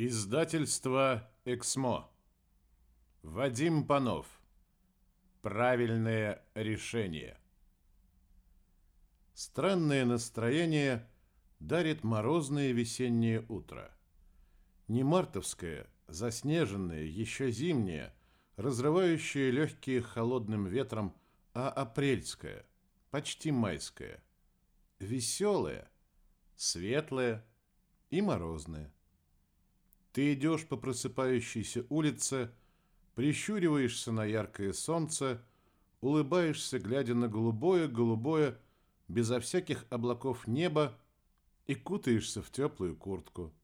Издательство «Эксмо». Вадим Панов. Правильное решение. Странное настроение дарит морозное весеннее утро. Не мартовское, заснеженное, еще зимнее, разрывающее легкие холодным ветром, а апрельское, почти майское. Веселое, светлое и морозное. Ты идешь по просыпающейся улице, прищуриваешься на яркое солнце, улыбаешься, глядя на голубое-голубое, безо всяких облаков небо, и кутаешься в теплую куртку.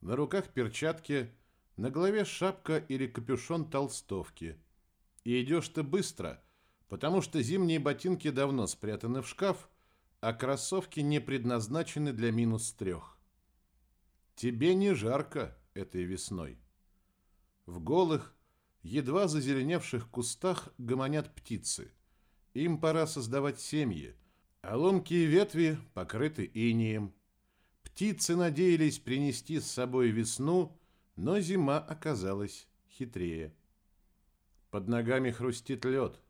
На руках перчатки, на голове шапка или капюшон толстовки. И идешь ты быстро, потому что зимние ботинки давно спрятаны в шкаф, а кроссовки не предназначены для минус трех. Тебе не жарко, этой весной. В голых, едва зазеленевших кустах гомонят птицы. Им пора создавать семьи, а ломкие ветви покрыты инеем. Птицы надеялись принести с собой весну, но зима оказалась хитрее. Под ногами хрустит лед.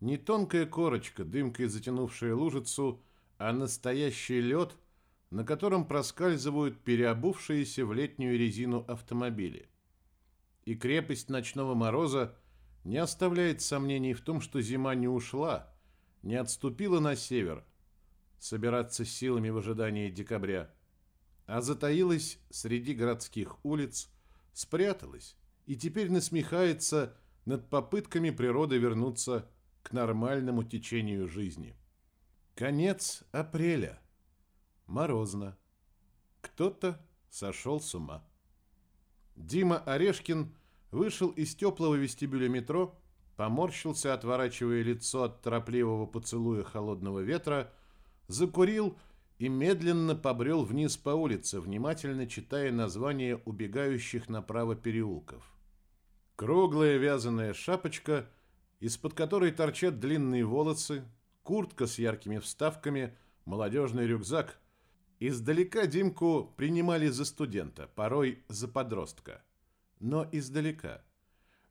Не тонкая корочка, дымкой затянувшая лужицу, а настоящий лед — на котором проскальзывают переобувшиеся в летнюю резину автомобили. И крепость ночного мороза не оставляет сомнений в том, что зима не ушла, не отступила на север, собираться силами в ожидании декабря, а затаилась среди городских улиц, спряталась и теперь насмехается над попытками природы вернуться к нормальному течению жизни. Конец апреля – Морозно. Кто-то сошел с ума. Дима Орешкин вышел из теплого вестибюля метро, поморщился, отворачивая лицо от торопливого поцелуя холодного ветра, закурил и медленно побрел вниз по улице, внимательно читая названия убегающих направо переулков. Круглая вязаная шапочка, из-под которой торчат длинные волосы, куртка с яркими вставками, молодежный рюкзак – Издалека Димку принимали за студента, порой за подростка. Но издалека.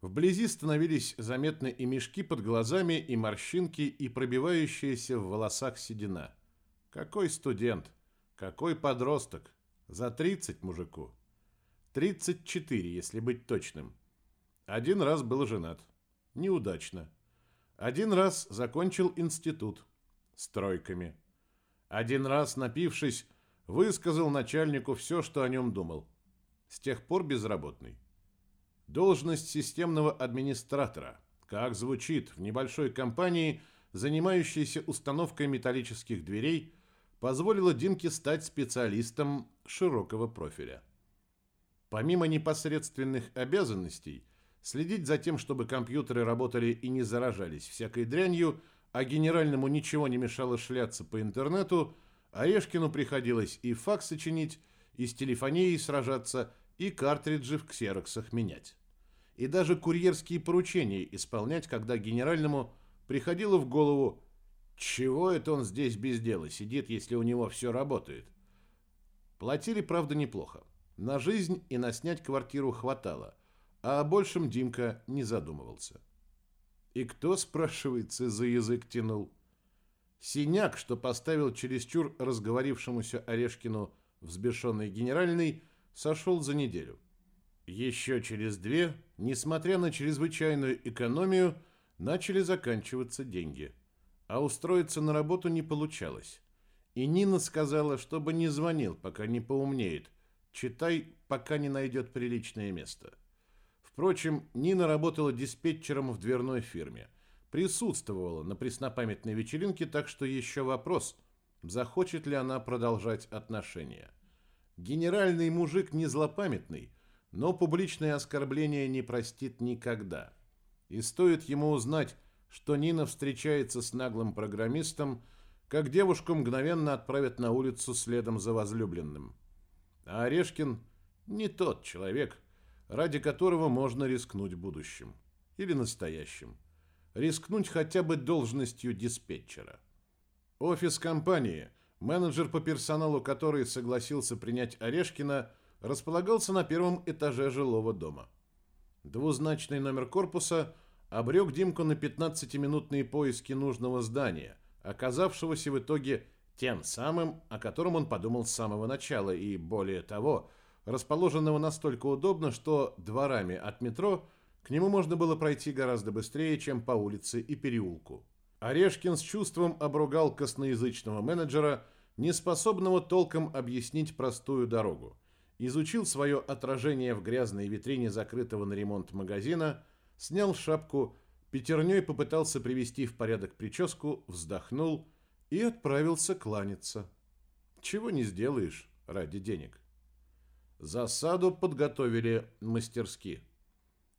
Вблизи становились заметны и мешки под глазами, и морщинки, и пробивающаяся в волосах седина. Какой студент? Какой подросток? За 30 мужику. 34, если быть точным. Один раз был женат. Неудачно. Один раз закончил институт. С тройками. Один раз, напившись, Высказал начальнику все, что о нем думал. С тех пор безработный. Должность системного администратора. Как звучит в небольшой компании, занимающейся установкой металлических дверей, позволила Димке стать специалистом широкого профиля. Помимо непосредственных обязанностей, следить за тем, чтобы компьютеры работали и не заражались всякой дрянью, а генеральному ничего не мешало шляться по интернету – Орешкину приходилось и факсы чинить, и с телефонией сражаться, и картриджи в ксероксах менять. И даже курьерские поручения исполнять, когда генеральному приходило в голову, чего это он здесь без дела сидит, если у него все работает. Платили, правда, неплохо. На жизнь и на снять квартиру хватало, а о большем Димка не задумывался. И кто, спрашивается, за язык тянул? Синяк, что поставил чересчур разговорившемуся Орешкину взбешенный генеральный, сошел за неделю. Еще через две, несмотря на чрезвычайную экономию, начали заканчиваться деньги. А устроиться на работу не получалось. И Нина сказала, чтобы не звонил, пока не поумнеет. Читай, пока не найдет приличное место. Впрочем, Нина работала диспетчером в дверной фирме – присутствовала на преснопамятной вечеринке, так что еще вопрос, захочет ли она продолжать отношения. Генеральный мужик не злопамятный, но публичное оскорбление не простит никогда. И стоит ему узнать, что Нина встречается с наглым программистом, как девушку мгновенно отправят на улицу следом за возлюбленным. А Орешкин не тот человек, ради которого можно рискнуть будущим или настоящим рискнуть хотя бы должностью диспетчера. Офис компании, менеджер по персоналу который согласился принять Орешкина, располагался на первом этаже жилого дома. Двузначный номер корпуса обрек Димку на 15-минутные поиски нужного здания, оказавшегося в итоге тем самым, о котором он подумал с самого начала, и, более того, расположенного настолько удобно, что дворами от метро к нему можно было пройти гораздо быстрее, чем по улице и переулку. Орешкин с чувством обругал косноязычного менеджера, неспособного толком объяснить простую дорогу. Изучил свое отражение в грязной витрине закрытого на ремонт магазина, снял шапку, пятерней попытался привести в порядок прическу, вздохнул и отправился кланяться. Чего не сделаешь ради денег. Засаду подготовили мастерски.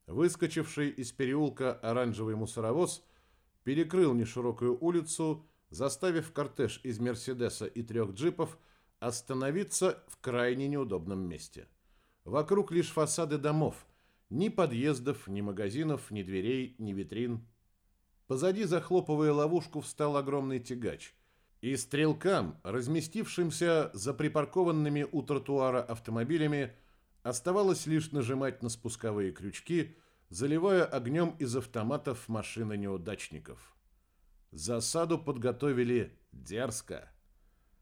Выскочивший из переулка оранжевый мусоровоз перекрыл неширокую улицу, заставив кортеж из «Мерседеса» и трех джипов остановиться в крайне неудобном месте. Вокруг лишь фасады домов, ни подъездов, ни магазинов, ни дверей, ни витрин. Позади, захлопывая ловушку, встал огромный тягач. И стрелкам, разместившимся за припаркованными у тротуара автомобилями, Оставалось лишь нажимать на спусковые крючки, заливая огнем из автоматов машины неудачников. Засаду подготовили дерзко.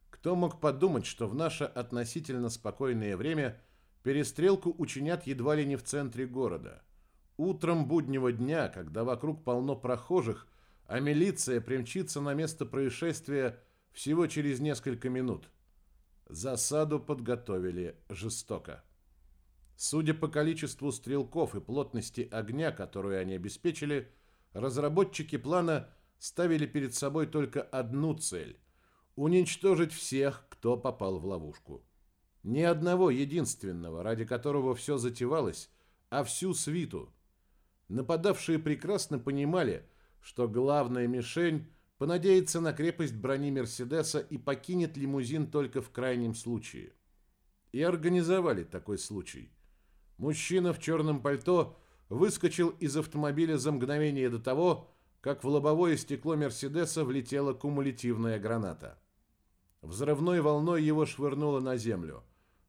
Кто мог подумать, что в наше относительно спокойное время перестрелку учинят едва ли не в центре города. Утром буднего дня, когда вокруг полно прохожих, а милиция примчится на место происшествия всего через несколько минут. Засаду подготовили жестоко. Судя по количеству стрелков и плотности огня, которую они обеспечили, разработчики плана ставили перед собой только одну цель – уничтожить всех, кто попал в ловушку. Ни одного единственного, ради которого все затевалось, а всю свиту. Нападавшие прекрасно понимали, что главная мишень понадеется на крепость брони Мерседеса и покинет лимузин только в крайнем случае. И организовали такой случай – Мужчина в черном пальто выскочил из автомобиля за мгновение до того, как в лобовое стекло Мерседеса влетела кумулятивная граната. Взрывной волной его швырнуло на землю.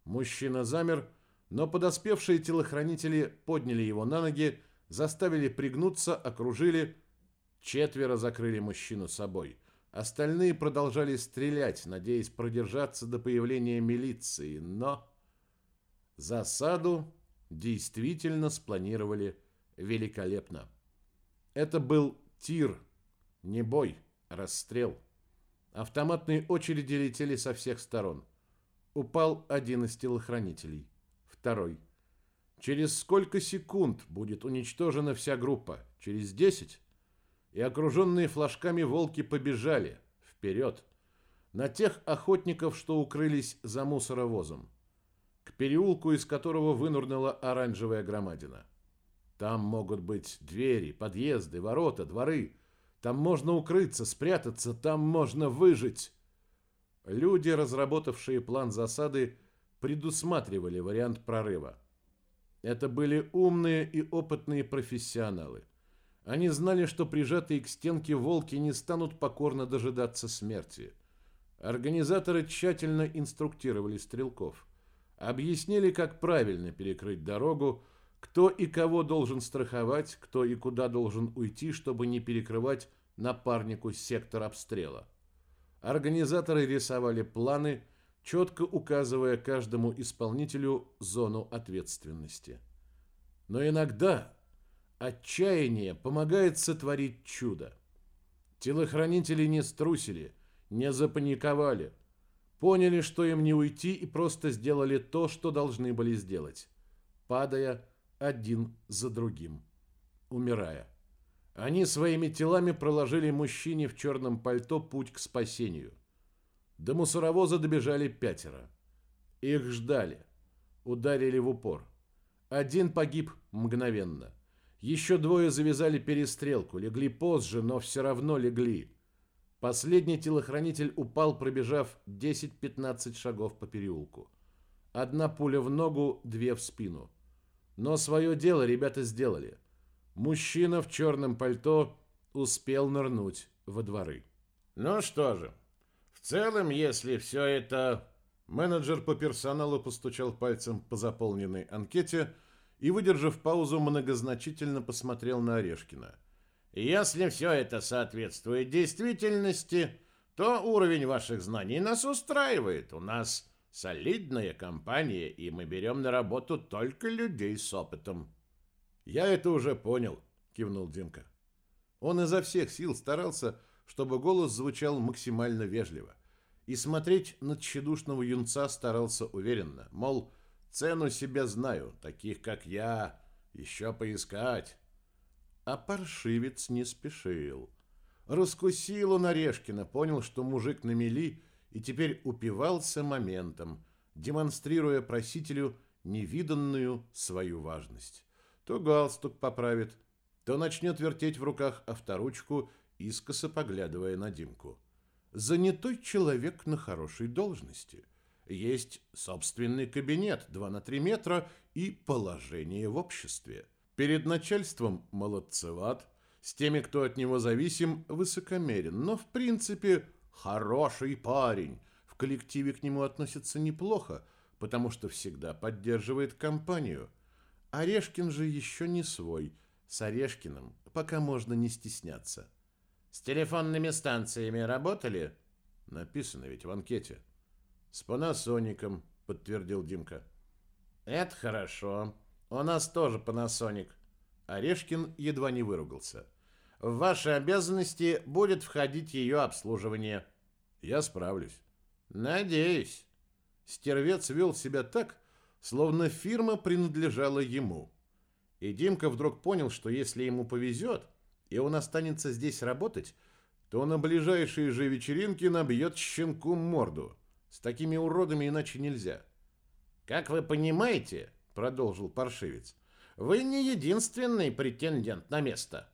Мужчина замер, но подоспевшие телохранители подняли его на ноги, заставили пригнуться, окружили. Четверо закрыли мужчину собой. Остальные продолжали стрелять, надеясь продержаться до появления милиции, но... Засаду действительно спланировали великолепно. Это был тир, не бой, расстрел. Автоматные очереди летели со всех сторон. Упал один из телохранителей, второй. Через сколько секунд будет уничтожена вся группа? Через десять? И окруженные флажками волки побежали вперед на тех охотников, что укрылись за мусоровозом переулку, из которого вынурнула оранжевая громадина. Там могут быть двери, подъезды, ворота, дворы. Там можно укрыться, спрятаться, там можно выжить. Люди, разработавшие план засады, предусматривали вариант прорыва. Это были умные и опытные профессионалы. Они знали, что прижатые к стенке волки не станут покорно дожидаться смерти. Организаторы тщательно инструктировали стрелков объяснили, как правильно перекрыть дорогу, кто и кого должен страховать, кто и куда должен уйти, чтобы не перекрывать напарнику сектор обстрела. Организаторы рисовали планы, четко указывая каждому исполнителю зону ответственности. Но иногда отчаяние помогает сотворить чудо. Телохранители не струсили, не запаниковали, Поняли, что им не уйти и просто сделали то, что должны были сделать, падая один за другим, умирая. Они своими телами проложили мужчине в черном пальто путь к спасению. До мусоровоза добежали пятеро. Их ждали. Ударили в упор. Один погиб мгновенно. Еще двое завязали перестрелку, легли позже, но все равно легли. Последний телохранитель упал, пробежав 10-15 шагов по переулку. Одна пуля в ногу, две в спину. Но свое дело ребята сделали. Мужчина в черном пальто успел нырнуть во дворы. Ну что же, в целом, если все это Менеджер по персоналу постучал пальцем по заполненной анкете и, выдержав паузу, многозначительно посмотрел на Орешкина. «Если все это соответствует действительности, то уровень ваших знаний нас устраивает. У нас солидная компания, и мы берем на работу только людей с опытом». «Я это уже понял», — кивнул Димка. Он изо всех сил старался, чтобы голос звучал максимально вежливо. И смотреть на тщедушного юнца старался уверенно, мол, цену себя знаю, таких как я, еще поискать. А паршивец не спешил. Раскусил он Орешкина, понял, что мужик на мели, и теперь упивался моментом, демонстрируя просителю невиданную свою важность. То галстук поправит, то начнет вертеть в руках авторучку, искоса поглядывая на Димку. Занятой человек на хорошей должности. Есть собственный кабинет 2 на 3 метра и положение в обществе. Перед начальством молодцеват, с теми, кто от него зависим, высокомерен, но в принципе хороший парень. В коллективе к нему относятся неплохо, потому что всегда поддерживает компанию. Орешкин же еще не свой – с Орешкиным пока можно не стесняться. С телефонными станциями работали? Написано ведь в анкете. С Панасоником, подтвердил Димка. Это хорошо. У нас тоже Панасоник. Орешкин едва не выругался. В ваши обязанности будет входить ее обслуживание. Я справлюсь. Надеюсь. Стервец вел себя так, словно фирма принадлежала ему. И Димка вдруг понял, что если ему повезет, и он останется здесь работать, то на ближайшие же вечеринки набьет щенку морду. С такими уродами иначе нельзя. «Как вы понимаете, — продолжил паршивец, — вы не единственный претендент на место».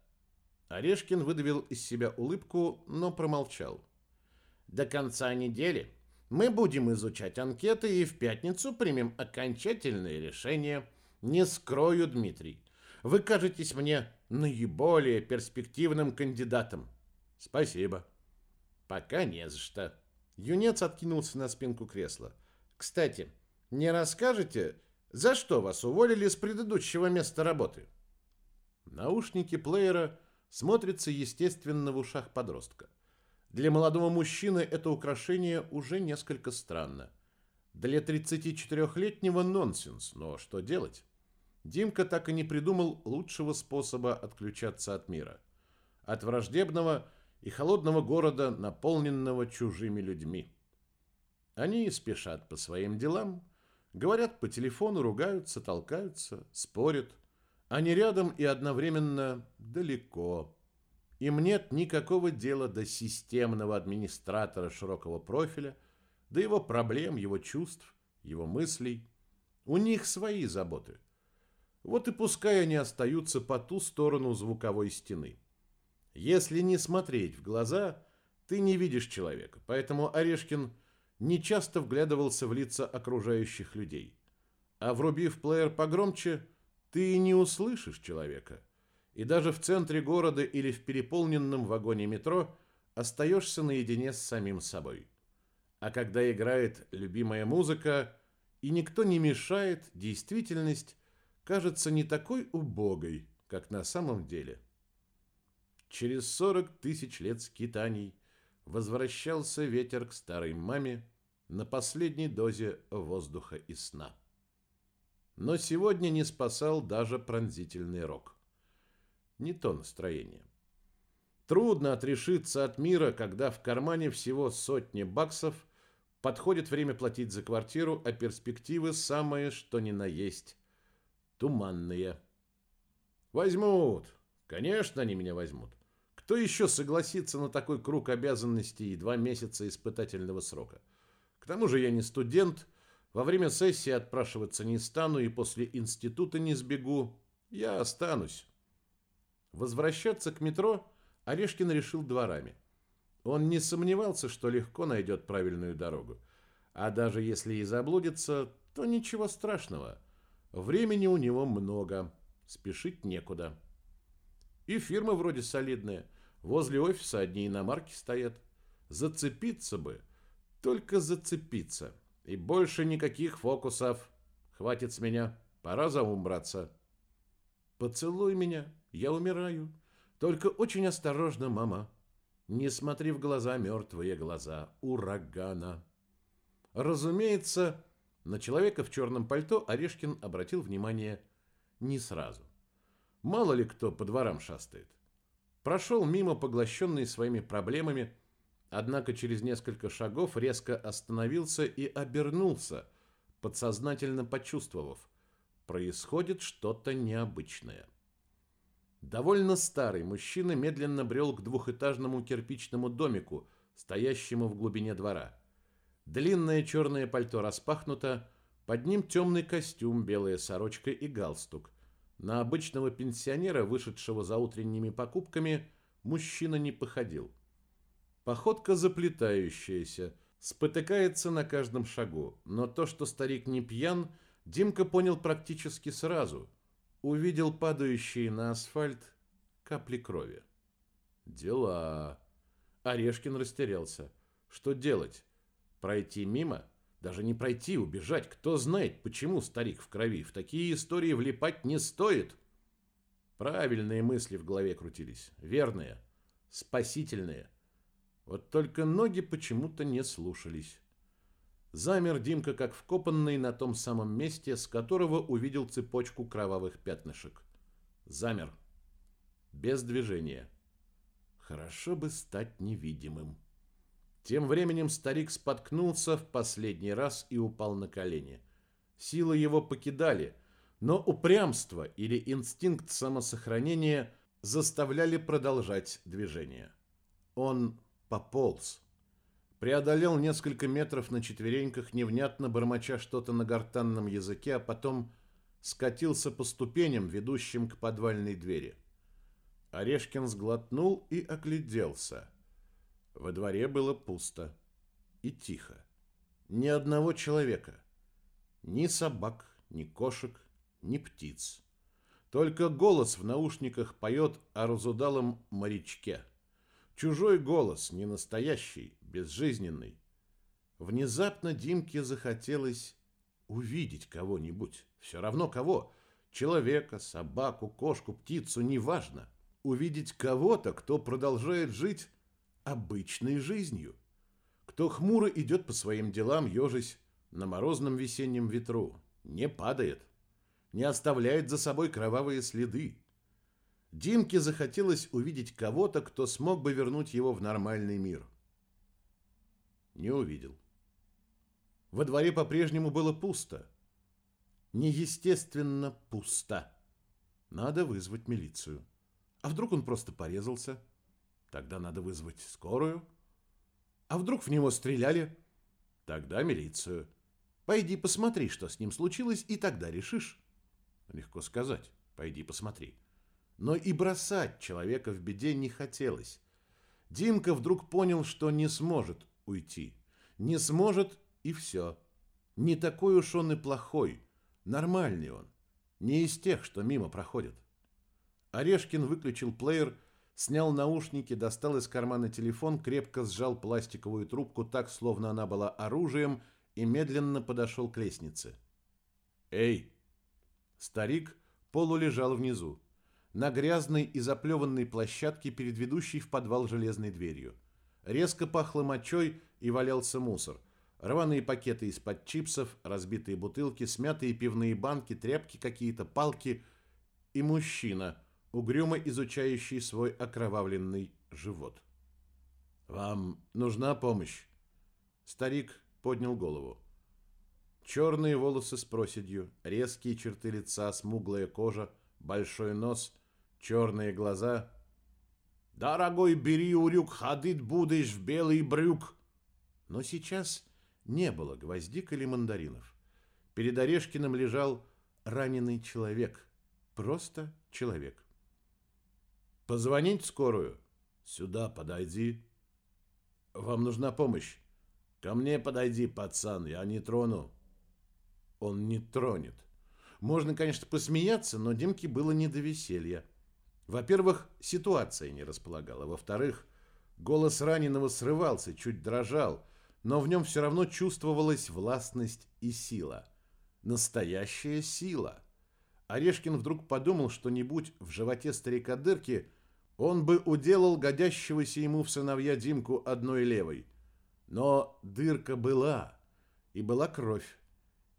Орешкин выдавил из себя улыбку, но промолчал. «До конца недели мы будем изучать анкеты и в пятницу примем окончательное решение — не скрою, Дмитрий, вы кажетесь мне наиболее перспективным кандидатом. Спасибо. Пока не за что. Юнец откинулся на спинку кресла. Кстати, не расскажете, за что вас уволили с предыдущего места работы? Наушники плеера смотрятся естественно в ушах подростка. Для молодого мужчины это украшение уже несколько странно. Для 34-летнего нонсенс, но что делать? Димка так и не придумал лучшего способа отключаться от мира. От враждебного и холодного города, наполненного чужими людьми. Они спешат по своим делам, говорят по телефону, ругаются, толкаются, спорят. Они рядом и одновременно далеко. Им нет никакого дела до системного администратора широкого профиля, до его проблем, его чувств, его мыслей. У них свои заботы. Вот и пускай они остаются по ту сторону звуковой стены. Если не смотреть в глаза, ты не видишь человека, поэтому Орешкин не часто вглядывался в лица окружающих людей. А врубив плеер погромче, ты не услышишь человека. И даже в центре города или в переполненном вагоне метро остаешься наедине с самим собой. А когда играет любимая музыка, и никто не мешает, действительность кажется не такой убогой, как на самом деле. Через сорок тысяч лет скитаний возвращался ветер к старой маме на последней дозе воздуха и сна. Но сегодня не спасал даже пронзительный рок. Не то настроение. Трудно отрешиться от мира, когда в кармане всего сотни баксов, подходит время платить за квартиру, а перспективы самое что ни на есть туманные. Возьмут. Конечно, они меня возьмут. Кто еще согласится на такой круг обязанностей и два месяца испытательного срока? К тому же я не студент, во время сессии отпрашиваться не стану и после института не сбегу. Я останусь. Возвращаться к метро Орешкин решил дворами. Он не сомневался, что легко найдет правильную дорогу. А даже если и заблудится, то ничего страшного. Времени у него много, спешить некуда. И фирмы вроде солидные. Возле офиса одни иномарки стоят. Зацепиться бы, только зацепиться. И больше никаких фокусов. Хватит с меня. Пора за ум браться. Поцелуй меня, я умираю. Только очень осторожно, мама. Не смотри в глаза, мертвые глаза урагана. Разумеется, на человека в черном пальто Орешкин обратил внимание не сразу. Мало ли кто по дворам шастает. Прошел мимо, поглощенный своими проблемами, однако через несколько шагов резко остановился и обернулся, подсознательно почувствовав, происходит что-то необычное. Довольно старый мужчина медленно брел к двухэтажному кирпичному домику, стоящему в глубине двора. Длинное черное пальто распахнуто, под ним темный костюм, белая сорочка и галстук. На обычного пенсионера, вышедшего за утренними покупками, мужчина не походил. Походка заплетающаяся, спотыкается на каждом шагу, но то, что старик не пьян, Димка понял практически сразу – увидел падающие на асфальт капли крови. Дела. Орешкин растерялся. Что делать? Пройти мимо? Даже не пройти, убежать. Кто знает, почему старик в крови. В такие истории влипать не стоит. Правильные мысли в голове крутились. Верные. Спасительные. Вот только ноги почему-то не слушались. Замер Димка, как вкопанный на том самом месте, с которого увидел цепочку кровавых пятнышек. Замер. Без движения. Хорошо бы стать невидимым. Тем временем старик споткнулся в последний раз и упал на колени. Силы его покидали, но упрямство или инстинкт самосохранения заставляли продолжать движение. Он пополз преодолел несколько метров на четвереньках, невнятно бормоча что-то на гортанном языке, а потом скатился по ступеням, ведущим к подвальной двери. Орешкин сглотнул и огляделся. Во дворе было пусто и тихо. Ни одного человека. Ни собак, ни кошек, ни птиц. Только голос в наушниках поет о разудалом морячке. Чужой голос, не настоящий, безжизненный. Внезапно Димке захотелось увидеть кого-нибудь. Все равно кого. Человека, собаку, кошку, птицу, неважно. Увидеть кого-то, кто продолжает жить обычной жизнью. Кто хмуро идет по своим делам, ежась на морозном весеннем ветру. Не падает. Не оставляет за собой кровавые следы. Димке захотелось увидеть кого-то, кто смог бы вернуть его в нормальный мир. Не увидел. Во дворе по-прежнему было пусто. Неестественно пусто. Надо вызвать милицию. А вдруг он просто порезался? Тогда надо вызвать скорую. А вдруг в него стреляли? Тогда милицию. Пойди посмотри, что с ним случилось, и тогда решишь. Легко сказать. Пойди посмотри. Но и бросать человека в беде не хотелось. Димка вдруг понял, что не сможет уйти. Не сможет и все. Не такой уж он и плохой. Нормальный он. Не из тех, что мимо проходят. Орешкин выключил плеер, снял наушники, достал из кармана телефон, крепко сжал пластиковую трубку так, словно она была оружием, и медленно подошел к лестнице. «Эй!» Старик полулежал внизу, на грязной и заплеванной площадке перед ведущей в подвал железной дверью. Резко пахло мочой и валялся мусор. Рваные пакеты из-под чипсов, разбитые бутылки, смятые пивные банки, тряпки какие-то, палки и мужчина, угрюмо изучающий свой окровавленный живот. «Вам нужна помощь?» Старик поднял голову. Черные волосы с проседью, резкие черты лица, смуглая кожа, большой нос, черные глаза — Дорогой, бери урюк, ходить будешь в белый брюк. Но сейчас не было гвоздик или мандаринов. Перед Орешкиным лежал раненый человек. Просто человек. Позвонить в скорую? Сюда подойди. Вам нужна помощь? Ко мне подойди, пацан, я не трону. Он не тронет. Можно, конечно, посмеяться, но Димке было не до веселья. Во-первых, ситуация не располагала. Во-вторых, голос раненого срывался, чуть дрожал. но в нем все равно чувствовалась властность и сила. Настоящая сила. Орешкин вдруг подумал, что не будь в животе старика дырки, он бы уделал годящегося ему в сыновья Димку одной левой. Но дырка была, и была кровь,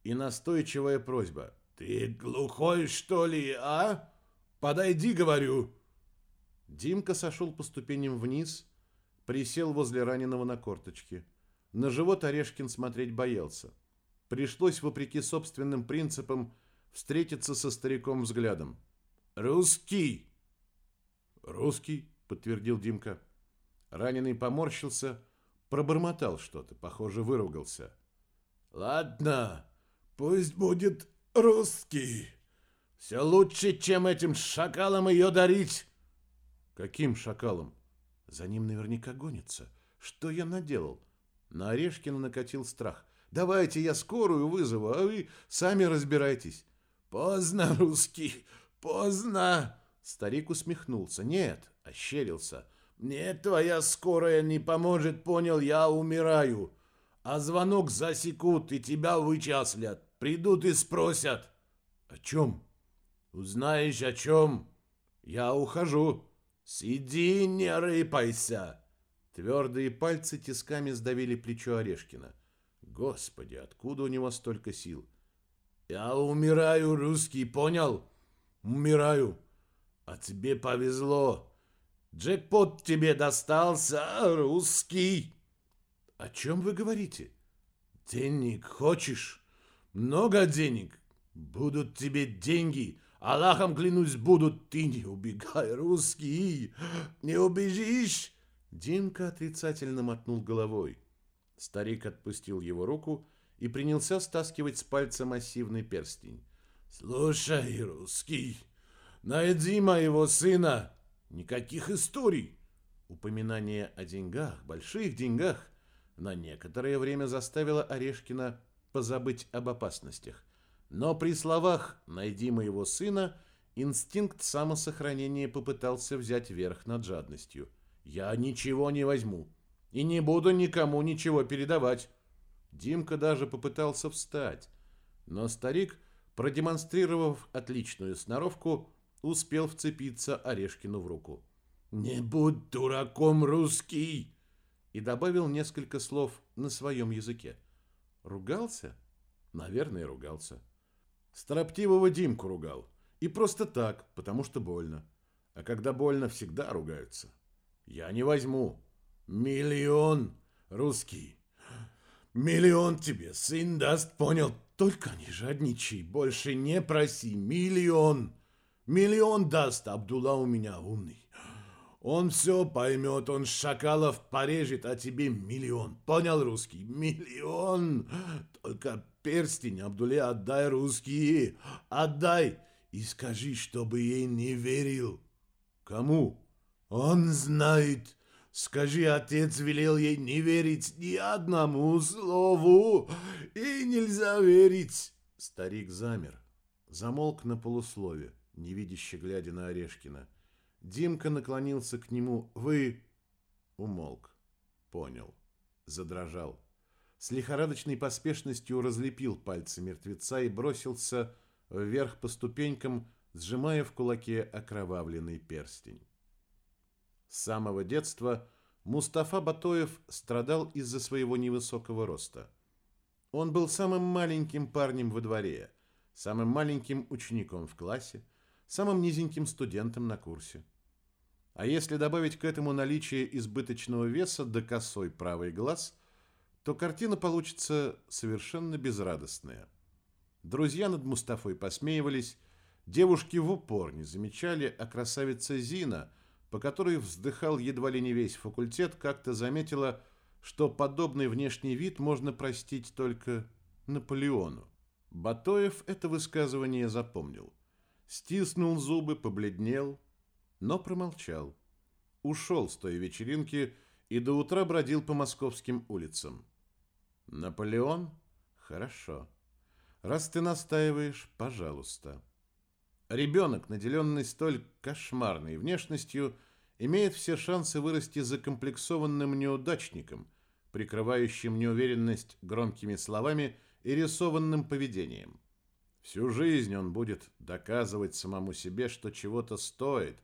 и настойчивая просьба. «Ты глухой, что ли, а? Подойди, говорю!» Димка сошел по ступеням вниз, присел возле раненого на корточке. На живот Орешкин смотреть боялся. Пришлось, вопреки собственным принципам, встретиться со стариком взглядом. «Русский!» «Русский», — подтвердил Димка. Раненый поморщился, пробормотал что-то, похоже, выругался. «Ладно, пусть будет русский. Все лучше, чем этим шакалам ее дарить». «Каким шакалом? За ним наверняка гонится. Что я наделал?» На Орешкина накатил страх. «Давайте я скорую вызову, а вы сами разбирайтесь». «Поздно, русский, поздно!» Старик усмехнулся. «Нет», — ощерился. «Мне твоя скорая не поможет, понял, я умираю. А звонок засекут и тебя вычислят. Придут и спросят». «О чем?» «Узнаешь, о чем?» «Я ухожу». «Сиди, не рыпайся!» Твердые пальцы тисками сдавили плечо Орешкина. Господи, откуда у него столько сил? «Я умираю, русский, понял? Умираю. А тебе повезло. Джекпот тебе достался, русский!» «О чем вы говорите?» «Денег хочешь? Много денег? Будут тебе деньги. Аллахом клянусь, будут. Ты не убегай, русский. Не убежишь. Димка отрицательно мотнул головой. Старик отпустил его руку и принялся стаскивать с пальца массивный перстень. «Слушай, русский, найди моего сына. Никаких историй». Упоминание о деньгах, больших деньгах, на некоторое время заставило Орешкина позабыть об опасностях. Но при словах «найди моего сына» инстинкт самосохранения попытался взять верх над жадностью – я ничего не возьму и не буду никому ничего передавать. Димка даже попытался встать, но старик, продемонстрировав отличную сноровку, успел вцепиться Орешкину в руку. «Не будь дураком, русский!» и добавил несколько слов на своем языке. Ругался? Наверное, ругался. Строптивого Димку ругал. И просто так, потому что больно. А когда больно, всегда ругаются. Я не возьму. Миллион русский. Миллион тебе сын даст, понял? Только не жадничай, больше не проси. Миллион. Миллион даст, Абдулла у меня умный. Он все поймет, он шакалов порежет, а тебе миллион. Понял, русский? Миллион. Только перстень Абдуле отдай, русские. Отдай. И скажи, чтобы ей не верил. Кому? Он знает. Скажи, отец велел ей не верить ни одному слову, и нельзя верить. Старик замер, замолк на полуслове, невидяще глядя на Орешкина. Димка наклонился к нему. «Вы...» Умолк. Понял. Задрожал. С лихорадочной поспешностью разлепил пальцы мертвеца и бросился вверх по ступенькам, сжимая в кулаке окровавленный перстень. С самого детства Мустафа Батоев страдал из-за своего невысокого роста. Он был самым маленьким парнем во дворе, самым маленьким учеником в классе, самым низеньким студентом на курсе. А если добавить к этому наличие избыточного веса да косой правый глаз, то картина получится совершенно безрадостная. Друзья над Мустафой посмеивались, девушки в упор не замечали, а красавица Зина – по которой вздыхал едва ли не весь факультет, как-то заметила, что подобный внешний вид можно простить только Наполеону. Батоев это высказывание запомнил. Стиснул зубы, побледнел, но промолчал. Ушел с той вечеринки и до утра бродил по московским улицам. Наполеон? Хорошо. Раз ты настаиваешь, пожалуйста. Ребенок, наделенный столь кошмарной внешностью, имеет все шансы вырасти закомплексованным неудачником, прикрывающим неуверенность громкими словами и рисованным поведением. Всю жизнь он будет доказывать самому себе, что чего-то стоит,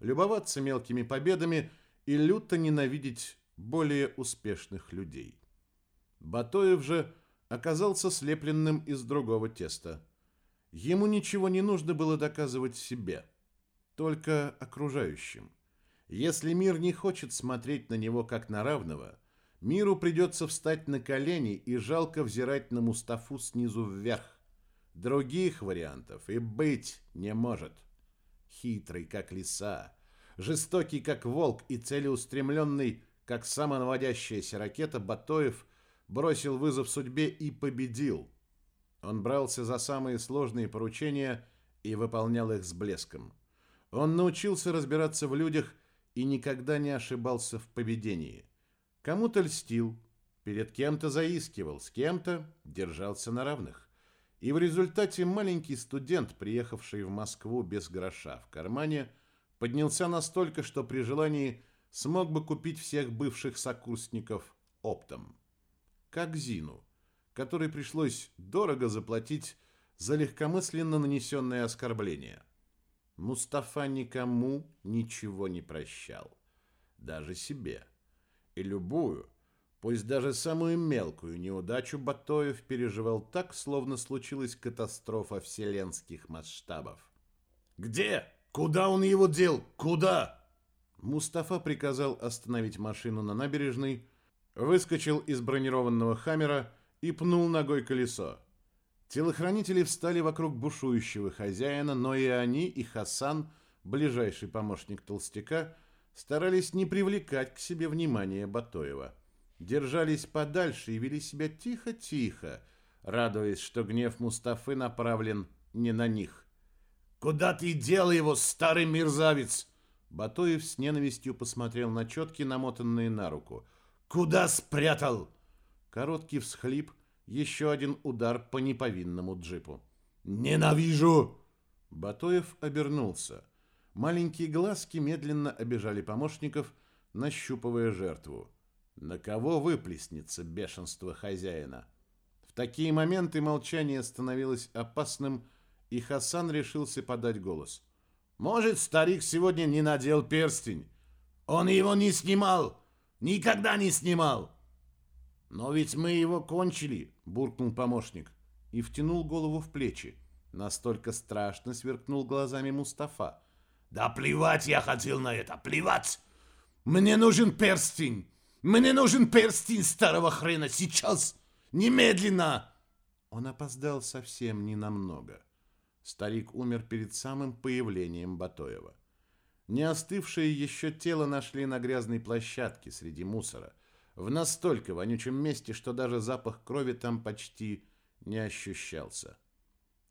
любоваться мелкими победами и люто ненавидеть более успешных людей. Батоев же оказался слепленным из другого теста. Ему ничего не нужно было доказывать себе, только окружающим. Если мир не хочет смотреть на него как на равного, миру придется встать на колени и жалко взирать на Мустафу снизу вверх. Других вариантов и быть не может. Хитрый, как лиса, жестокий, как волк и целеустремленный, как самонаводящаяся ракета, Батоев бросил вызов судьбе и победил. Он брался за самые сложные поручения и выполнял их с блеском. Он научился разбираться в людях и никогда не ошибался в поведении. Кому-то льстил, перед кем-то заискивал, с кем-то держался на равных. И в результате маленький студент, приехавший в Москву без гроша в кармане, поднялся настолько, что при желании смог бы купить всех бывших сокурсников оптом. Как Зину, которой пришлось дорого заплатить за легкомысленно нанесенное оскорбление. Мустафа никому ничего не прощал, даже себе. И любую, пусть даже самую мелкую неудачу Батоев переживал так, словно случилась катастрофа вселенских масштабов. «Где? Куда он его дел? Куда?» Мустафа приказал остановить машину на набережной, выскочил из бронированного «Хаммера» и пнул ногой колесо. Телохранители встали вокруг бушующего хозяина, но и они, и Хасан, ближайший помощник толстяка, старались не привлекать к себе внимания Батоева. Держались подальше и вели себя тихо-тихо, радуясь, что гнев Мустафы направлен не на них. «Куда ты дел его, старый мерзавец?» Батоев с ненавистью посмотрел на четки, намотанные на руку. «Куда спрятал?» Короткий всхлип, еще один удар по неповинному джипу. «Ненавижу!» Батоев обернулся. Маленькие глазки медленно обижали помощников, нащупывая жертву. На кого выплеснется бешенство хозяина? В такие моменты молчание становилось опасным, и Хасан решился подать голос. Может, старик сегодня не надел перстень. Он его не снимал. Никогда не снимал. Но ведь мы его кончили, буркнул помощник и втянул голову в плечи. Настолько страшно сверкнул глазами Мустафа. Да плевать я хотел на это, плевать. Мне нужен перстень. Мне нужен перстень старого хрена сейчас, немедленно. Он опоздал совсем ненамного. Старик умер перед самым появлением Батоева. Не остывшее еще тело нашли на грязной площадке среди мусора, в настолько вонючем месте, что даже запах крови там почти не ощущался.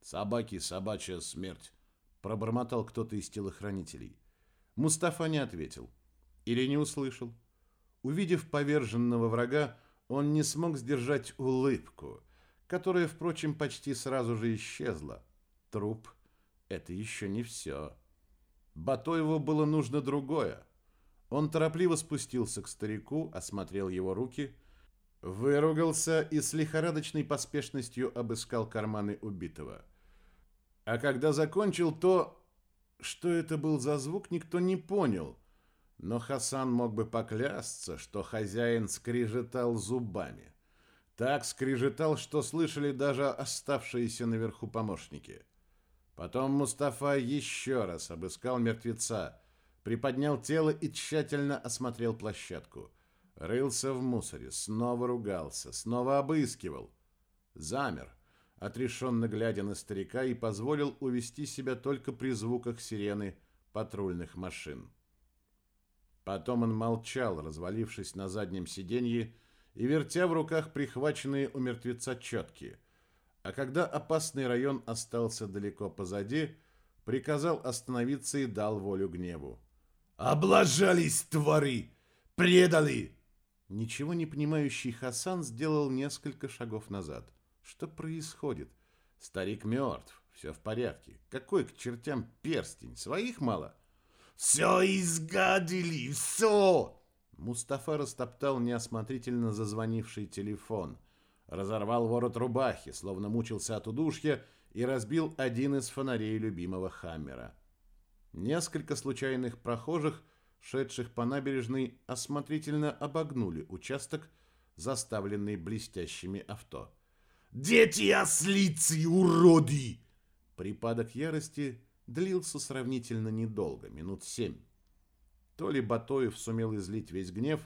«Собаки, собачья смерть!» – пробормотал кто-то из телохранителей. Мустафа не ответил. Или не услышал. Увидев поверженного врага, он не смог сдержать улыбку, которая, впрочем, почти сразу же исчезла – Труп — это еще не все. Батоеву было нужно другое. Он торопливо спустился к старику, осмотрел его руки, выругался и с лихорадочной поспешностью обыскал карманы убитого. А когда закончил, то... Что это был за звук, никто не понял. Но Хасан мог бы поклясться, что хозяин скрежетал зубами. Так скрежетал, что слышали даже оставшиеся наверху помощники. Потом Мустафа еще раз обыскал мертвеца, приподнял тело и тщательно осмотрел площадку. Рылся в мусоре, снова ругался, снова обыскивал. Замер, отрешенно глядя на старика, и позволил увести себя только при звуках сирены патрульных машин. Потом он молчал, развалившись на заднем сиденье и вертя в руках прихваченные у мертвеца четки – а когда опасный район остался далеко позади, приказал остановиться и дал волю гневу. «Облажались, твари! Предали!» Ничего не понимающий Хасан сделал несколько шагов назад. Что происходит? Старик мертв, все в порядке. Какой к чертям перстень? Своих мало? «Все изгадили, все!» Мустафа растоптал неосмотрительно зазвонивший телефон, разорвал ворот рубахи, словно мучился от удушья, и разбил один из фонарей любимого Хаммера. Несколько случайных прохожих, шедших по набережной, осмотрительно обогнули участок, заставленный блестящими авто. «Дети ослицы, уроды!» Припадок ярости длился сравнительно недолго, минут семь. То ли Батоев сумел излить весь гнев,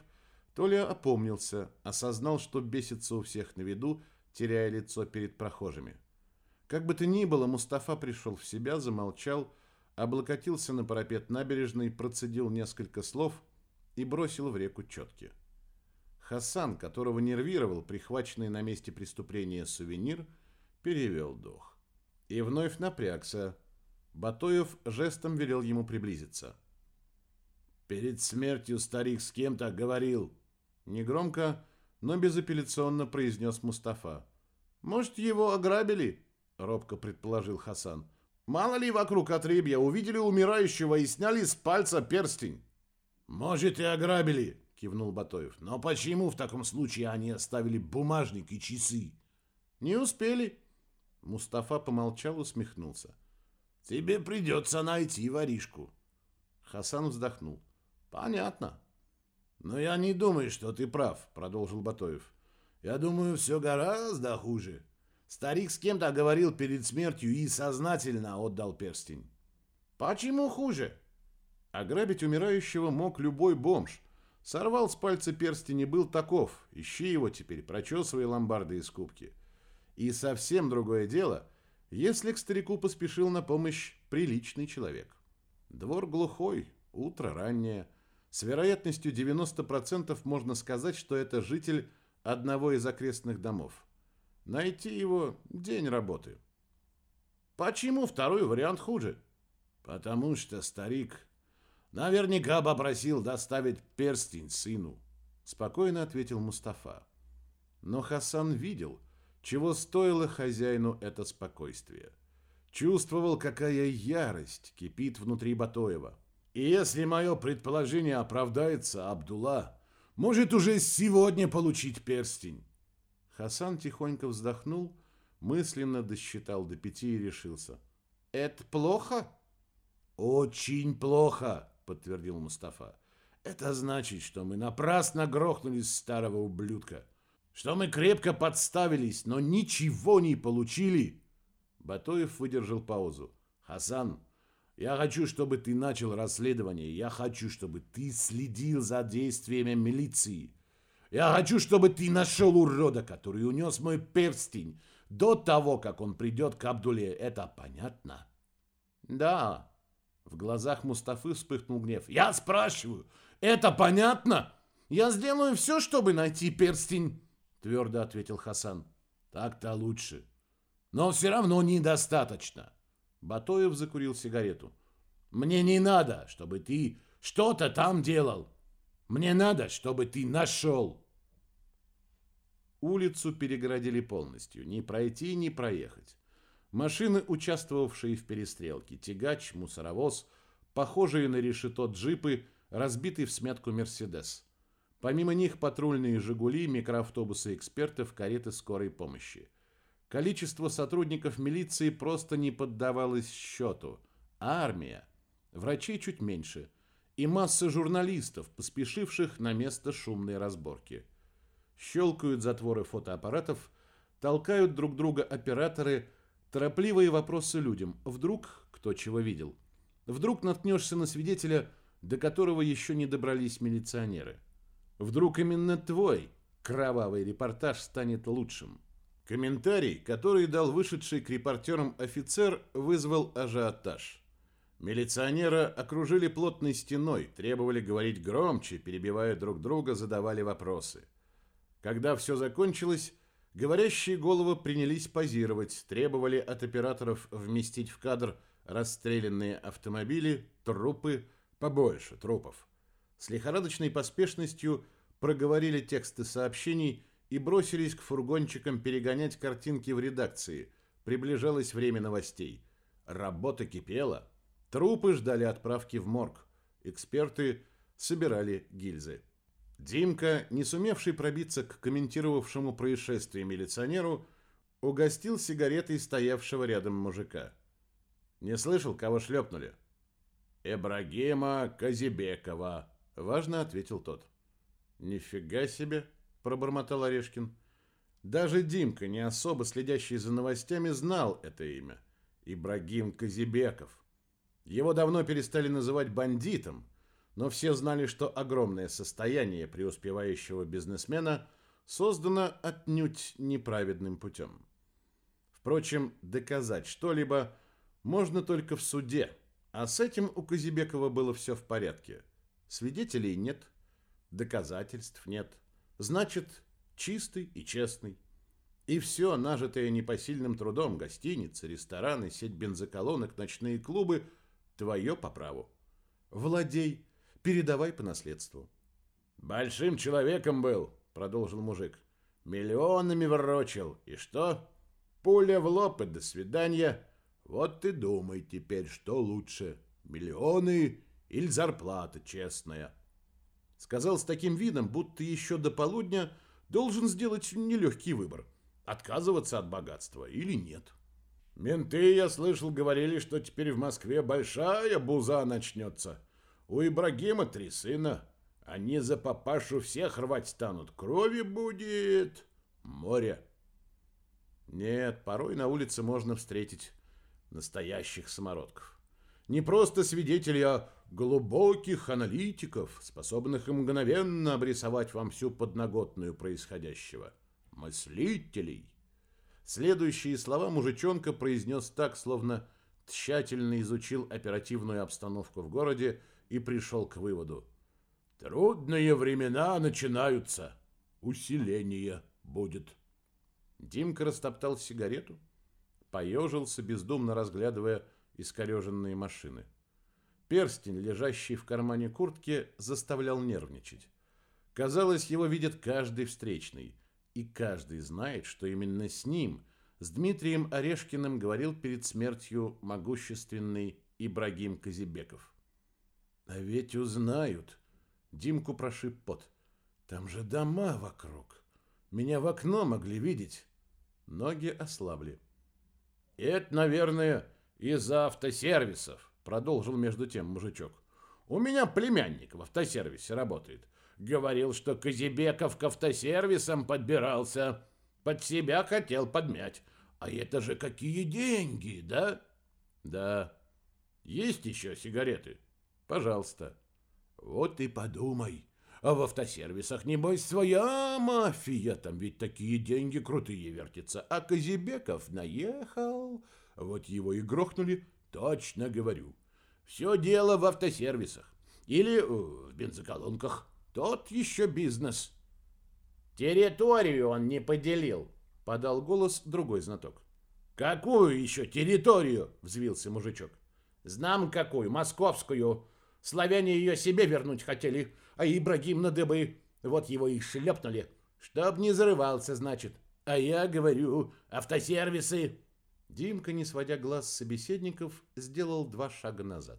то ли опомнился, осознал, что бесится у всех на виду, теряя лицо перед прохожими. Как бы то ни было, Мустафа пришел в себя, замолчал, облокотился на парапет набережной, процедил несколько слов и бросил в реку четки. Хасан, которого нервировал прихваченный на месте преступления сувенир, перевел дух. И вновь напрягся. Батоев жестом велел ему приблизиться. «Перед смертью старик с кем-то говорил». Негромко, но безапелляционно произнес Мустафа. «Может, его ограбили?» — робко предположил Хасан. «Мало ли вокруг отребья увидели умирающего и сняли с пальца перстень». «Может, и ограбили», — кивнул Батоев. «Но почему в таком случае они оставили бумажник и часы?» «Не успели». Мустафа помолчал, усмехнулся. «Тебе придется найти воришку». Хасан вздохнул. «Понятно». «Но я не думаю, что ты прав», — продолжил Батоев. «Я думаю, все гораздо хуже. Старик с кем-то говорил перед смертью и сознательно отдал перстень. Почему хуже? Ограбить умирающего мог любой бомж. Сорвал с пальца перстень и был таков. Ищи его теперь, прочесывай ломбарды и скупки. И совсем другое дело, если к старику поспешил на помощь приличный человек. Двор глухой, утро раннее. С вероятностью 90% можно сказать, что это житель одного из окрестных домов. Найти его – день работы. Почему второй вариант хуже? Потому что старик наверняка попросил доставить перстень сыну. Спокойно ответил Мустафа. Но Хасан видел, чего стоило хозяину это спокойствие. Чувствовал, какая ярость кипит внутри Батоева. И если мое предположение оправдается, Абдулла может уже сегодня получить перстень. Хасан тихонько вздохнул, мысленно досчитал до пяти и решился. «Это плохо?» «Очень плохо», — подтвердил Мустафа. «Это значит, что мы напрасно грохнулись старого ублюдка, что мы крепко подставились, но ничего не получили». Батоев выдержал паузу. «Хасан, я хочу, чтобы ты начал расследование. Я хочу, чтобы ты следил за действиями милиции. Я хочу, чтобы ты нашел урода, который унес мой перстень до того, как он придет к Абдуле. Это понятно? Да. В глазах Мустафы вспыхнул гнев. Я спрашиваю, это понятно? Я сделаю все, чтобы найти перстень, твердо ответил Хасан. Так-то лучше. Но все равно недостаточно. Батоев закурил сигарету. Мне не надо, чтобы ты что-то там делал. Мне надо, чтобы ты нашел. Улицу перегородили полностью. Ни пройти, ни проехать. Машины, участвовавшие в перестрелке, тягач, мусоровоз, похожие на решето джипы, разбитый в смятку «Мерседес». Помимо них патрульные «Жигули», микроавтобусы экспертов, кареты скорой помощи. Количество сотрудников милиции просто не поддавалось счету. А армия? Врачей чуть меньше – и масса журналистов, поспешивших на место шумной разборки. Щелкают затворы фотоаппаратов, толкают друг друга операторы, торопливые вопросы людям. Вдруг кто чего видел? Вдруг наткнешься на свидетеля, до которого еще не добрались милиционеры. Вдруг именно твой кровавый репортаж станет лучшим. Комментарий, который дал вышедший к репортерам офицер, вызвал ажиотаж. Милиционера окружили плотной стеной, требовали говорить громче, перебивая друг друга, задавали вопросы. Когда все закончилось, говорящие головы принялись позировать, требовали от операторов вместить в кадр расстрелянные автомобили, трупы, побольше трупов. С лихорадочной поспешностью проговорили тексты сообщений и бросились к фургончикам перегонять картинки в редакции. Приближалось время новостей. Работа кипела. Трупы ждали отправки в морг. Эксперты собирали гильзы. Димка, не сумевший пробиться к комментировавшему происшествие милиционеру, угостил сигаретой стоявшего рядом мужика. «Не слышал, кого шлепнули?» «Эбрагима Казибекова», — важно ответил тот. «Нифига себе!» — пробормотал Орешкин. Даже Димка, не особо следящий за новостями, знал это имя. Ибрагим Казибеков. Его давно перестали называть бандитом, но все знали, что огромное состояние преуспевающего бизнесмена создано отнюдь неправедным путем. Впрочем, доказать что-либо можно только в суде, а с этим у Казибекова было все в порядке. Свидетелей нет, доказательств нет. Значит, чистый и честный. И все, нажитое непосильным трудом, гостиницы, рестораны, сеть бензоколонок, ночные клубы, твое по праву. Владей, передавай по наследству. Большим человеком был, продолжил мужик. Миллионами ворочил. И что? Пуля в лоб и до свидания. Вот ты думай теперь, что лучше, миллионы или зарплата честная. Сказал с таким видом, будто еще до полудня должен сделать нелегкий выбор – Отказываться от богатства или нет? Менты, я слышал, говорили, что теперь в Москве большая буза начнется. У Ибрагима три сына. Они за папашу всех рвать станут. Крови будет море. Нет, порой на улице можно встретить настоящих самородков. Не просто свидетелей, а глубоких аналитиков, способных мгновенно обрисовать вам всю подноготную происходящего мыслителей. Следующие слова мужичонка произнес так, словно тщательно изучил оперативную обстановку в городе и пришел к выводу. Трудные времена начинаются. Усиление будет. Димка растоптал сигарету, поежился, бездумно разглядывая искореженные машины. Перстень, лежащий в кармане куртки, заставлял нервничать. Казалось, его видит каждый встречный – и каждый знает, что именно с ним, с Дмитрием Орешкиным, говорил перед смертью могущественный Ибрагим Казибеков. А ведь узнают. Димку прошиб пот. Там же дома вокруг. Меня в окно могли видеть. Ноги ослабли. Это, наверное, из-за автосервисов, продолжил между тем мужичок. У меня племянник в автосервисе работает. Говорил, что Казибеков к автосервисам подбирался. Под себя хотел подмять. А это же какие деньги, да? Да. Есть еще сигареты? Пожалуйста. Вот и подумай. А в автосервисах, небось, своя мафия. Там ведь такие деньги крутые вертятся. А Казибеков наехал. Вот его и грохнули. Точно говорю. Все дело в автосервисах. Или э, в бензоколонках. Тот еще бизнес. Территорию он не поделил, подал голос другой знаток. Какую еще территорию? Взвился мужичок. Знам какую, московскую. Славяне ее себе вернуть хотели, а Ибрагим на дыбы. Вот его и шлепнули. Чтоб не зарывался, значит. А я говорю, автосервисы. Димка, не сводя глаз с собеседников, сделал два шага назад.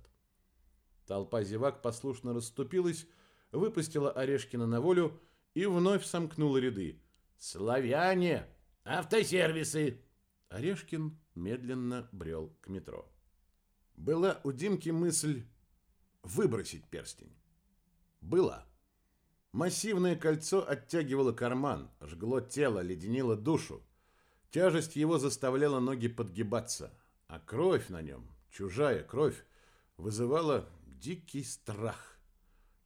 Толпа зевак послушно расступилась, выпустила Орешкина на волю и вновь сомкнула ряды. «Славяне! Автосервисы!» Орешкин медленно брел к метро. Была у Димки мысль выбросить перстень. Была. Массивное кольцо оттягивало карман, жгло тело, леденило душу. Тяжесть его заставляла ноги подгибаться, а кровь на нем, чужая кровь, вызывала дикий страх.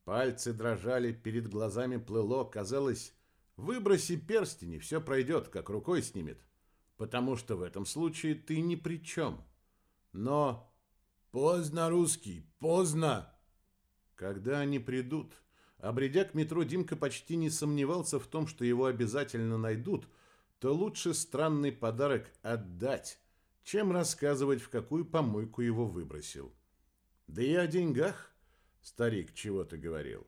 Пальцы дрожали, перед глазами плыло, казалось, выброси перстень, и все пройдет, как рукой снимет, потому что в этом случае ты ни при чем. Но поздно, русский, поздно. Когда они придут, обредя к метро, Димка почти не сомневался в том, что его обязательно найдут, то лучше странный подарок отдать, чем рассказывать, в какую помойку его выбросил. Да и о деньгах Старик чего-то говорил.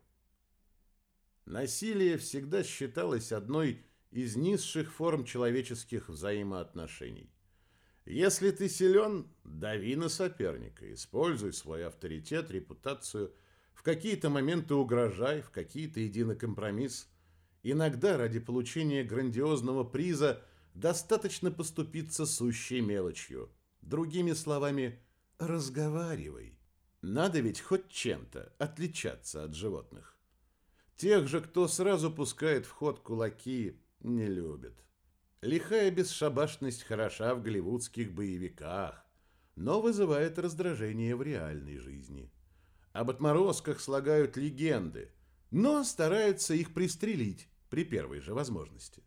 Насилие всегда считалось одной из низших форм человеческих взаимоотношений. Если ты силен, дави на соперника, используй свой авторитет, репутацию. В какие-то моменты угрожай, в какие-то иди на компромисс. Иногда ради получения грандиозного приза достаточно поступиться сущей мелочью. Другими словами, разговаривай. Надо ведь хоть чем-то отличаться от животных. Тех же, кто сразу пускает в ход кулаки, не любят. Лихая бесшабашность хороша в голливудских боевиках, но вызывает раздражение в реальной жизни. Об отморозках слагают легенды, но стараются их пристрелить при первой же возможности.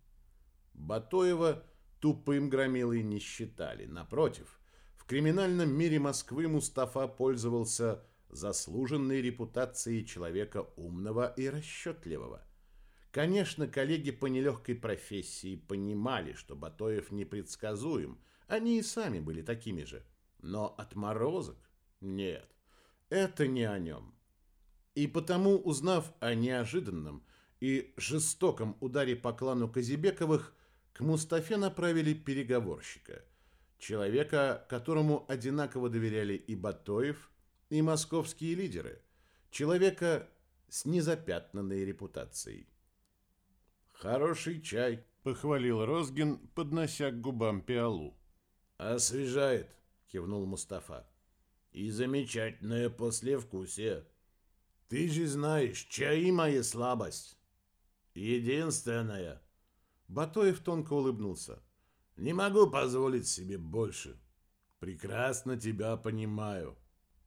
Батоева тупым громилой не считали. Напротив, в криминальном мире Москвы Мустафа пользовался заслуженной репутацией человека умного и расчетливого. Конечно, коллеги по нелегкой профессии понимали, что Батоев непредсказуем, они и сами были такими же. Но отморозок? Нет, это не о нем. И потому, узнав о неожиданном и жестоком ударе по клану Казибековых, к Мустафе направили переговорщика, человека, которому одинаково доверяли и Батоев, и московские лидеры, человека с незапятнанной репутацией. «Хороший чай», — похвалил Розгин, поднося к губам пиалу. «Освежает», — кивнул Мустафа. «И замечательное послевкусие. Ты же знаешь, чай моя слабость. Единственная». Батоев тонко улыбнулся. «Не могу позволить себе больше. Прекрасно тебя понимаю».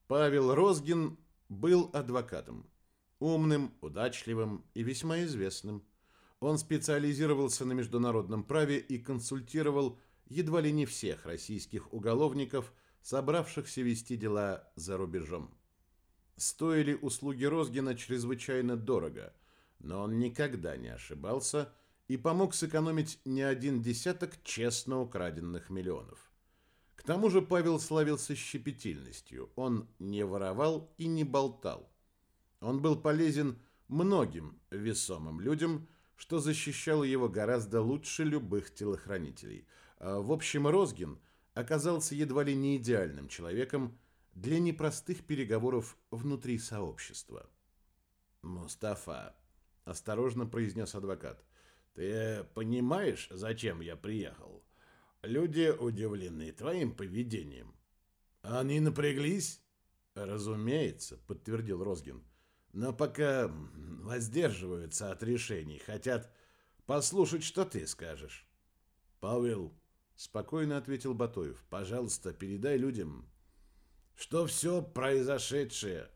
Павел Розгин был адвокатом. Умным, удачливым и весьма известным. Он специализировался на международном праве и консультировал едва ли не всех российских уголовников, собравшихся вести дела за рубежом. Стоили услуги Розгина чрезвычайно дорого, но он никогда не ошибался и помог сэкономить не один десяток честно украденных миллионов. К тому же Павел славился щепетильностью. Он не воровал и не болтал. Он был полезен многим весомым людям, что защищало его гораздо лучше любых телохранителей. А, в общем, Розгин оказался едва ли не идеальным человеком для непростых переговоров внутри сообщества. «Мустафа», — осторожно произнес адвокат, — «ты понимаешь, зачем я приехал? Люди удивлены твоим поведением». «Они напряглись?» «Разумеется», — подтвердил Розгин но пока воздерживаются от решений, хотят послушать, что ты скажешь. Павел, спокойно ответил Батоев, пожалуйста, передай людям, что все произошедшее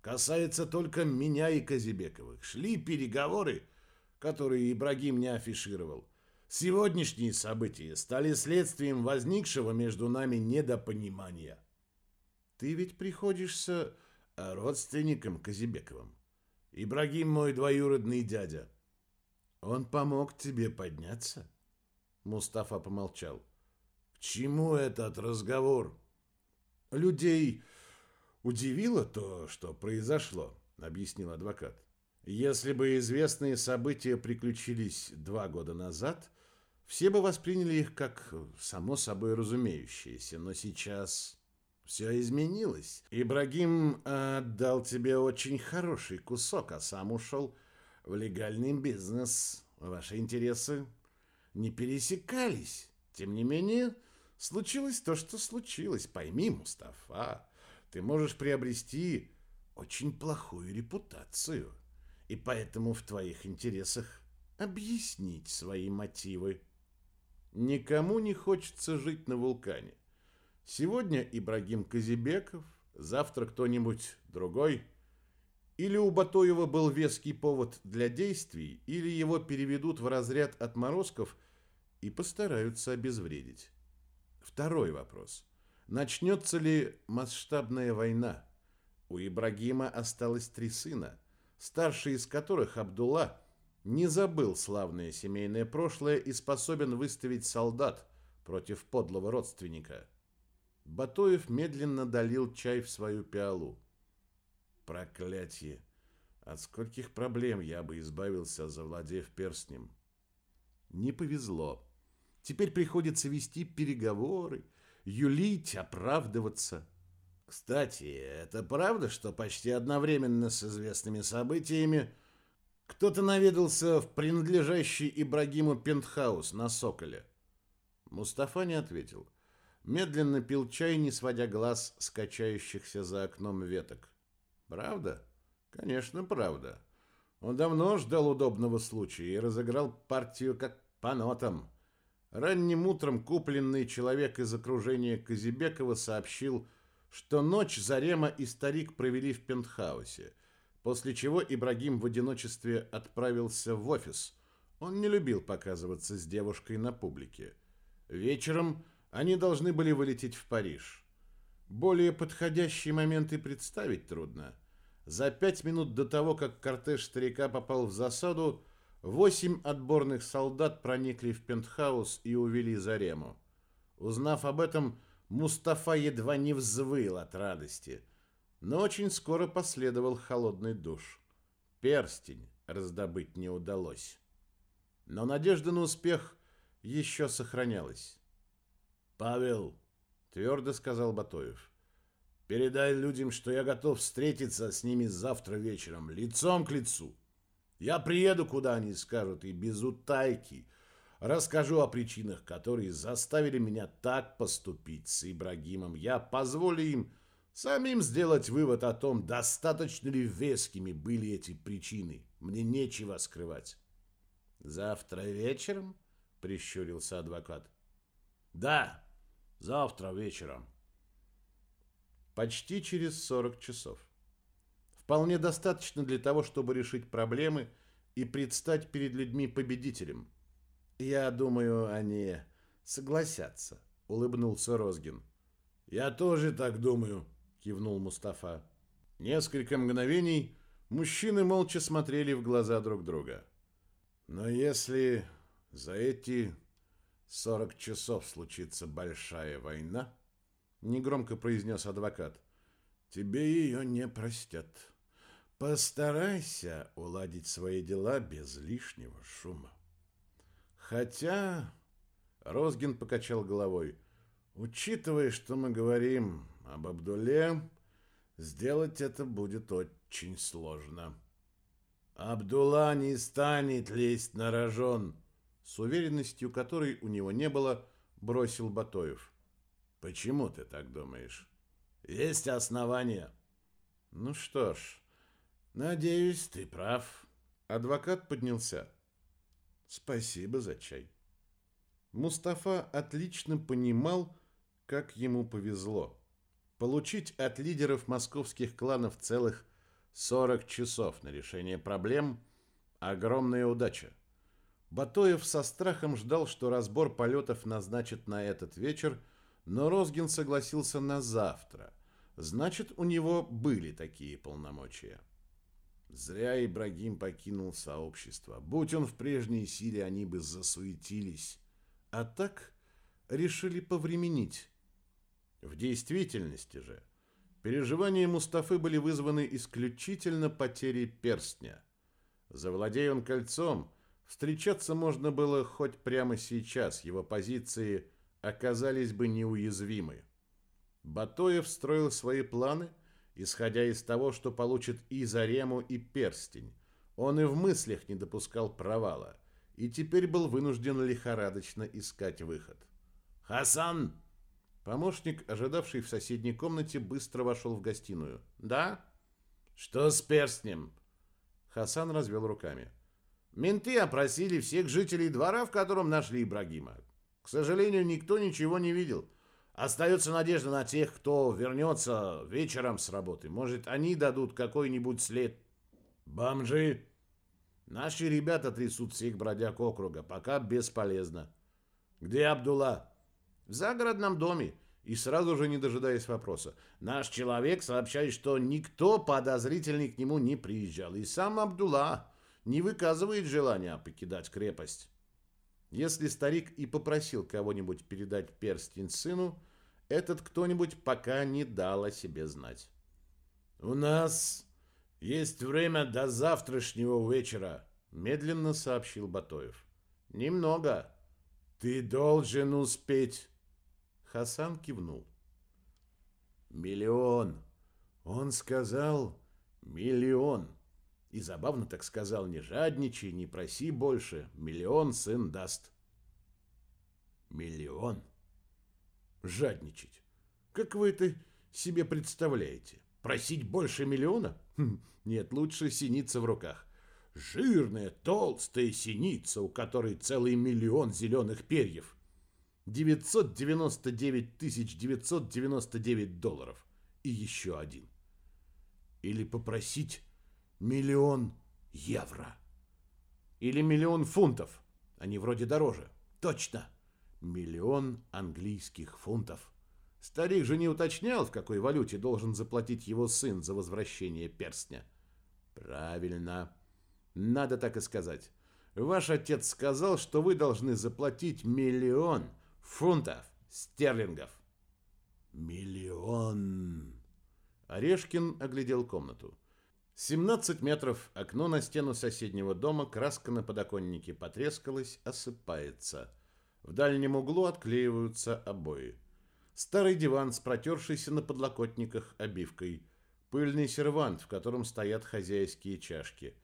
касается только меня и Казибековых. Шли переговоры, которые Ибрагим не афишировал. Сегодняшние события стали следствием возникшего между нами недопонимания. Ты ведь приходишься а родственником Казибековым. Ибрагим мой двоюродный дядя. Он помог тебе подняться? Мустафа помолчал. К чему этот разговор? Людей удивило то, что произошло, объяснил адвокат. Если бы известные события приключились два года назад, все бы восприняли их как само собой разумеющееся, но сейчас все изменилось. Ибрагим отдал тебе очень хороший кусок, а сам ушел в легальный бизнес. Ваши интересы не пересекались. Тем не менее, случилось то, что случилось. Пойми, Мустафа, ты можешь приобрести очень плохую репутацию. И поэтому в твоих интересах объяснить свои мотивы. Никому не хочется жить на вулкане. Сегодня Ибрагим Казибеков, завтра кто-нибудь другой. Или у Батоева был веский повод для действий, или его переведут в разряд отморозков и постараются обезвредить. Второй вопрос. Начнется ли масштабная война? У Ибрагима осталось три сына, старший из которых, Абдулла, не забыл славное семейное прошлое и способен выставить солдат против подлого родственника – Батоев медленно долил чай в свою пиалу. Проклятье! От скольких проблем я бы избавился, завладев перстнем. Не повезло. Теперь приходится вести переговоры, юлить, оправдываться. Кстати, это правда, что почти одновременно с известными событиями кто-то наведался в принадлежащий Ибрагиму пентхаус на Соколе? Мустафа не ответил. Медленно пил чай, не сводя глаз с качающихся за окном веток. Правда? Конечно, правда. Он давно ждал удобного случая и разыграл партию как по нотам. Ранним утром купленный человек из окружения Казибекова сообщил, что ночь Зарема и старик провели в пентхаусе, после чего Ибрагим в одиночестве отправился в офис. Он не любил показываться с девушкой на публике. Вечером они должны были вылететь в Париж. Более подходящий момент и представить трудно. За пять минут до того, как кортеж старика попал в засаду, восемь отборных солдат проникли в пентхаус и увели Зарему. Узнав об этом, Мустафа едва не взвыл от радости. Но очень скоро последовал холодный душ. Перстень раздобыть не удалось. Но надежда на успех еще сохранялась. «Павел», — твердо сказал Батоев, — «передай людям, что я готов встретиться с ними завтра вечером, лицом к лицу. Я приеду, куда они скажут, и без утайки расскажу о причинах, которые заставили меня так поступить с Ибрагимом. Я позволю им самим сделать вывод о том, достаточно ли вескими были эти причины. Мне нечего скрывать». «Завтра вечером?» — прищурился адвокат. «Да, завтра вечером». Почти через 40 часов. Вполне достаточно для того, чтобы решить проблемы и предстать перед людьми победителем. Я думаю, они согласятся, улыбнулся Розгин. Я тоже так думаю, кивнул Мустафа. Несколько мгновений мужчины молча смотрели в глаза друг друга. Но если за эти 40 часов случится большая война, негромко произнес адвокат, тебе ее не простят. Постарайся уладить свои дела без лишнего шума. Хотя, Розгин покачал головой, учитывая, что мы говорим об Абдуле, сделать это будет очень сложно. Абдулла не станет лезть на рожон, с уверенностью которой у него не было, бросил Батоев. Почему ты так думаешь? Есть основания. Ну что ж, надеюсь, ты прав. Адвокат поднялся. Спасибо за чай. Мустафа отлично понимал, как ему повезло. Получить от лидеров московских кланов целых 40 часов на решение проблем – огромная удача. Батоев со страхом ждал, что разбор полетов назначат на этот вечер, но Розгин согласился на завтра. Значит, у него были такие полномочия. Зря Ибрагим покинул сообщество. Будь он в прежней силе, они бы засуетились. А так решили повременить. В действительности же переживания Мустафы были вызваны исключительно потерей перстня. Завладея он кольцом – Встречаться можно было хоть прямо сейчас, его позиции оказались бы неуязвимы. Батоев строил свои планы, исходя из того, что получит и Зарему, и Перстень. Он и в мыслях не допускал провала, и теперь был вынужден лихорадочно искать выход. «Хасан!» Помощник, ожидавший в соседней комнате, быстро вошел в гостиную. «Да?» «Что с Перстнем?» Хасан развел руками. Менты опросили всех жителей двора, в котором нашли Ибрагима. К сожалению, никто ничего не видел. Остается надежда на тех, кто вернется вечером с работы. Может, они дадут какой-нибудь след. Бомжи. Наши ребята трясут всех бродяг округа. Пока бесполезно. Где Абдулла? В загородном доме. И сразу же, не дожидаясь вопроса, наш человек сообщает, что никто подозрительный к нему не приезжал. И сам Абдулла не выказывает желания покидать крепость. Если старик и попросил кого-нибудь передать перстень сыну, этот кто-нибудь пока не дал о себе знать. «У нас есть время до завтрашнего вечера», — медленно сообщил Батоев. «Немного. Ты должен успеть». Хасан кивнул. «Миллион Он сказал миллион. И забавно так сказал, не жадничай, не проси больше, миллион сын даст. Миллион? Жадничать. Как вы это себе представляете? Просить больше миллиона? Хм, нет, лучше синица в руках. Жирная, толстая синица, у которой целый миллион зеленых перьев. 999 999 долларов. И еще один. Или попросить миллион евро. Или миллион фунтов. Они вроде дороже. Точно. Миллион английских фунтов. Старик же не уточнял, в какой валюте должен заплатить его сын за возвращение перстня. Правильно. Надо так и сказать. Ваш отец сказал, что вы должны заплатить миллион фунтов стерлингов. Миллион. Орешкин оглядел комнату. 17 метров, окно на стену соседнего дома, краска на подоконнике потрескалась, осыпается. В дальнем углу отклеиваются обои. Старый диван с протершейся на подлокотниках обивкой. Пыльный сервант, в котором стоят хозяйские чашки.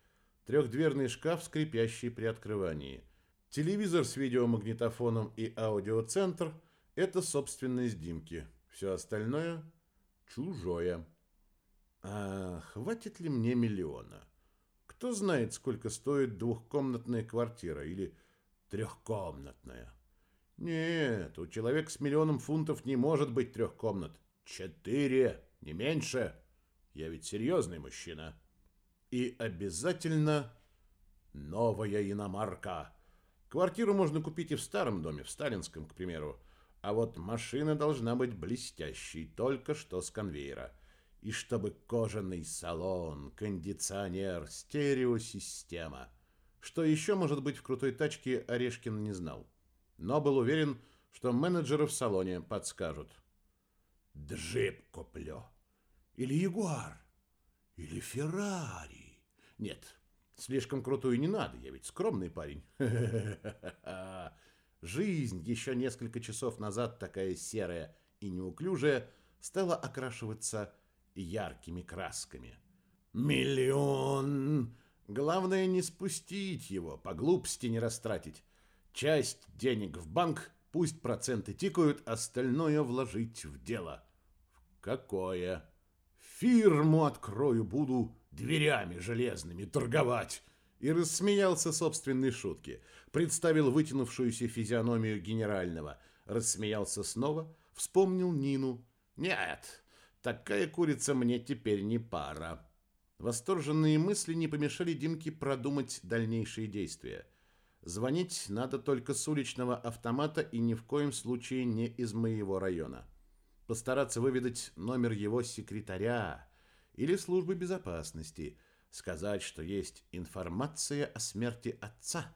Трехдверный шкаф, скрипящий при открывании. Телевизор с видеомагнитофоном и аудиоцентр – это собственность Димки. Все остальное – чужое. А хватит ли мне миллиона? Кто знает, сколько стоит двухкомнатная квартира или трехкомнатная? Нет, у человека с миллионом фунтов не может быть трех комнат. Четыре, не меньше. Я ведь серьезный мужчина. И обязательно новая иномарка. Квартиру можно купить и в старом доме, в сталинском, к примеру. А вот машина должна быть блестящей, только что с конвейера. И чтобы кожаный салон, кондиционер, стереосистема. Что еще может быть в крутой тачке, Орешкин не знал. Но был уверен, что менеджеры в салоне подскажут. Джип куплю. Или Ягуар. Или Феррари. Нет, слишком крутую не надо, я ведь скромный парень. Жизнь еще несколько часов назад такая серая и неуклюжая стала окрашиваться яркими красками. Миллион! Главное не спустить его, по глупости не растратить. Часть денег в банк, пусть проценты тикают, остальное вложить в дело. В какое? Фирму открою, буду дверями железными торговать. И рассмеялся собственной шутке. Представил вытянувшуюся физиономию генерального. Рассмеялся снова, вспомнил Нину. Нет, Такая курица мне теперь не пара. Восторженные мысли не помешали Димке продумать дальнейшие действия. Звонить надо только с уличного автомата и ни в коем случае не из моего района. Постараться выведать номер его секретаря или службы безопасности, сказать, что есть информация о смерти отца,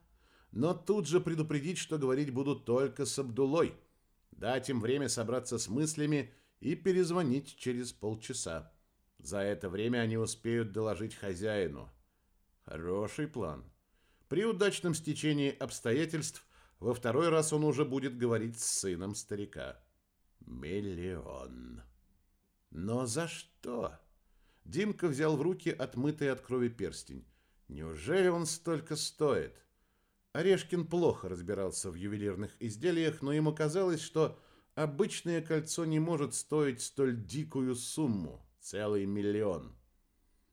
но тут же предупредить, что говорить буду только с Абдулой, дать им время собраться с мыслями и перезвонить через полчаса. За это время они успеют доложить хозяину. Хороший план. При удачном стечении обстоятельств во второй раз он уже будет говорить с сыном старика. Миллион. Но за что? Димка взял в руки отмытый от крови перстень. Неужели он столько стоит? Орешкин плохо разбирался в ювелирных изделиях, но ему казалось, что Обычное кольцо не может стоить столь дикую сумму, целый миллион.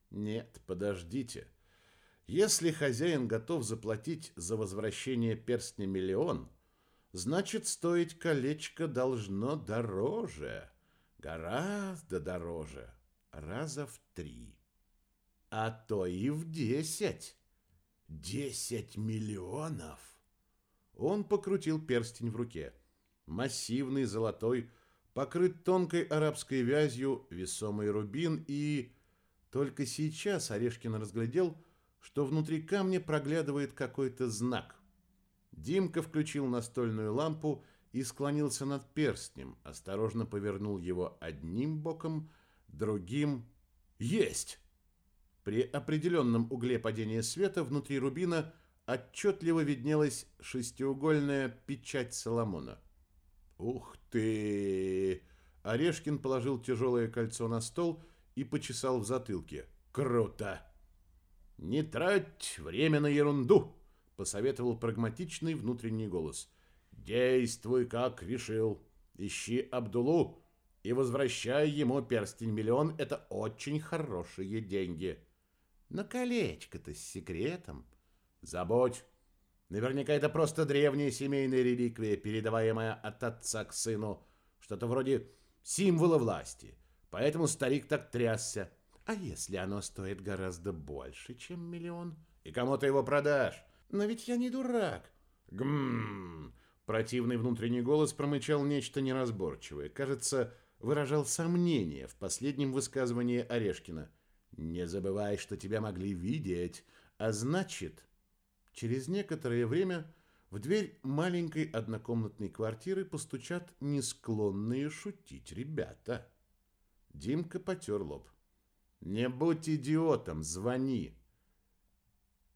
Нет, подождите. Если хозяин готов заплатить за возвращение перстня миллион, значит, стоить колечко должно дороже. Гораздо дороже. Раза в три. А то и в десять. Десять миллионов. Он покрутил перстень в руке массивный, золотой, покрыт тонкой арабской вязью, весомый рубин и... Только сейчас Орешкин разглядел, что внутри камня проглядывает какой-то знак. Димка включил настольную лампу и склонился над перстнем, осторожно повернул его одним боком, другим... Есть! При определенном угле падения света внутри рубина отчетливо виднелась шестиугольная печать Соломона – Ух ты! Орешкин положил тяжелое кольцо на стол и почесал в затылке. Круто! Не трать время на ерунду, посоветовал прагматичный внутренний голос. Действуй, как решил. Ищи Абдулу и возвращай ему перстень миллион. Это очень хорошие деньги. Но колечко-то с секретом. Забудь. Наверняка это просто древняя семейная реликвия, передаваемая от отца к сыну. Что-то вроде символа власти. Поэтому старик так трясся. А если оно стоит гораздо больше, чем миллион? И кому ты его продашь? Но ведь я не дурак. Гм. Противный внутренний голос промычал нечто неразборчивое. Кажется, выражал сомнение в последнем высказывании Орешкина. Не забывай, что тебя могли видеть, а значит, через некоторое время в дверь маленькой однокомнатной квартиры постучат не склонные шутить ребята. Димка потер лоб. «Не будь идиотом, звони!»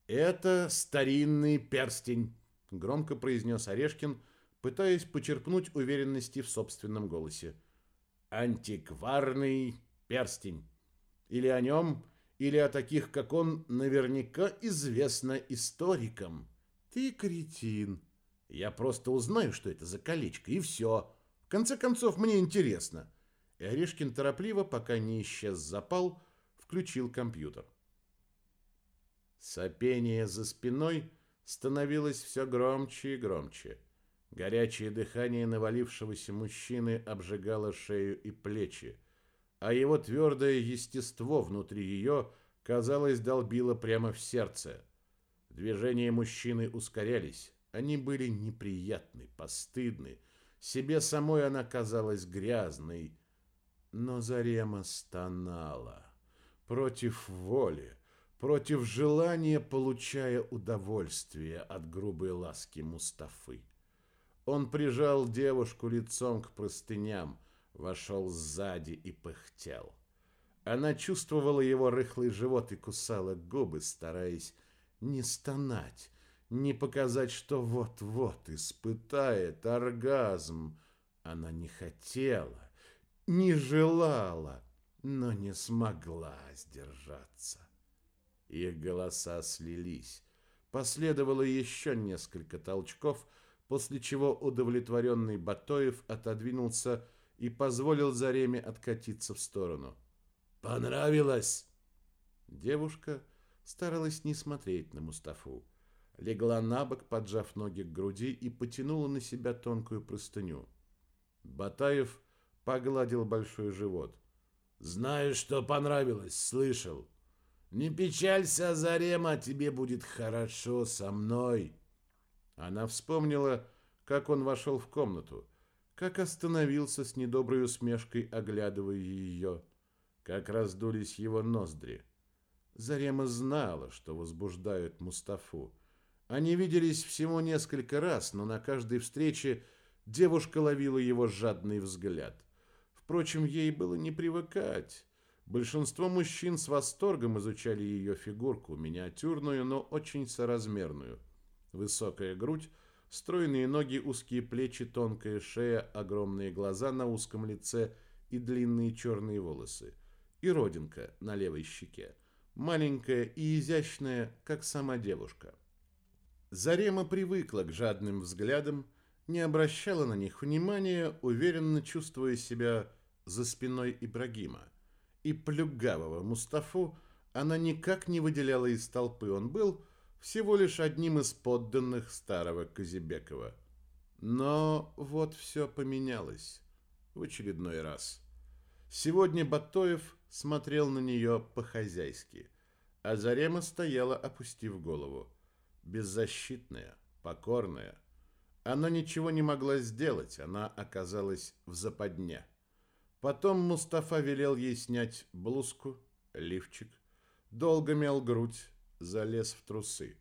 «Это старинный перстень», — громко произнес Орешкин, пытаясь почерпнуть уверенности в собственном голосе. «Антикварный перстень. Или о нем, или о таких, как он, наверняка известно историкам». «Ты кретин!» «Я просто узнаю, что это за колечко, и все. В конце концов, мне интересно». И Орешкин торопливо, пока не исчез запал, включил компьютер. Сопение за спиной становилось все громче и громче. Горячее дыхание навалившегося мужчины обжигало шею и плечи, а его твердое естество внутри ее, казалось, долбило прямо в сердце. Движения мужчины ускорялись. Они были неприятны, постыдны. Себе самой она казалась грязной. Но Зарема стонала. Против воли против желания, получая удовольствие от грубой ласки Мустафы. Он прижал девушку лицом к простыням, вошел сзади и пыхтел. Она чувствовала его рыхлый живот и кусала губы, стараясь не стонать, не показать, что вот-вот испытает оргазм. Она не хотела, не желала, но не смогла сдержаться. Их голоса слились. Последовало еще несколько толчков, после чего удовлетворенный Батоев отодвинулся и позволил Зареме откатиться в сторону. «Понравилось?» Девушка старалась не смотреть на Мустафу. Легла на бок, поджав ноги к груди и потянула на себя тонкую простыню. Батаев погладил большой живот. «Знаю, что понравилось, слышал. Не печалься, Зарема, тебе будет хорошо со мной. Она вспомнила, как он вошел в комнату, как остановился с недоброй усмешкой, оглядывая ее, как раздулись его ноздри. Зарема знала, что возбуждают Мустафу. Они виделись всего несколько раз, но на каждой встрече девушка ловила его жадный взгляд. Впрочем, ей было не привыкать. Большинство мужчин с восторгом изучали ее фигурку, миниатюрную, но очень соразмерную. Высокая грудь, стройные ноги, узкие плечи, тонкая шея, огромные глаза на узком лице и длинные черные волосы. И родинка на левой щеке, маленькая и изящная, как сама девушка. Зарема привыкла к жадным взглядам, не обращала на них внимания, уверенно чувствуя себя за спиной Ибрагима и плюгавого Мустафу она никак не выделяла из толпы. Он был всего лишь одним из подданных старого Казибекова. Но вот все поменялось в очередной раз. Сегодня Батоев смотрел на нее по-хозяйски, а Зарема стояла, опустив голову. Беззащитная, покорная. Она ничего не могла сделать, она оказалась в западне. Потом Мустафа велел ей снять блузку, лифчик, долго мял грудь, залез в трусы.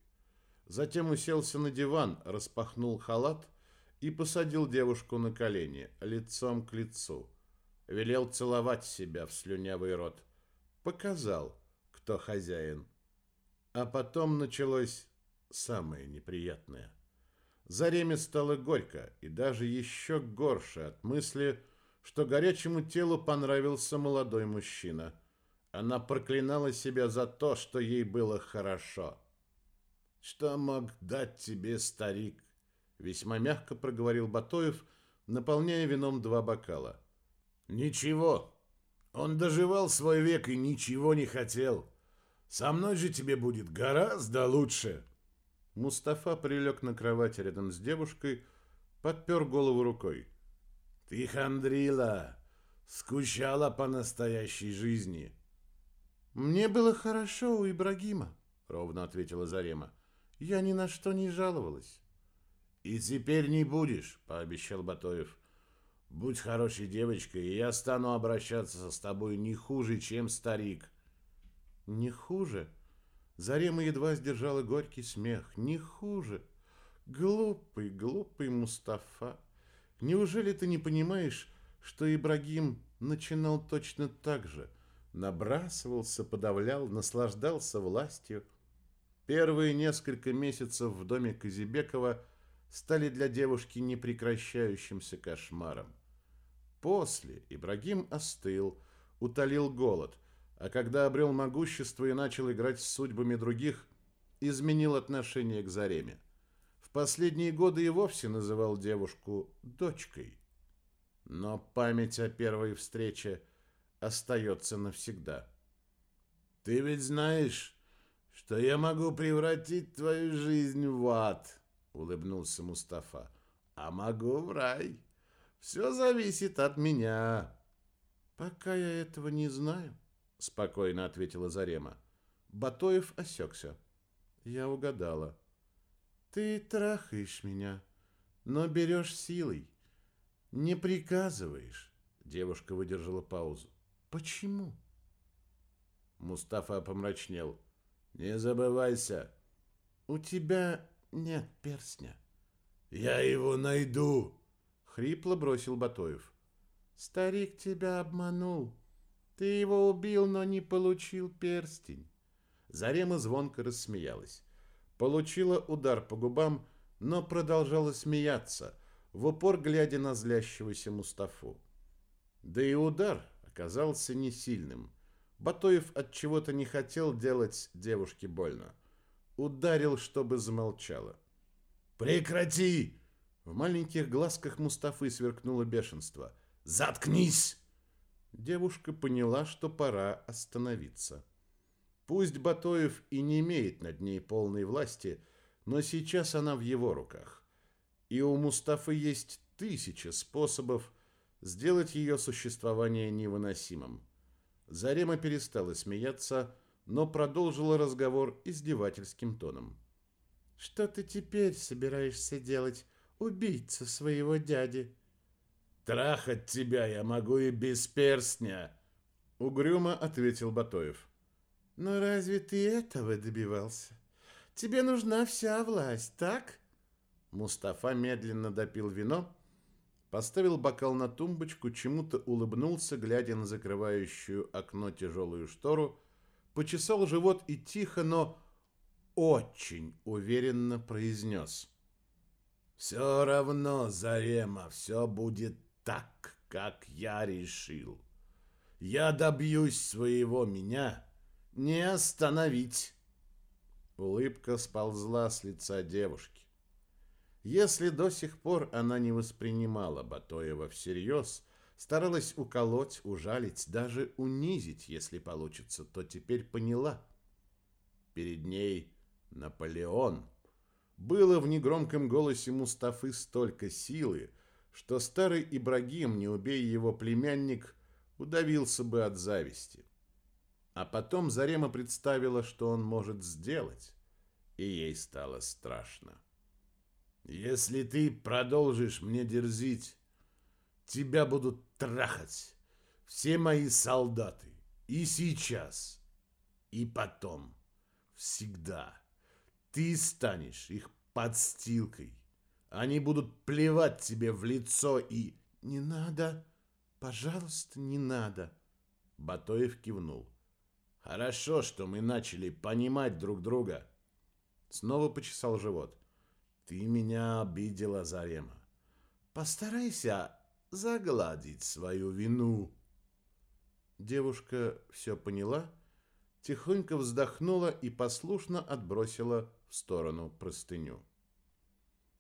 Затем уселся на диван, распахнул халат и посадил девушку на колени, лицом к лицу. Велел целовать себя в слюнявый рот. Показал, кто хозяин. А потом началось самое неприятное. Зареме стало горько и даже еще горше от мысли, что горячему телу понравился молодой мужчина. Она проклинала себя за то, что ей было хорошо. «Что мог дать тебе старик?» Весьма мягко проговорил Батоев, наполняя вином два бокала. «Ничего. Он доживал свой век и ничего не хотел. Со мной же тебе будет гораздо лучше». Мустафа прилег на кровати рядом с девушкой, подпер голову рукой. «Ты хандрила, скучала по настоящей жизни». «Мне было хорошо у Ибрагима», — ровно ответила Зарема. «Я ни на что не жаловалась». «И теперь не будешь», — пообещал Батоев. «Будь хорошей девочкой, и я стану обращаться с тобой не хуже, чем старик». «Не хуже?» Зарема едва сдержала горький смех. «Не хуже. Глупый, глупый Мустафа. Неужели ты не понимаешь, что Ибрагим начинал точно так же? Набрасывался, подавлял, наслаждался властью. Первые несколько месяцев в доме Казибекова стали для девушки непрекращающимся кошмаром. После Ибрагим остыл, утолил голод, а когда обрел могущество и начал играть с судьбами других, изменил отношение к Зареме. В последние годы и вовсе называл девушку дочкой. Но память о первой встрече остается навсегда. «Ты ведь знаешь, что я могу превратить твою жизнь в ад», — улыбнулся Мустафа. «А могу в рай. Все зависит от меня». «Пока я этого не знаю», спокойно ответила Зарема. Батоев осекся. Я угадала. Ты трахаешь меня, но берешь силой. Не приказываешь. Девушка выдержала паузу. Почему? Мустафа помрачнел. Не забывайся. У тебя нет перстня. Я его найду, хрипло бросил Батоев. Старик тебя обманул. Ты его убил, но не получил перстень. Зарема звонко рассмеялась. Получила удар по губам, но продолжала смеяться, в упор глядя на злящегося Мустафу. Да и удар оказался не сильным. Батоев от чего-то не хотел делать девушке больно. Ударил, чтобы замолчала. «Прекрати!» В маленьких глазках Мустафы сверкнуло бешенство. «Заткнись!» девушка поняла, что пора остановиться. Пусть Батоев и не имеет над ней полной власти, но сейчас она в его руках. И у Мустафы есть тысячи способов сделать ее существование невыносимым. Зарема перестала смеяться, но продолжила разговор издевательским тоном. «Что ты теперь собираешься делать, убийца своего дяди?» Трахать тебя я могу и без перстня, угрюмо ответил Батоев. Но разве ты этого добивался? Тебе нужна вся власть, так? Мустафа медленно допил вино, поставил бокал на тумбочку, чему-то улыбнулся, глядя на закрывающую окно тяжелую штору, почесал живот и тихо, но очень уверенно произнес. «Все равно, Зарема, все будет так, как я решил. Я добьюсь своего меня, не остановить. Улыбка сползла с лица девушки. Если до сих пор она не воспринимала Батоева всерьез, старалась уколоть, ужалить, даже унизить, если получится, то теперь поняла. Перед ней Наполеон. Было в негромком голосе Мустафы столько силы, что старый Ибрагим, не убей его племянник, удавился бы от зависти. А потом Зарема представила, что он может сделать, и ей стало страшно. «Если ты продолжишь мне дерзить, тебя будут трахать все мои солдаты, и сейчас, и потом, всегда. Ты станешь их подстилкой, они будут плевать тебе в лицо и... Не надо, пожалуйста, не надо. Батоев кивнул. Хорошо, что мы начали понимать друг друга. Снова почесал живот. Ты меня обидела, Зарема. Постарайся загладить свою вину. Девушка все поняла, тихонько вздохнула и послушно отбросила в сторону простыню.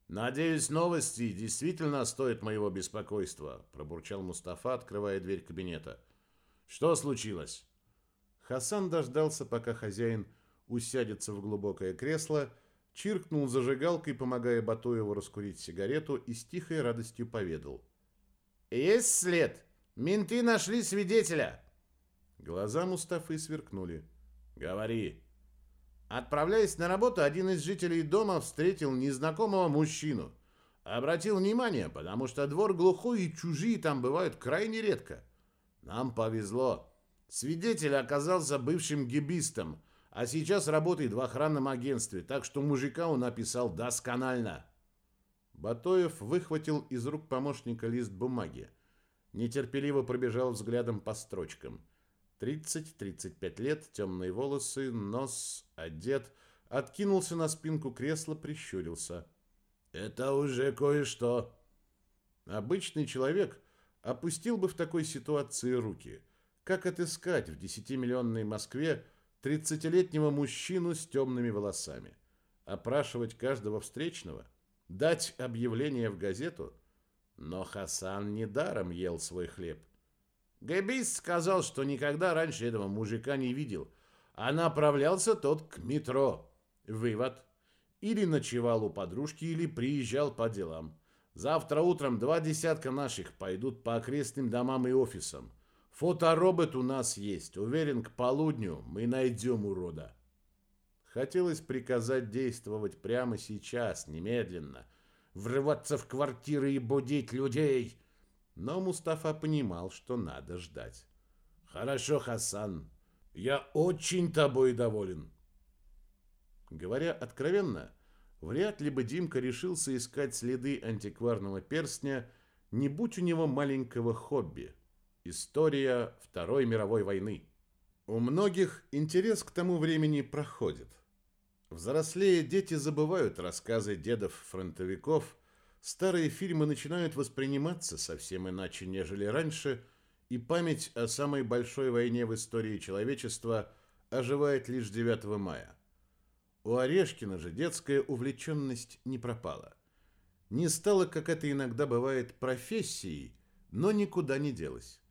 «Надеюсь, новости действительно стоят моего беспокойства», пробурчал Мустафа, открывая дверь кабинета. «Что случилось?» Хасан дождался, пока хозяин усядется в глубокое кресло, чиркнул зажигалкой, помогая Батуеву раскурить сигарету, и с тихой радостью поведал. «Есть след! Менты нашли свидетеля!» Глаза Мустафы сверкнули. «Говори!» Отправляясь на работу, один из жителей дома встретил незнакомого мужчину. Обратил внимание, потому что двор глухой и чужие там бывают крайне редко. Нам повезло. Свидетель оказался бывшим гибистом, а сейчас работает в охранном агентстве, так что мужика он описал досконально. Батоев выхватил из рук помощника лист бумаги. Нетерпеливо пробежал взглядом по строчкам. 30-35 лет, темные волосы, нос, одет, откинулся на спинку кресла, прищурился. «Это уже кое-что». Обычный человек опустил бы в такой ситуации руки – как отыскать в десятимиллионной Москве 30-летнего мужчину с темными волосами? Опрашивать каждого встречного? Дать объявление в газету? Но Хасан недаром ел свой хлеб. Гэбис сказал, что никогда раньше этого мужика не видел, а направлялся тот к метро. Вывод. Или ночевал у подружки, или приезжал по делам. Завтра утром два десятка наших пойдут по окрестным домам и офисам. Фоторобот у нас есть. Уверен, к полудню мы найдем урода. Хотелось приказать действовать прямо сейчас, немедленно. Врываться в квартиры и будить людей. Но Мустафа понимал, что надо ждать. Хорошо, Хасан. Я очень тобой доволен. Говоря откровенно, вряд ли бы Димка решился искать следы антикварного перстня, не будь у него маленького хобби – История Второй мировой войны. У многих интерес к тому времени проходит. Взрослее дети забывают рассказы дедов-фронтовиков, старые фильмы начинают восприниматься совсем иначе, нежели раньше, и память о самой большой войне в истории человечества оживает лишь 9 мая. У Орешкина же детская увлеченность не пропала. Не стала, как это иногда бывает, профессией, но никуда не делась.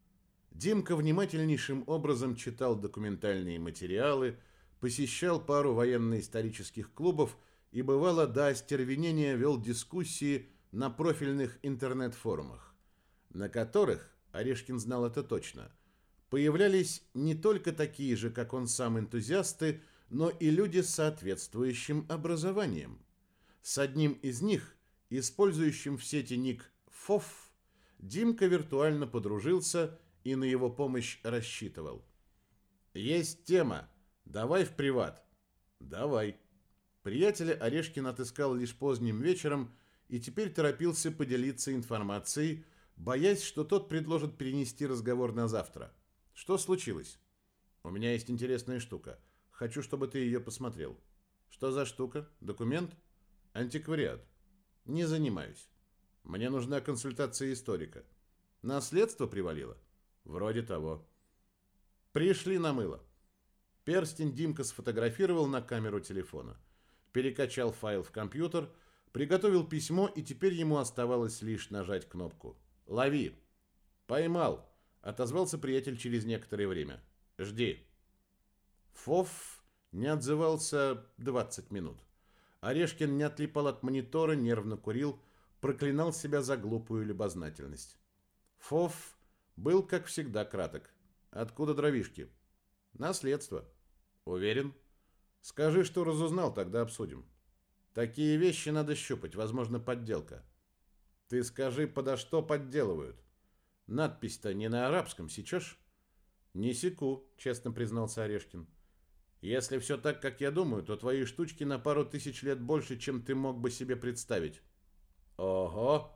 Димка внимательнейшим образом читал документальные материалы, посещал пару военно-исторических клубов и, бывало, до остервенения вел дискуссии на профильных интернет-форумах, на которых, Орешкин знал это точно, появлялись не только такие же, как он сам, энтузиасты, но и люди с соответствующим образованием. С одним из них, использующим в сети ник ФОФ, Димка виртуально подружился и на его помощь рассчитывал. «Есть тема. Давай в приват». «Давай». Приятеля Орешкин отыскал лишь поздним вечером и теперь торопился поделиться информацией, боясь, что тот предложит перенести разговор на завтра. «Что случилось?» «У меня есть интересная штука. Хочу, чтобы ты ее посмотрел». «Что за штука? Документ?» «Антиквариат». «Не занимаюсь. Мне нужна консультация историка». «Наследство привалило?» Вроде того. Пришли на мыло. Перстень Димка сфотографировал на камеру телефона. Перекачал файл в компьютер, приготовил письмо, и теперь ему оставалось лишь нажать кнопку. «Лови!» «Поймал!» — отозвался приятель через некоторое время. «Жди!» Фоф не отзывался 20 минут. Орешкин не отлипал от монитора, нервно курил, проклинал себя за глупую любознательность. Фоф был, как всегда, краток. Откуда дровишки? Наследство. Уверен? Скажи, что разузнал, тогда обсудим. Такие вещи надо щупать, возможно, подделка. Ты скажи, подо что подделывают? Надпись-то не на арабском, сечешь? Не секу, честно признался Орешкин. Если все так, как я думаю, то твои штучки на пару тысяч лет больше, чем ты мог бы себе представить. Ого!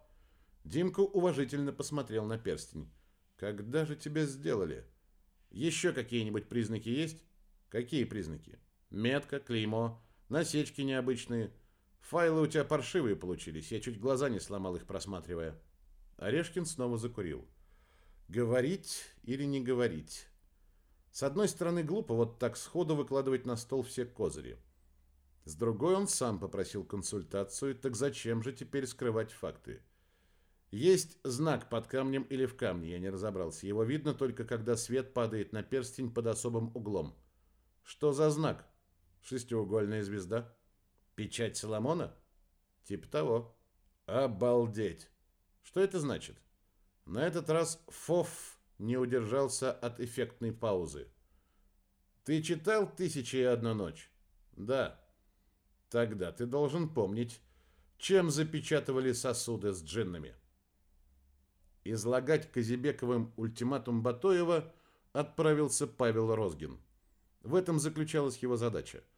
Димка уважительно посмотрел на перстень. Когда же тебя сделали? Еще какие-нибудь признаки есть? Какие признаки? Метка, клеймо, насечки необычные. Файлы у тебя паршивые получились. Я чуть глаза не сломал их, просматривая. Орешкин снова закурил. Говорить или не говорить? С одной стороны, глупо вот так сходу выкладывать на стол все козыри. С другой, он сам попросил консультацию, так зачем же теперь скрывать факты? Есть знак под камнем или в камне, я не разобрался. Его видно только, когда свет падает на перстень под особым углом. Что за знак? Шестиугольная звезда? Печать Соломона? Типа того. Обалдеть! Что это значит? На этот раз Фоф не удержался от эффектной паузы. Ты читал «Тысяча и одна ночь»? Да. Тогда ты должен помнить, чем запечатывали сосуды с джиннами. Излагать Казибековым ультиматум Батоева отправился Павел Розгин. В этом заключалась его задача –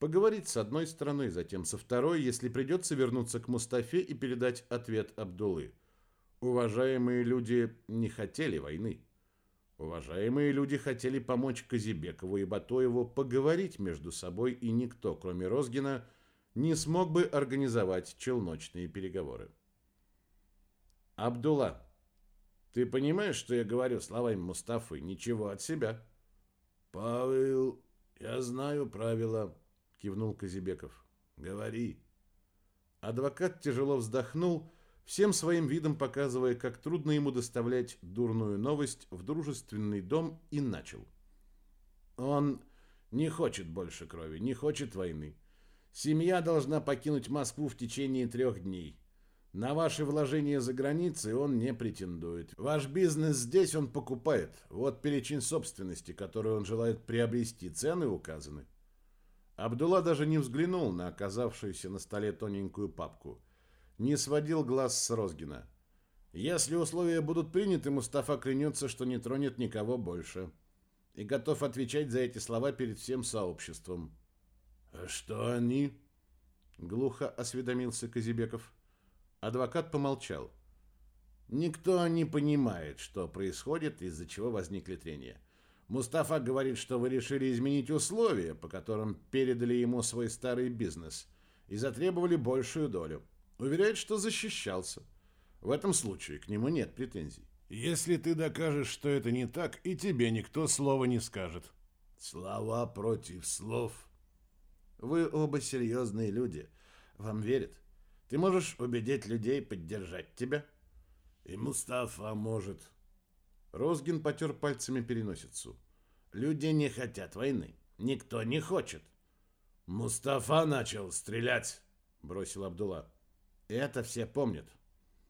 Поговорить с одной стороны, затем со второй, если придется вернуться к Мустафе и передать ответ Абдулы. Уважаемые люди не хотели войны. Уважаемые люди хотели помочь Казибекову и Батоеву поговорить между собой, и никто, кроме Розгина, не смог бы организовать челночные переговоры. Абдулла, ты понимаешь, что я говорю словами Мустафы? Ничего от себя. Павел, я знаю правила кивнул Казибеков. Говори. Адвокат тяжело вздохнул, всем своим видом показывая, как трудно ему доставлять дурную новость в дружественный дом, и начал. Он не хочет больше крови, не хочет войны. Семья должна покинуть Москву в течение трех дней. На ваши вложения за границей он не претендует. Ваш бизнес здесь он покупает. Вот перечень собственности, которую он желает приобрести. Цены указаны. Абдулла даже не взглянул на оказавшуюся на столе тоненькую папку. Не сводил глаз с Розгина. Если условия будут приняты, Мустафа клянется, что не тронет никого больше. И готов отвечать за эти слова перед всем сообществом. «А что они?» Глухо осведомился Казибеков. Адвокат помолчал. Никто не понимает, что происходит, из-за чего возникли трения. Мустафа говорит, что вы решили изменить условия, по которым передали ему свой старый бизнес, и затребовали большую долю. Уверяет, что защищался. В этом случае к нему нет претензий. Если ты докажешь, что это не так, и тебе никто слова не скажет. Слова против слов. Вы оба серьезные люди. Вам верят. Ты можешь убедить людей поддержать тебя? И Мустафа может. Розгин потер пальцами переносицу. Люди не хотят войны. Никто не хочет. Мустафа начал стрелять, бросил Абдулла. Это все помнят.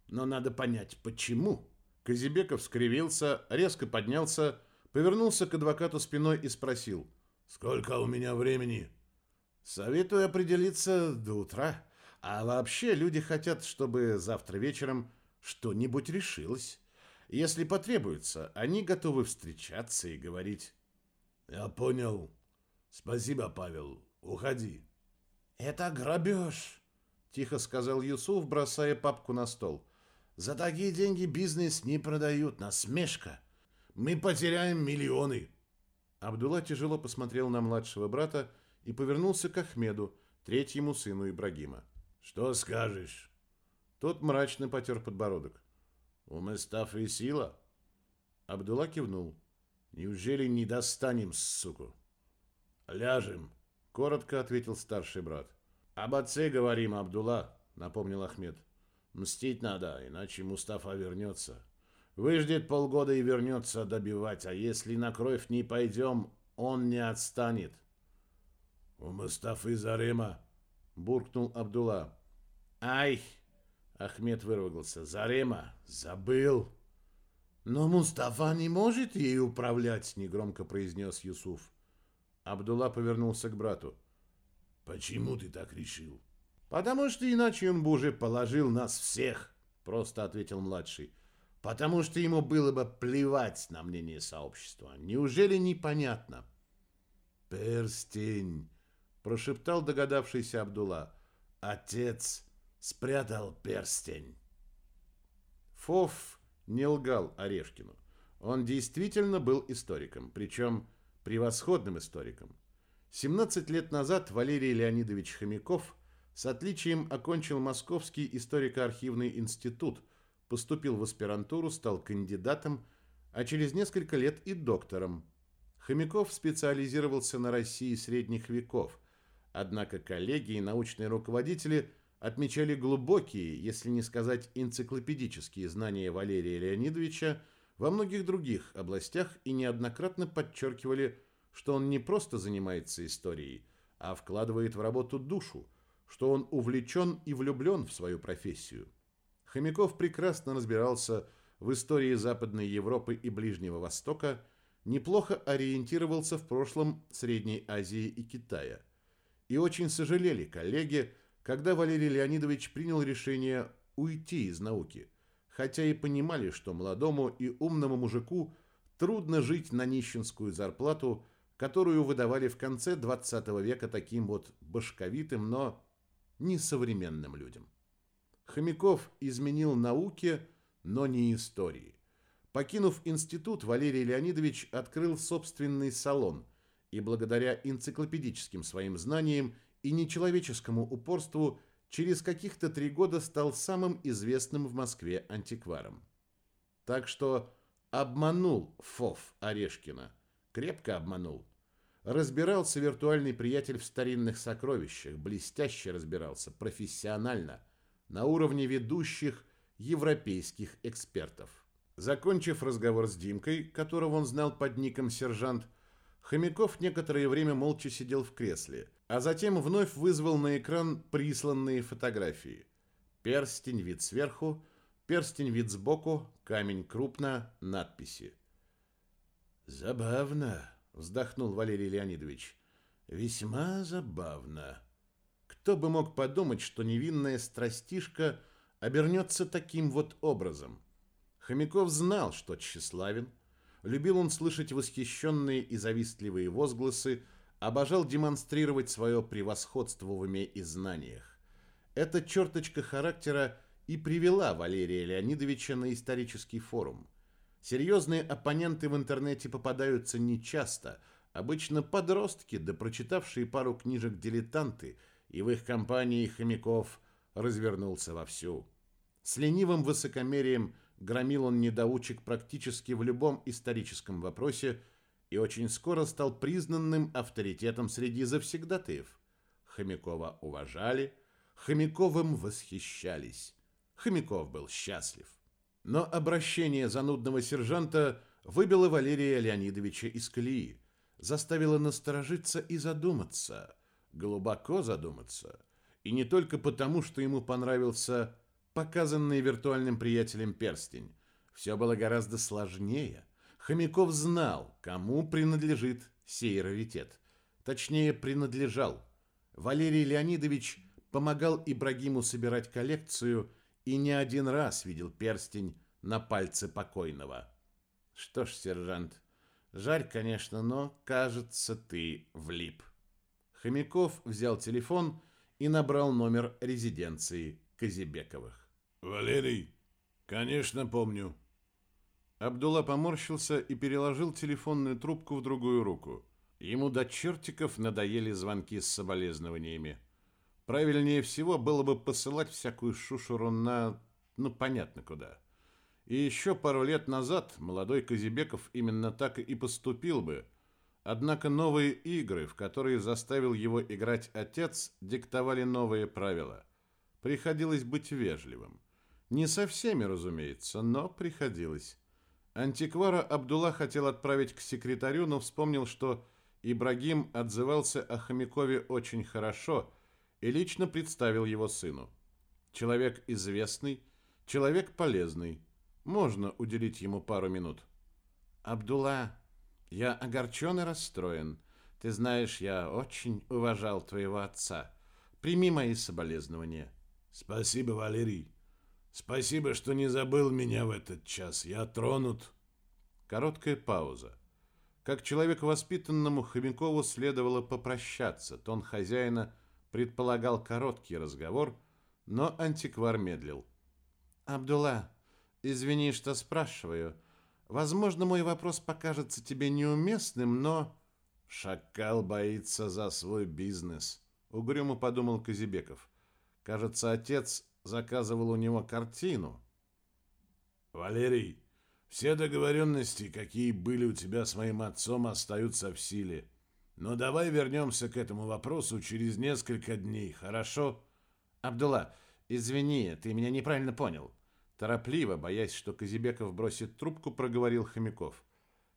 Но надо понять, почему. Казибеков скривился, резко поднялся, повернулся к адвокату спиной и спросил. «Сколько у меня времени?» «Советую определиться до утра. А вообще люди хотят, чтобы завтра вечером что-нибудь решилось. Если потребуется, они готовы встречаться и говорить. Я понял. Спасибо, Павел. Уходи. Это грабеж, тихо сказал Юсуф, бросая папку на стол. За такие деньги бизнес не продают, насмешка. Мы потеряем миллионы. Абдулла тяжело посмотрел на младшего брата и повернулся к Ахмеду, третьему сыну Ибрагима. Что скажешь? Тот мрачно потер подбородок. У Мустафы сила? Абдулла кивнул. Неужели не достанем, суку? Ляжем, коротко ответил старший брат. Об отце говорим, Абдулла, напомнил Ахмед. Мстить надо, иначе Мустафа вернется. Выждет полгода и вернется добивать, а если на кровь не пойдем, он не отстанет. У Мустафы Зарема, буркнул Абдулла. Ай, Ахмед выругался. Зарема, забыл. Но Мустафа не может ей управлять, негромко произнес Юсуф. Абдулла повернулся к брату. Почему ты так решил? Потому что иначе он бы уже положил нас всех, просто ответил младший. Потому что ему было бы плевать на мнение сообщества. Неужели непонятно? Перстень, прошептал догадавшийся Абдулла. Отец спрятал перстень. Фоф не лгал Орешкину. Он действительно был историком, причем превосходным историком. 17 лет назад Валерий Леонидович Хомяков с отличием окончил Московский историко-архивный институт, поступил в аспирантуру, стал кандидатом, а через несколько лет и доктором. Хомяков специализировался на России средних веков, однако коллеги и научные руководители отмечали глубокие, если не сказать энциклопедические знания Валерия Леонидовича во многих других областях и неоднократно подчеркивали, что он не просто занимается историей, а вкладывает в работу душу, что он увлечен и влюблен в свою профессию. Хомяков прекрасно разбирался в истории Западной Европы и Ближнего Востока, неплохо ориентировался в прошлом Средней Азии и Китая. И очень сожалели коллеги, когда Валерий Леонидович принял решение уйти из науки, хотя и понимали, что молодому и умному мужику трудно жить на нищенскую зарплату, которую выдавали в конце 20 века таким вот башковитым, но несовременным людям. Хомяков изменил науке, но не истории. Покинув институт, Валерий Леонидович открыл собственный салон и благодаря энциклопедическим своим знаниям и нечеловеческому упорству через каких-то три года стал самым известным в Москве антикваром. Так что обманул Фов Орешкина. Крепко обманул. Разбирался виртуальный приятель в старинных сокровищах, блестяще разбирался, профессионально, на уровне ведущих европейских экспертов. Закончив разговор с Димкой, которого он знал под ником «Сержант», Хомяков некоторое время молча сидел в кресле, а затем вновь вызвал на экран присланные фотографии. Перстень вид сверху, перстень вид сбоку, камень крупно, надписи. «Забавно», — вздохнул Валерий Леонидович. «Весьма забавно. Кто бы мог подумать, что невинная страстишка обернется таким вот образом?» Хомяков знал, что тщеславен, любил он слышать восхищенные и завистливые возгласы, обожал демонстрировать свое превосходство в уме и знаниях. Эта черточка характера и привела Валерия Леонидовича на исторический форум. Серьезные оппоненты в интернете попадаются нечасто, обычно подростки, да прочитавшие пару книжек дилетанты, и в их компании Хомяков развернулся вовсю. С ленивым высокомерием Громил он недоучек практически в любом историческом вопросе и очень скоро стал признанным авторитетом среди завсегдатаев. Хомякова уважали, Хомяковым восхищались. Хомяков был счастлив. Но обращение занудного сержанта выбило Валерия Леонидовича из колеи, заставило насторожиться и задуматься, глубоко задуматься. И не только потому, что ему понравился показанный виртуальным приятелем перстень. Все было гораздо сложнее. Хомяков знал, кому принадлежит сей раритет. Точнее, принадлежал. Валерий Леонидович помогал Ибрагиму собирать коллекцию и не один раз видел перстень на пальце покойного. Что ж, сержант, жаль, конечно, но, кажется, ты влип. Хомяков взял телефон и набрал номер резиденции Казибековых. «Валерий, конечно, помню». Абдулла поморщился и переложил телефонную трубку в другую руку. Ему до чертиков надоели звонки с соболезнованиями. Правильнее всего было бы посылать всякую шушуру на... ну, понятно куда. И еще пару лет назад молодой Казибеков именно так и поступил бы. Однако новые игры, в которые заставил его играть отец, диктовали новые правила. Приходилось быть вежливым. Не со всеми, разумеется, но приходилось. Антиквара Абдулла хотел отправить к секретарю, но вспомнил, что Ибрагим отзывался о Хомякове очень хорошо и лично представил его сыну. Человек известный, человек полезный. Можно уделить ему пару минут. «Абдулла, я огорчен и расстроен. Ты знаешь, я очень уважал твоего отца. Прими мои соболезнования». «Спасибо, Валерий. Спасибо, что не забыл меня в этот час. Я тронут. Короткая пауза. Как человеку воспитанному Хомякову следовало попрощаться. Тон хозяина предполагал короткий разговор, но антиквар медлил. «Абдулла, извини, что спрашиваю. Возможно, мой вопрос покажется тебе неуместным, но...» «Шакал боится за свой бизнес», — угрюмо подумал Казибеков. «Кажется, отец заказывал у него картину. Валерий, Все договоренности, какие были у тебя с моим отцом, остаются в силе. Но давай вернемся к этому вопросу через несколько дней, хорошо? Абдулла, извини, ты меня неправильно понял. Торопливо, боясь, что Казибеков бросит трубку, проговорил Хомяков.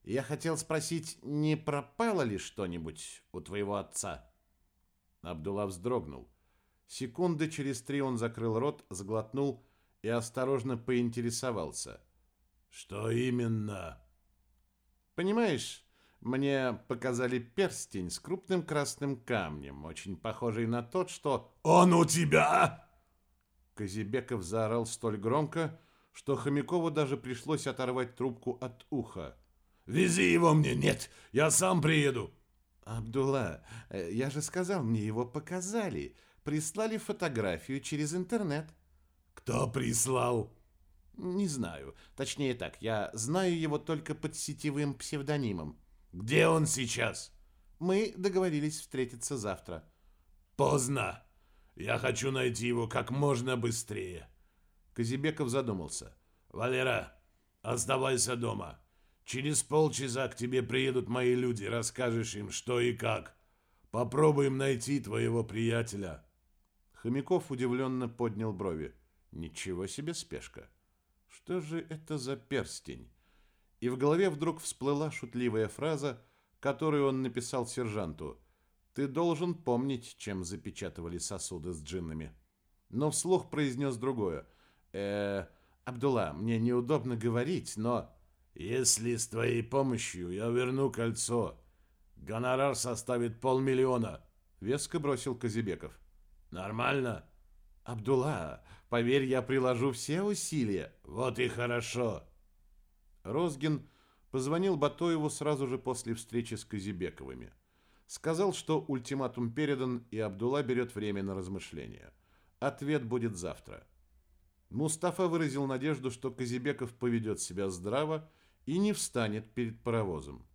Я хотел спросить, не пропало ли что-нибудь у твоего отца? Абдулла вздрогнул. Секунды через три он закрыл рот, сглотнул и осторожно поинтересовался. «Что именно?» «Понимаешь, мне показали перстень с крупным красным камнем, очень похожий на тот, что...» «Он у тебя?» Казибеков заорал столь громко, что Хомякову даже пришлось оторвать трубку от уха. «Вези его мне! Нет, я сам приеду!» «Абдулла, э, я же сказал, мне его показали прислали фотографию через интернет. Кто прислал? Не знаю. Точнее так, я знаю его только под сетевым псевдонимом. Где он сейчас? Мы договорились встретиться завтра. Поздно. Я хочу найти его как можно быстрее. Казибеков задумался. Валера, оставайся дома. Через полчаса к тебе приедут мои люди, расскажешь им, что и как. Попробуем найти твоего приятеля. Хомяков удивленно поднял брови. Ничего себе спешка. Что же это за перстень? И в голове вдруг всплыла шутливая фраза, которую он написал сержанту. «Ты должен помнить, чем запечатывали сосуды с джиннами». Но вслух произнес другое. э Абдулла, мне неудобно говорить, но...» «Если с твоей помощью я верну кольцо, гонорар составит полмиллиона», — веско бросил Казибеков. Нормально? Абдулла, поверь, я приложу все усилия. Вот и хорошо. Розгин позвонил Батоеву сразу же после встречи с Казибековыми. Сказал, что ультиматум передан, и Абдулла берет время на размышления. Ответ будет завтра. Мустафа выразил надежду, что Казибеков поведет себя здраво и не встанет перед паровозом.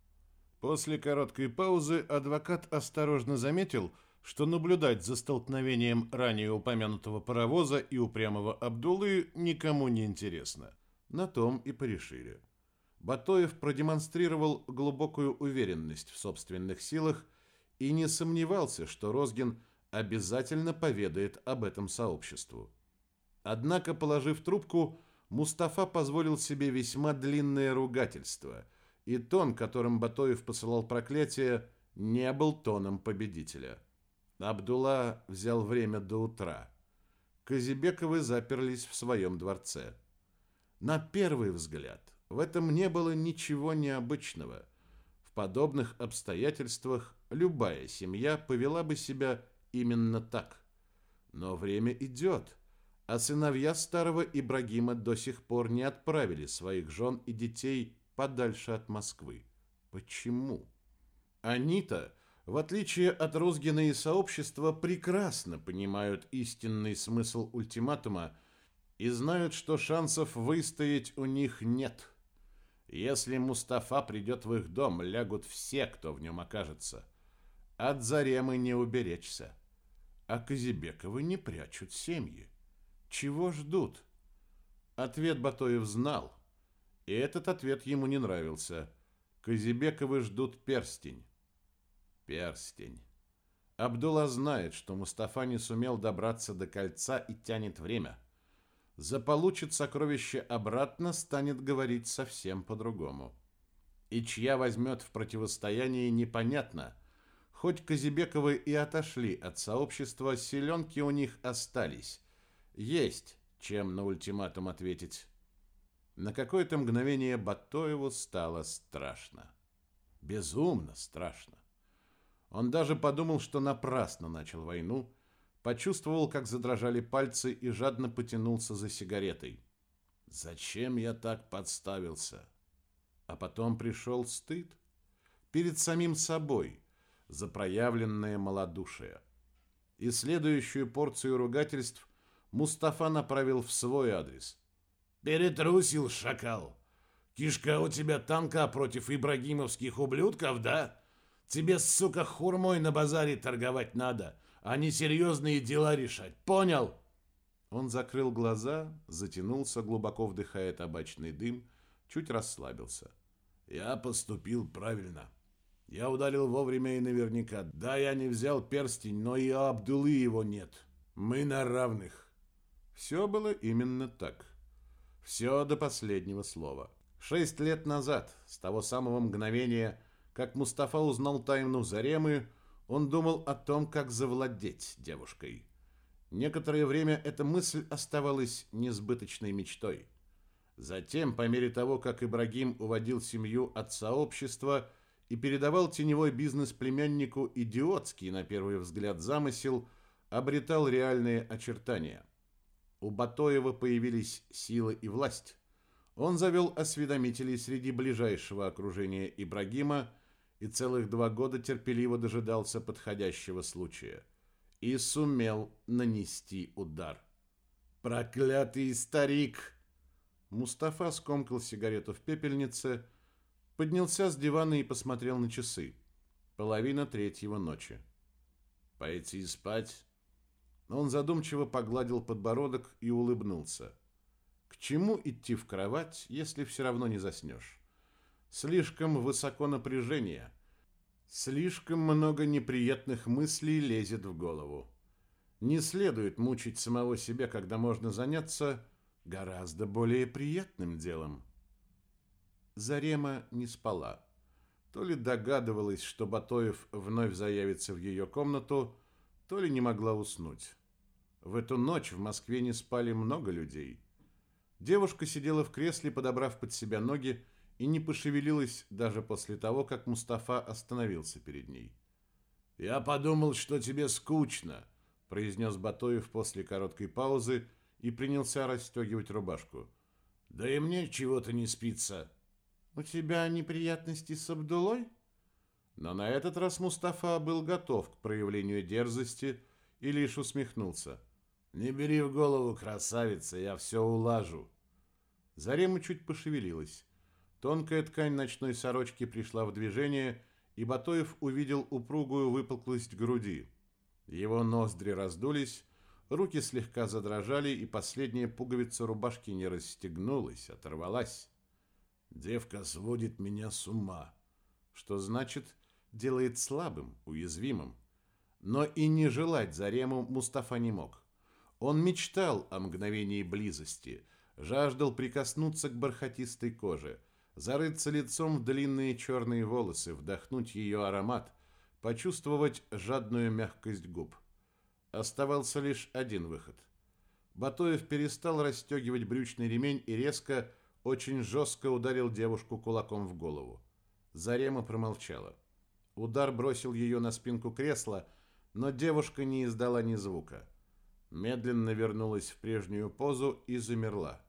После короткой паузы адвокат осторожно заметил, что наблюдать за столкновением ранее упомянутого паровоза и упрямого Абдулы никому не интересно. На том и порешили. Батоев продемонстрировал глубокую уверенность в собственных силах и не сомневался, что Розгин обязательно поведает об этом сообществу. Однако, положив трубку, Мустафа позволил себе весьма длинное ругательство, и тон, которым Батоев посылал проклятие, не был тоном победителя. Абдулла взял время до утра. Казибековы заперлись в своем дворце. На первый взгляд в этом не было ничего необычного. В подобных обстоятельствах любая семья повела бы себя именно так. Но время идет, а сыновья старого Ибрагима до сих пор не отправили своих жен и детей подальше от Москвы. Почему? Они-то в отличие от Розгина и сообщества, прекрасно понимают истинный смысл ультиматума и знают, что шансов выстоять у них нет. Если Мустафа придет в их дом, лягут все, кто в нем окажется. От Заремы не уберечься. А Казибековы не прячут семьи. Чего ждут? Ответ Батоев знал, и этот ответ ему не нравился. Казибековы ждут перстень. Перстень. Абдулла знает, что Мустафа не сумел добраться до кольца и тянет время. Заполучит сокровище обратно, станет говорить совсем по-другому. И чья возьмет в противостоянии, непонятно. Хоть Казибековы и отошли от сообщества, селенки у них остались. Есть чем на ультиматум ответить. На какое-то мгновение Батоеву стало страшно. Безумно страшно. Он даже подумал, что напрасно начал войну, почувствовал, как задрожали пальцы и жадно потянулся за сигаретой. Зачем я так подставился? А потом пришел стыд перед самим собой за проявленное малодушие. И следующую порцию ругательств Мустафа направил в свой адрес. «Перетрусил, шакал! Кишка у тебя танка против ибрагимовских ублюдков, да?» Тебе, сука, хурмой на базаре торговать надо, а не серьезные дела решать. Понял?» Он закрыл глаза, затянулся, глубоко вдыхая табачный дым, чуть расслабился. «Я поступил правильно. Я ударил вовремя и наверняка. Да, я не взял перстень, но и Абдулы его нет. Мы на равных». Все было именно так. Все до последнего слова. Шесть лет назад, с того самого мгновения, как Мустафа узнал тайну Заремы, он думал о том, как завладеть девушкой. Некоторое время эта мысль оставалась несбыточной мечтой. Затем, по мере того, как Ибрагим уводил семью от сообщества и передавал теневой бизнес племяннику, идиотский, на первый взгляд, замысел обретал реальные очертания. У Батоева появились силы и власть. Он завел осведомителей среди ближайшего окружения Ибрагима и целых два года терпеливо дожидался подходящего случая – и сумел нанести удар. «Проклятый старик!» Мустафа скомкал сигарету в пепельнице, поднялся с дивана и посмотрел на часы. Половина третьего ночи. «Пойти спать?» Он задумчиво погладил подбородок и улыбнулся. «К чему идти в кровать, если все равно не заснешь? Слишком высоко напряжение» Слишком много неприятных мыслей лезет в голову. Не следует мучить самого себя, когда можно заняться гораздо более приятным делом. Зарема не спала. То ли догадывалась, что Батоев вновь заявится в ее комнату, то ли не могла уснуть. В эту ночь в Москве не спали много людей. Девушка сидела в кресле, подобрав под себя ноги, и не пошевелилась даже после того, как Мустафа остановился перед ней. «Я подумал, что тебе скучно», — произнес Батоев после короткой паузы и принялся расстегивать рубашку. «Да и мне чего-то не спится». «У тебя неприятности с Абдулой?» Но на этот раз Мустафа был готов к проявлению дерзости и лишь усмехнулся. «Не бери в голову, красавица, я все улажу». Зарема чуть пошевелилась. Тонкая ткань ночной сорочки пришла в движение, и Батоев увидел упругую выпуклость груди. Его ноздри раздулись, руки слегка задрожали, и последняя пуговица рубашки не расстегнулась, оторвалась. Девка сводит меня с ума. Что значит, делает слабым, уязвимым. Но и не желать Зарему Мустафа не мог. Он мечтал о мгновении близости, жаждал прикоснуться к бархатистой коже – зарыться лицом в длинные черные волосы, вдохнуть ее аромат, почувствовать жадную мягкость губ. Оставался лишь один выход. Батоев перестал расстегивать брючный ремень и резко, очень жестко ударил девушку кулаком в голову. Зарема промолчала. Удар бросил ее на спинку кресла, но девушка не издала ни звука. Медленно вернулась в прежнюю позу и замерла.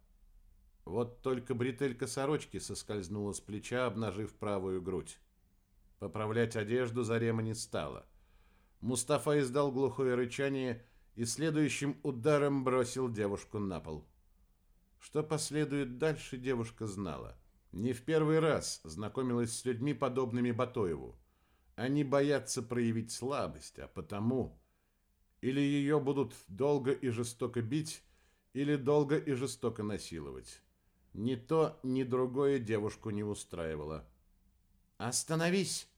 Вот только бретелька сорочки соскользнула с плеча, обнажив правую грудь. Поправлять одежду Зарема не стала. Мустафа издал глухое рычание и следующим ударом бросил девушку на пол. Что последует дальше, девушка знала. Не в первый раз знакомилась с людьми, подобными Батоеву. Они боятся проявить слабость, а потому... Или ее будут долго и жестоко бить, или долго и жестоко насиловать. Ни то, ни другое девушку не устраивало. «Остановись!»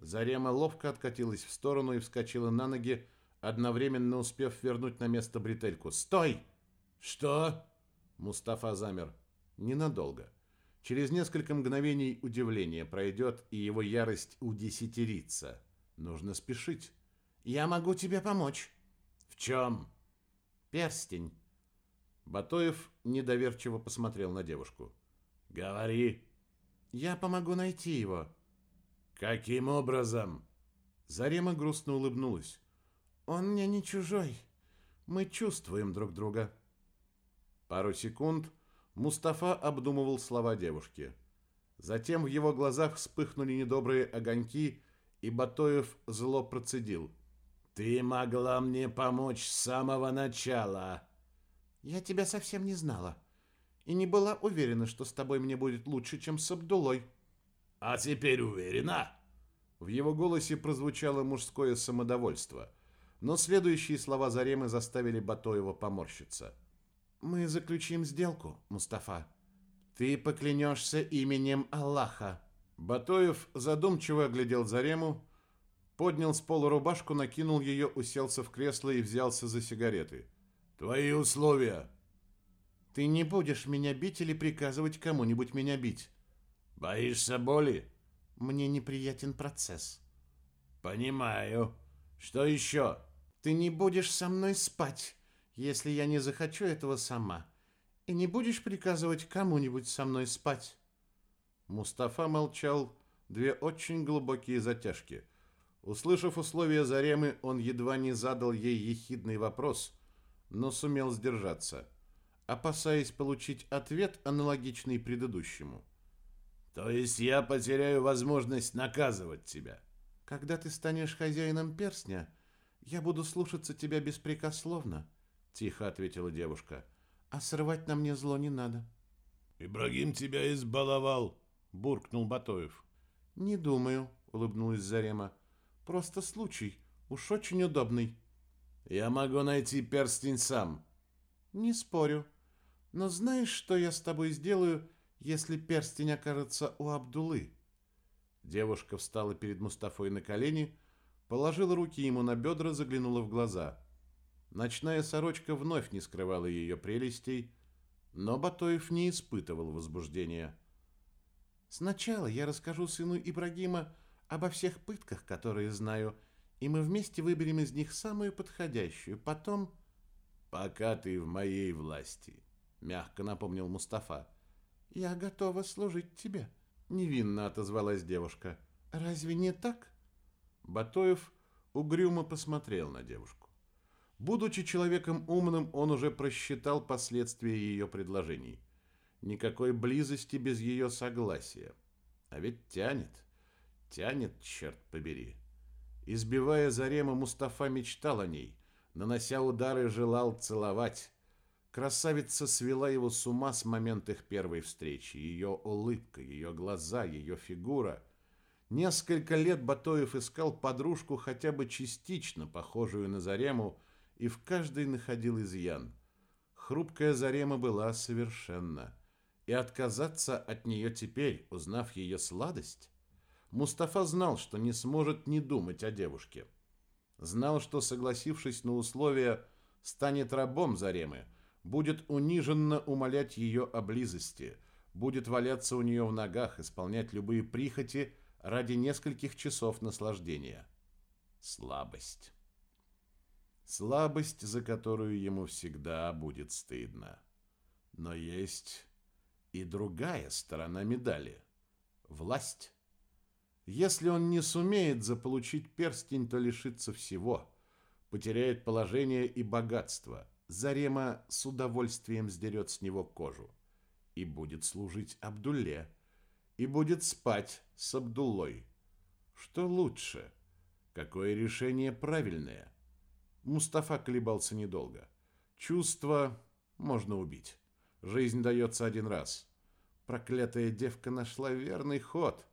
Зарема ловко откатилась в сторону и вскочила на ноги, одновременно успев вернуть на место бретельку. «Стой!» «Что?» Мустафа замер. Ненадолго. Через несколько мгновений удивление пройдет, и его ярость удесятерится. Нужно спешить. «Я могу тебе помочь». «В чем?» «Перстень». Батоев недоверчиво посмотрел на девушку. «Говори». «Я помогу найти его». «Каким образом?» Зарема грустно улыбнулась. «Он мне не чужой. Мы чувствуем друг друга». Пару секунд Мустафа обдумывал слова девушки. Затем в его глазах вспыхнули недобрые огоньки, и Батоев зло процедил. «Ты могла мне помочь с самого начала!» Я тебя совсем не знала и не была уверена, что с тобой мне будет лучше, чем с Абдулой. А теперь уверена? В его голосе прозвучало мужское самодовольство, но следующие слова Заремы заставили Батоева поморщиться. Мы заключим сделку, Мустафа. Ты поклянешься именем Аллаха. Батоев задумчиво оглядел Зарему, поднял с пола рубашку, накинул ее, уселся в кресло и взялся за сигареты. «Твои условия!» «Ты не будешь меня бить или приказывать кому-нибудь меня бить?» «Боишься боли?» «Мне неприятен процесс». «Понимаю. Что еще?» «Ты не будешь со мной спать, если я не захочу этого сама, и не будешь приказывать кому-нибудь со мной спать». Мустафа молчал две очень глубокие затяжки. Услышав условия Заремы, он едва не задал ей ехидный вопрос, но сумел сдержаться, опасаясь получить ответ, аналогичный предыдущему. «То есть я потеряю возможность наказывать тебя?» «Когда ты станешь хозяином перстня, я буду слушаться тебя беспрекословно», — тихо ответила девушка. «А срывать на мне зло не надо». «Ибрагим тебя избаловал», — буркнул Батоев. «Не думаю», — улыбнулась Зарема. «Просто случай. Уж очень удобный». «Я могу найти перстень сам». «Не спорю. Но знаешь, что я с тобой сделаю, если перстень окажется у Абдулы?» Девушка встала перед Мустафой на колени, положила руки ему на бедра, заглянула в глаза. Ночная сорочка вновь не скрывала ее прелестей, но Батоев не испытывал возбуждения. «Сначала я расскажу сыну Ибрагима обо всех пытках, которые знаю, и мы вместе выберем из них самую подходящую. Потом...» «Пока ты в моей власти», — мягко напомнил Мустафа. «Я готова служить тебе», невинно отозвалась девушка. Разве не так? Батоев угрюмо посмотрел на девушку. Будучи человеком умным, он уже просчитал последствия ее предложений. Никакой близости без ее согласия. А ведь тянет, тянет, черт побери. Избивая Зарема, Мустафа мечтал о ней, нанося удары, желал целовать. Красавица свела его с ума с момента их первой встречи. Ее улыбка, ее глаза, ее фигура. Несколько лет Батоев искал подружку, хотя бы частично похожую на Зарему, и в каждой находил изъян. Хрупкая Зарема была совершенна. И отказаться от нее теперь, узнав ее сладость, Мустафа знал, что не сможет не думать о девушке. Знал, что, согласившись на условия, станет рабом Заремы – будет униженно умолять ее о близости, будет валяться у нее в ногах, исполнять любые прихоти ради нескольких часов наслаждения. Слабость. Слабость, за которую ему всегда будет стыдно. Но есть и другая сторона медали – власть. Если он не сумеет заполучить перстень, то лишится всего, потеряет положение и богатство – Зарема с удовольствием сдерет с него кожу и будет служить Абдулле, и будет спать с Абдуллой. Что лучше? Какое решение правильное? Мустафа колебался недолго. Чувство можно убить. Жизнь дается один раз. Проклятая девка нашла верный ход.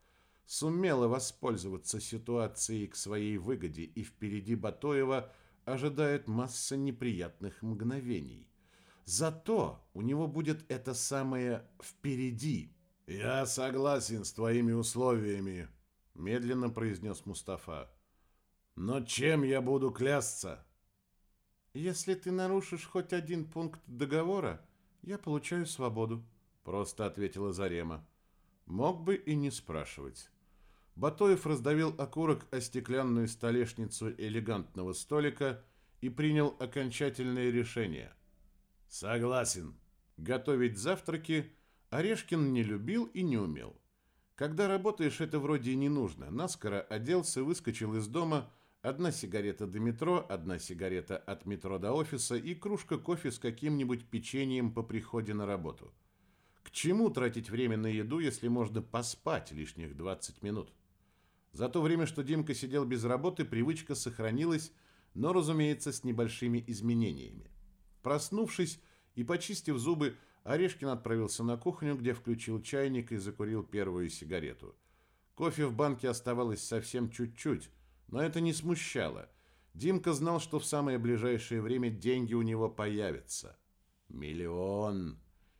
Сумела воспользоваться ситуацией к своей выгоде, и впереди Батоева – ожидает масса неприятных мгновений. Зато у него будет это самое «впереди». «Я согласен с твоими условиями», — медленно произнес Мустафа. «Но чем я буду клясться?» «Если ты нарушишь хоть один пункт договора, я получаю свободу», — просто ответила Зарема. Мог бы и не спрашивать. Батоев раздавил окурок о стеклянную столешницу элегантного столика и принял окончательное решение. «Согласен». Готовить завтраки Орешкин не любил и не умел. Когда работаешь, это вроде и не нужно. Наскоро оделся, выскочил из дома, одна сигарета до метро, одна сигарета от метро до офиса и кружка кофе с каким-нибудь печеньем по приходе на работу. К чему тратить время на еду, если можно поспать лишних 20 минут? За то время, что Димка сидел без работы, привычка сохранилась, но, разумеется, с небольшими изменениями. Проснувшись и почистив зубы, Орешкин отправился на кухню, где включил чайник и закурил первую сигарету. Кофе в банке оставалось совсем чуть-чуть, но это не смущало. Димка знал, что в самое ближайшее время деньги у него появятся. Миллион.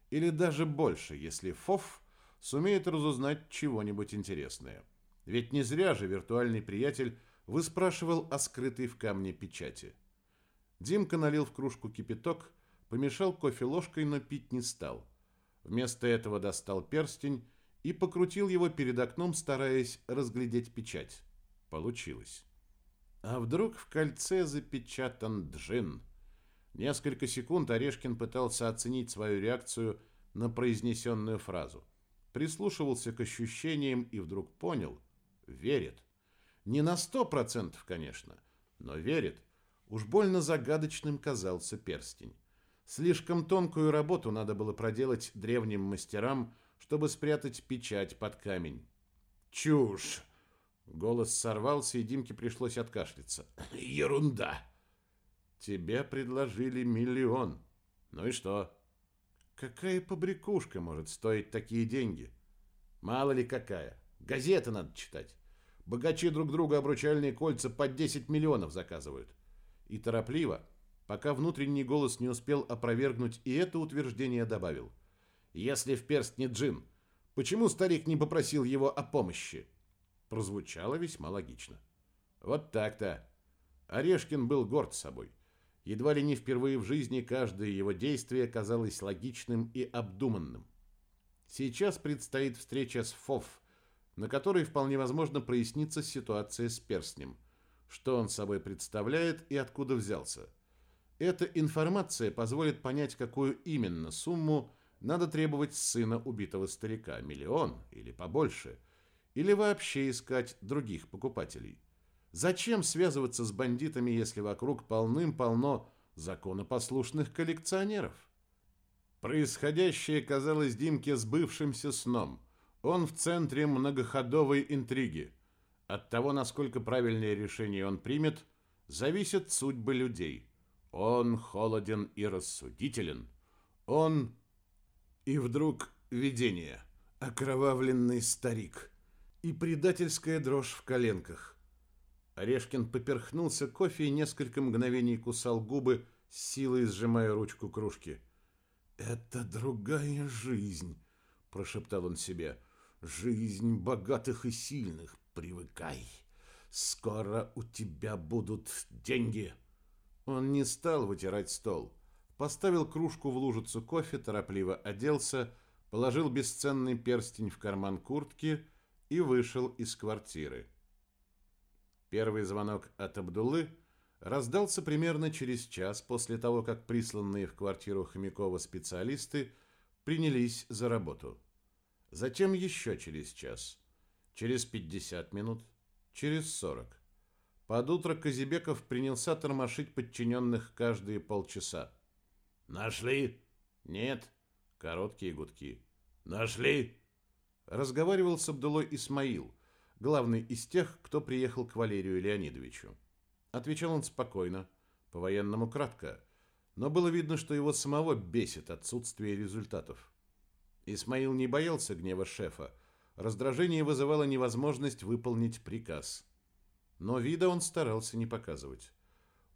Или даже больше, если Фоф сумеет разузнать чего-нибудь интересное. Ведь не зря же виртуальный приятель выспрашивал о скрытой в камне печати. Димка налил в кружку кипяток, помешал кофе ложкой, но пить не стал. Вместо этого достал перстень и покрутил его перед окном, стараясь разглядеть печать. Получилось. А вдруг в кольце запечатан джин? Несколько секунд Орешкин пытался оценить свою реакцию на произнесенную фразу. Прислушивался к ощущениям и вдруг понял – верит. Не на сто процентов, конечно, но верит. Уж больно загадочным казался перстень. Слишком тонкую работу надо было проделать древним мастерам, чтобы спрятать печать под камень. «Чушь!» Голос сорвался, и Димке пришлось откашляться. «Ерунда!» «Тебе предложили миллион. Ну и что?» «Какая побрякушка может стоить такие деньги?» «Мало ли какая. Газеты надо читать. Богачи друг друга обручальные кольца по 10 миллионов заказывают. И торопливо, пока внутренний голос не успел опровергнуть и это утверждение добавил. «Если в перст не джин, почему старик не попросил его о помощи?» Прозвучало весьма логично. Вот так-то. Орешкин был горд собой. Едва ли не впервые в жизни каждое его действие казалось логичным и обдуманным. Сейчас предстоит встреча с Фоф, на которой вполне возможно прояснится ситуация с перстнем. Что он собой представляет и откуда взялся. Эта информация позволит понять, какую именно сумму надо требовать сына убитого старика. Миллион или побольше. Или вообще искать других покупателей. Зачем связываться с бандитами, если вокруг полным-полно законопослушных коллекционеров? Происходящее казалось Димке сбывшимся сном – он в центре многоходовой интриги. От того, насколько правильное решение он примет, зависят судьбы людей. Он холоден и рассудителен. Он... И вдруг видение. Окровавленный старик. И предательская дрожь в коленках. Орешкин поперхнулся кофе и несколько мгновений кусал губы, силой сжимая ручку кружки. «Это другая жизнь», — прошептал он себе. Жизнь богатых и сильных. Привыкай. Скоро у тебя будут деньги. Он не стал вытирать стол. Поставил кружку в лужицу кофе, торопливо оделся, положил бесценный перстень в карман куртки и вышел из квартиры. Первый звонок от Абдуллы раздался примерно через час после того, как присланные в квартиру Хомякова специалисты принялись за работу. Затем еще через час, через 50 минут, через 40. Под утро Казибеков принялся тормошить подчиненных каждые полчаса. «Нашли?» «Нет». Короткие гудки. «Нашли?» Разговаривал с Абдулой Исмаил, главный из тех, кто приехал к Валерию Леонидовичу. Отвечал он спокойно, по-военному кратко, но было видно, что его самого бесит отсутствие результатов. Исмаил не боялся гнева шефа. Раздражение вызывало невозможность выполнить приказ. Но вида он старался не показывать.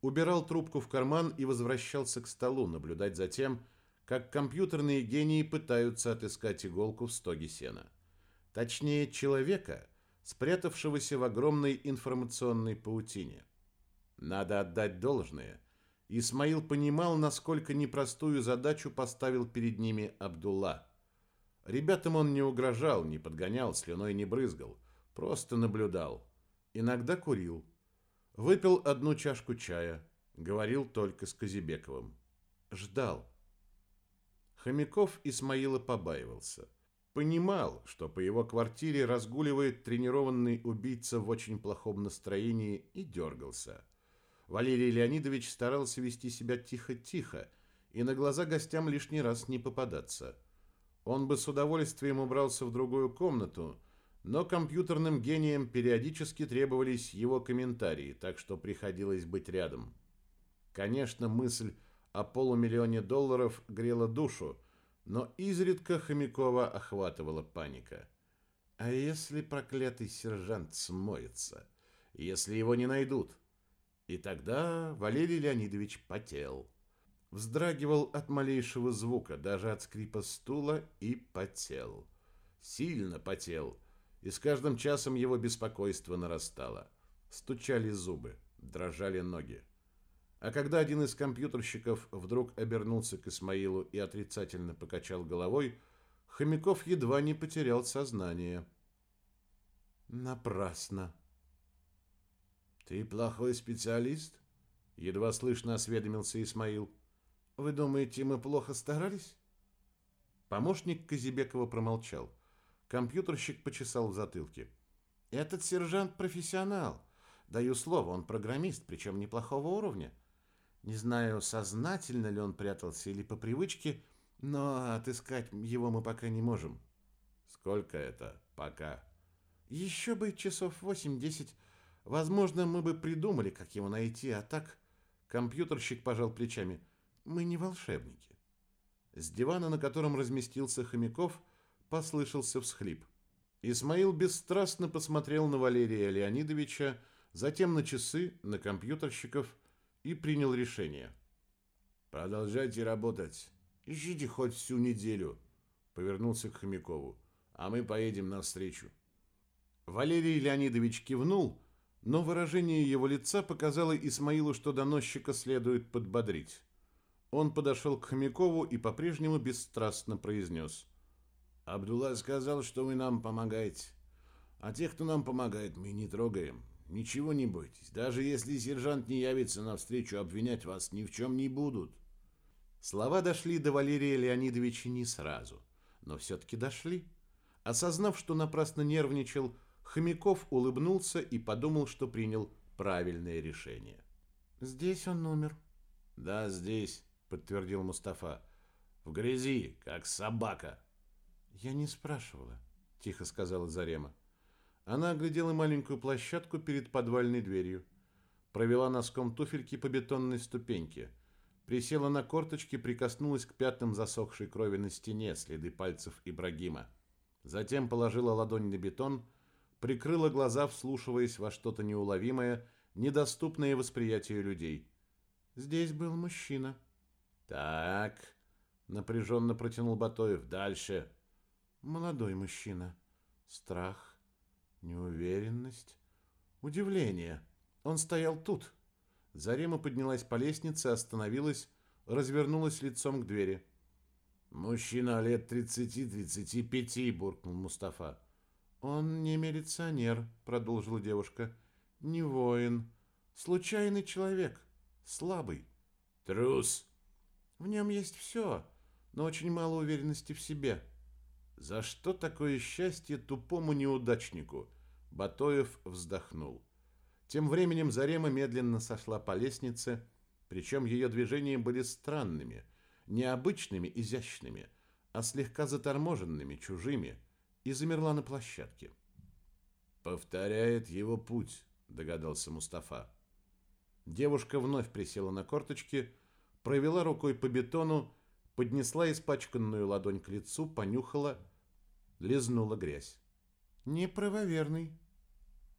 Убирал трубку в карман и возвращался к столу, наблюдать за тем, как компьютерные гении пытаются отыскать иголку в стоге сена. Точнее, человека, спрятавшегося в огромной информационной паутине. Надо отдать должное. Исмаил понимал, насколько непростую задачу поставил перед ними Абдулла. Ребятам он не угрожал, не подгонял, слюной не брызгал. Просто наблюдал. Иногда курил. Выпил одну чашку чая. Говорил только с Казибековым. Ждал. Хомяков Исмаила побаивался. Понимал, что по его квартире разгуливает тренированный убийца в очень плохом настроении и дергался. Валерий Леонидович старался вести себя тихо-тихо и на глаза гостям лишний раз не попадаться – он бы с удовольствием убрался в другую комнату, но компьютерным гениям периодически требовались его комментарии, так что приходилось быть рядом. Конечно, мысль о полумиллионе долларов грела душу, но изредка Хомякова охватывала паника. А если проклятый сержант смоется? Если его не найдут? И тогда Валерий Леонидович потел. Вздрагивал от малейшего звука, даже от скрипа стула, и потел. Сильно потел, и с каждым часом его беспокойство нарастало. Стучали зубы, дрожали ноги. А когда один из компьютерщиков вдруг обернулся к Исмаилу и отрицательно покачал головой, Хомяков едва не потерял сознание. Напрасно. «Ты плохой специалист?» — едва слышно осведомился Исмаил. «Вы думаете, мы плохо старались?» Помощник Казибекова промолчал. Компьютерщик почесал в затылке. «Этот сержант профессионал. Даю слово, он программист, причем неплохого уровня. Не знаю, сознательно ли он прятался или по привычке, но отыскать его мы пока не можем». «Сколько это пока?» «Еще бы часов восемь-десять. Возможно, мы бы придумали, как его найти, а так...» Компьютерщик пожал плечами. «Мы не волшебники». С дивана, на котором разместился Хомяков, послышался всхлип. Исмаил бесстрастно посмотрел на Валерия Леонидовича, затем на часы, на компьютерщиков и принял решение. «Продолжайте работать. Ищите хоть всю неделю», — повернулся к Хомякову. «А мы поедем навстречу». Валерий Леонидович кивнул, но выражение его лица показало Исмаилу, что доносчика следует подбодрить. Он подошел к Хомякову и по-прежнему бесстрастно произнес. «Абдулла сказал, что вы нам помогаете. А тех, кто нам помогает, мы не трогаем. Ничего не бойтесь. Даже если сержант не явится навстречу, обвинять вас ни в чем не будут». Слова дошли до Валерия Леонидовича не сразу, но все-таки дошли. Осознав, что напрасно нервничал, Хомяков улыбнулся и подумал, что принял правильное решение. «Здесь он умер». «Да, здесь», — подтвердил Мустафа. «В грязи, как собака». «Я не спрашивала», — тихо сказала Зарема. Она оглядела маленькую площадку перед подвальной дверью, провела носком туфельки по бетонной ступеньке, присела на корточки, прикоснулась к пятнам засохшей крови на стене, следы пальцев Ибрагима. Затем положила ладонь на бетон — прикрыла глаза, вслушиваясь во что-то неуловимое, недоступное восприятию людей. Здесь был мужчина. Так, напряженно протянул Батоев. Дальше. Молодой мужчина. Страх, неуверенность, удивление. Он стоял тут. Зарема поднялась по лестнице, остановилась, развернулась лицом к двери. «Мужчина лет тридцати-тридцати пяти», — буркнул Мустафа. «Он не милиционер», — продолжила девушка. «Не воин. Случайный человек. Слабый». «Трус». «В нем есть все, но очень мало уверенности в себе». «За что такое счастье тупому неудачнику?» Батоев вздохнул. Тем временем Зарема медленно сошла по лестнице, причем ее движения были странными, необычными, изящными, а слегка заторможенными, чужими — и замерла на площадке. «Повторяет его путь», — догадался Мустафа. Девушка вновь присела на корточки, провела рукой по бетону, поднесла испачканную ладонь к лицу, понюхала, лизнула грязь. «Неправоверный».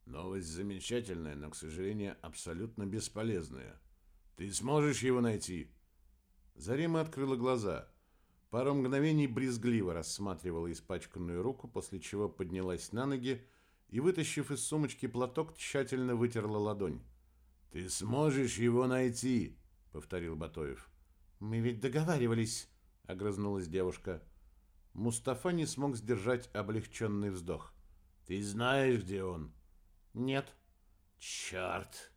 «Новость замечательная, но, к сожалению, абсолютно бесполезная. Ты сможешь его найти?» Зарима открыла глаза. Пару мгновений брезгливо рассматривала испачканную руку, после чего поднялась на ноги и, вытащив из сумочки платок, тщательно вытерла ладонь. «Ты сможешь его найти», — повторил Батоев. «Мы ведь договаривались», — огрызнулась девушка. Мустафа не смог сдержать облегченный вздох. «Ты знаешь, где он?» «Нет». «Черт!»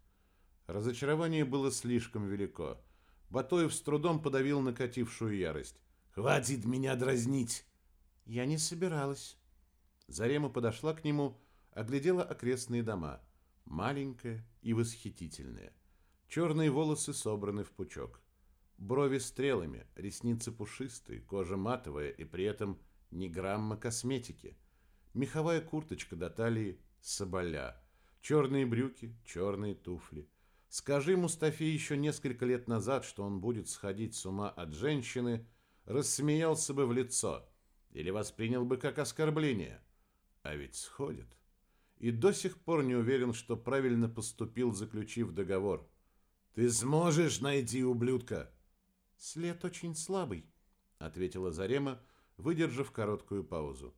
Разочарование было слишком велико. Батоев с трудом подавил накатившую ярость. Хватит меня дразнить. Я не собиралась. Зарема подошла к нему, оглядела окрестные дома. Маленькая и восхитительная. Черные волосы собраны в пучок. Брови стрелами, ресницы пушистые, кожа матовая и при этом ни грамма косметики. Меховая курточка до талии соболя. Черные брюки, черные туфли. Скажи Мустафе еще несколько лет назад, что он будет сходить с ума от женщины – рассмеялся бы в лицо или воспринял бы как оскорбление. А ведь сходит. И до сих пор не уверен, что правильно поступил, заключив договор. Ты сможешь найти ублюдка? След очень слабый, ответила Зарема, выдержав короткую паузу.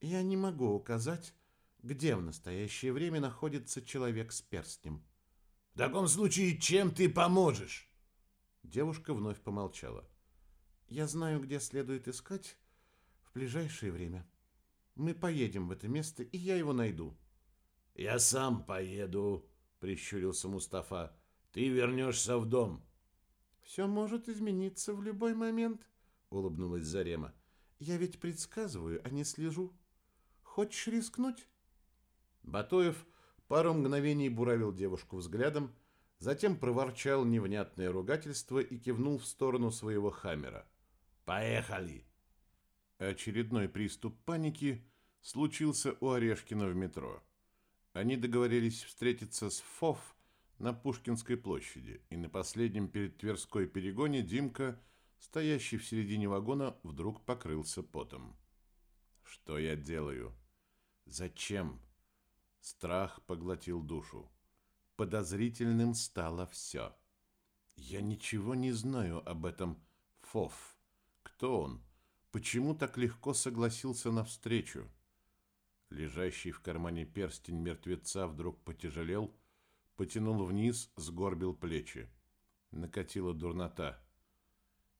Я не могу указать, где в настоящее время находится человек с перстнем. В таком случае, чем ты поможешь? Девушка вновь помолчала. Я знаю, где следует искать в ближайшее время. Мы поедем в это место, и я его найду. Я сам поеду, прищурился Мустафа. Ты вернешься в дом. Все может измениться в любой момент, улыбнулась Зарема. Я ведь предсказываю, а не слежу. Хочешь рискнуть? Батоев пару мгновений буравил девушку взглядом, затем проворчал невнятное ругательство и кивнул в сторону своего хаммера. «Поехали!» Очередной приступ паники случился у Орешкина в метро. Они договорились встретиться с ФОФ на Пушкинской площади, и на последнем перед Тверской перегоне Димка, стоящий в середине вагона, вдруг покрылся потом. «Что я делаю? Зачем?» Страх поглотил душу. Подозрительным стало все. Я ничего не знаю об этом Фоф. Кто он? Почему так легко согласился на встречу? Лежащий в кармане перстень мертвеца вдруг потяжелел, потянул вниз, сгорбил плечи. Накатила дурнота.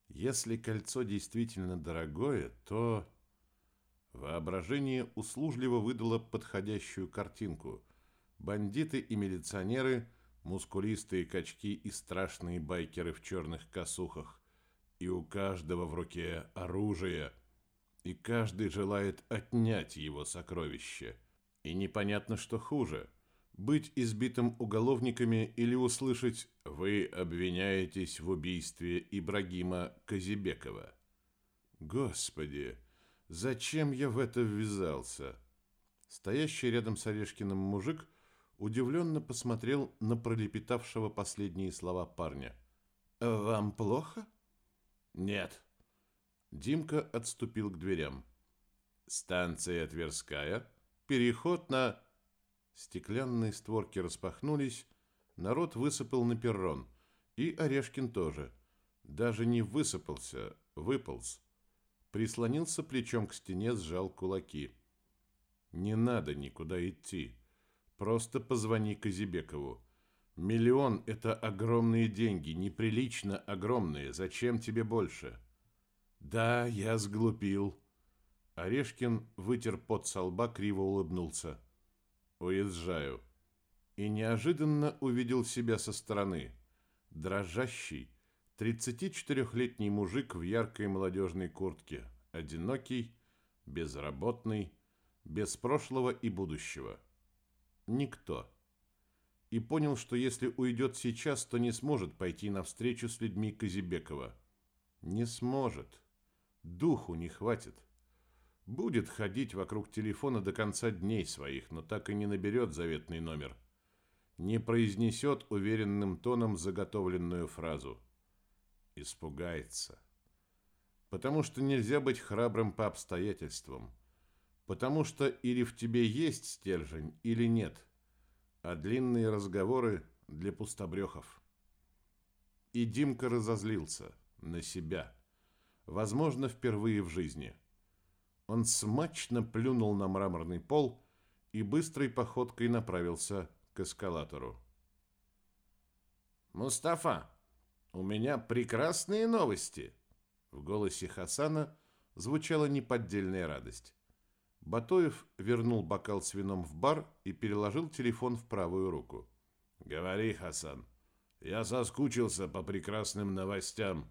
Если кольцо действительно дорогое, то... Воображение услужливо выдало подходящую картинку. Бандиты и милиционеры, мускулистые качки и страшные байкеры в черных косухах. И у каждого в руке оружие. И каждый желает отнять его сокровище. И непонятно, что хуже. Быть избитым уголовниками или услышать «Вы обвиняетесь в убийстве Ибрагима Казибекова». Господи! Зачем я в это ввязался? Стоящий рядом с Орешкиным мужик удивленно посмотрел на пролепетавшего последние слова парня. «Вам плохо?» «Нет». Димка отступил к дверям. «Станция Тверская. Переход на...» Стеклянные створки распахнулись, народ высыпал на перрон, и Орешкин тоже. Даже не высыпался, выполз прислонился плечом к стене, сжал кулаки. Не надо никуда идти. Просто позвони Казибекову. Миллион – это огромные деньги, неприлично огромные. Зачем тебе больше? Да, я сглупил. Орешкин вытер пот со лба, криво улыбнулся. Уезжаю. И неожиданно увидел себя со стороны. Дрожащий, 34-летний мужик в яркой молодежной куртке, одинокий, безработный, без прошлого и будущего. Никто. И понял, что если уйдет сейчас, то не сможет пойти навстречу с людьми Казибекова. Не сможет. Духу не хватит. Будет ходить вокруг телефона до конца дней своих, но так и не наберет заветный номер. Не произнесет уверенным тоном заготовленную фразу – испугается. Потому что нельзя быть храбрым по обстоятельствам. Потому что или в тебе есть стержень, или нет. А длинные разговоры для пустобрехов. И Димка разозлился на себя. Возможно, впервые в жизни. Он смачно плюнул на мраморный пол и быстрой походкой направился к эскалатору. «Мустафа!» «У меня прекрасные новости!» В голосе Хасана звучала неподдельная радость. Батоев вернул бокал с вином в бар и переложил телефон в правую руку. «Говори, Хасан. Я соскучился по прекрасным новостям».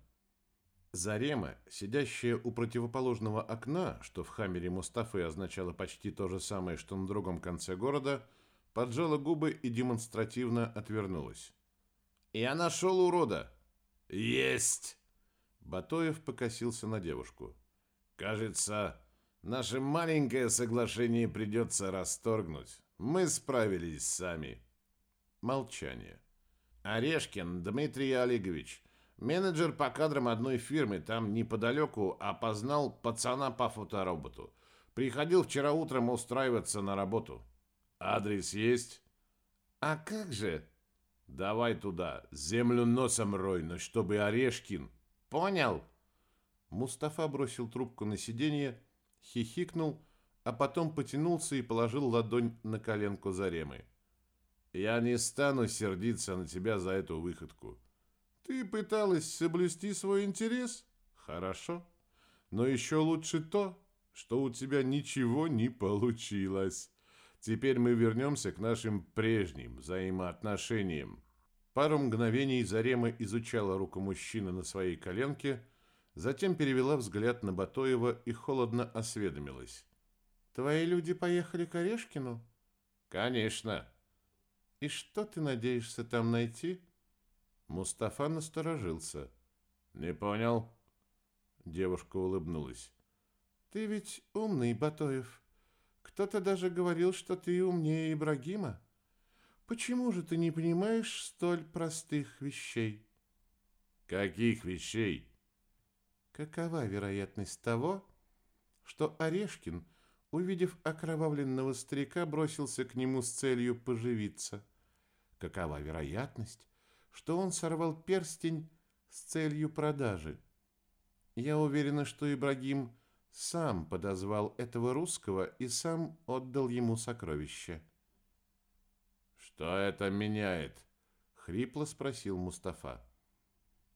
Зарема, сидящая у противоположного окна, что в хаммере Мустафы означало почти то же самое, что на другом конце города, поджала губы и демонстративно отвернулась. «Я нашел урода!» «Есть!» Батоев покосился на девушку. «Кажется, наше маленькое соглашение придется расторгнуть. Мы справились сами». Молчание. «Орешкин Дмитрий Олегович, менеджер по кадрам одной фирмы, там неподалеку опознал пацана по фотороботу. Приходил вчера утром устраиваться на работу. Адрес есть?» «А как же?» Давай туда, землю носом рой, но чтобы Орешкин Понял? Мустафа бросил трубку на сиденье, хихикнул, а потом потянулся и положил ладонь на коленку Заремы. «Я не стану сердиться на тебя за эту выходку. Ты пыталась соблюсти свой интерес? Хорошо. Но еще лучше то, что у тебя ничего не получилось. Теперь мы вернемся к нашим прежним взаимоотношениям. Пару мгновений Зарема изучала руку мужчины на своей коленке, затем перевела взгляд на Батоева и холодно осведомилась. «Твои люди поехали к Орешкину?» «Конечно». «И что ты надеешься там найти?» Мустафа насторожился. «Не понял?» Девушка улыбнулась. «Ты ведь умный, Батоев. Кто-то даже говорил, что ты умнее Ибрагима. Почему же ты не понимаешь столь простых вещей? Каких вещей? Какова вероятность того, что Орешкин, увидев окровавленного старика, бросился к нему с целью поживиться? Какова вероятность, что он сорвал перстень с целью продажи? Я уверена, что Ибрагим сам подозвал этого русского и сам отдал ему сокровище. «Что это меняет?» — хрипло спросил Мустафа.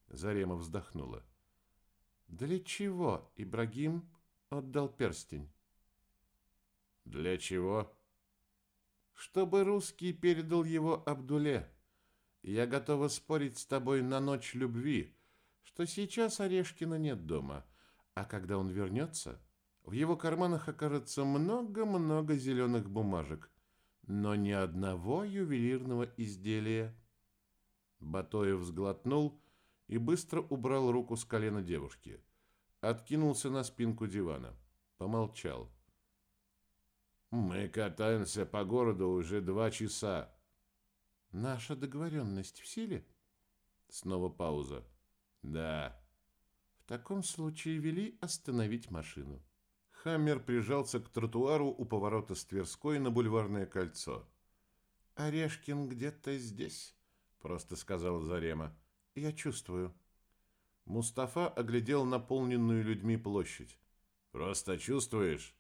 Зарема вздохнула. «Для чего Ибрагим отдал перстень?» «Для чего?» «Чтобы русский передал его Абдуле. Я готова спорить с тобой на ночь любви, что сейчас Орешкина нет дома, а когда он вернется, в его карманах окажется много-много зеленых бумажек, но ни одного ювелирного изделия. Батоев сглотнул и быстро убрал руку с колена девушки. Откинулся на спинку дивана. Помолчал. «Мы катаемся по городу уже два часа». «Наша договоренность в силе?» Снова пауза. «Да». «В таком случае вели остановить машину». Хаммер прижался к тротуару у поворота с Тверской на бульварное кольцо. «Орешкин где-то здесь», — просто сказал Зарема. «Я чувствую». Мустафа оглядел наполненную людьми площадь. «Просто чувствуешь?»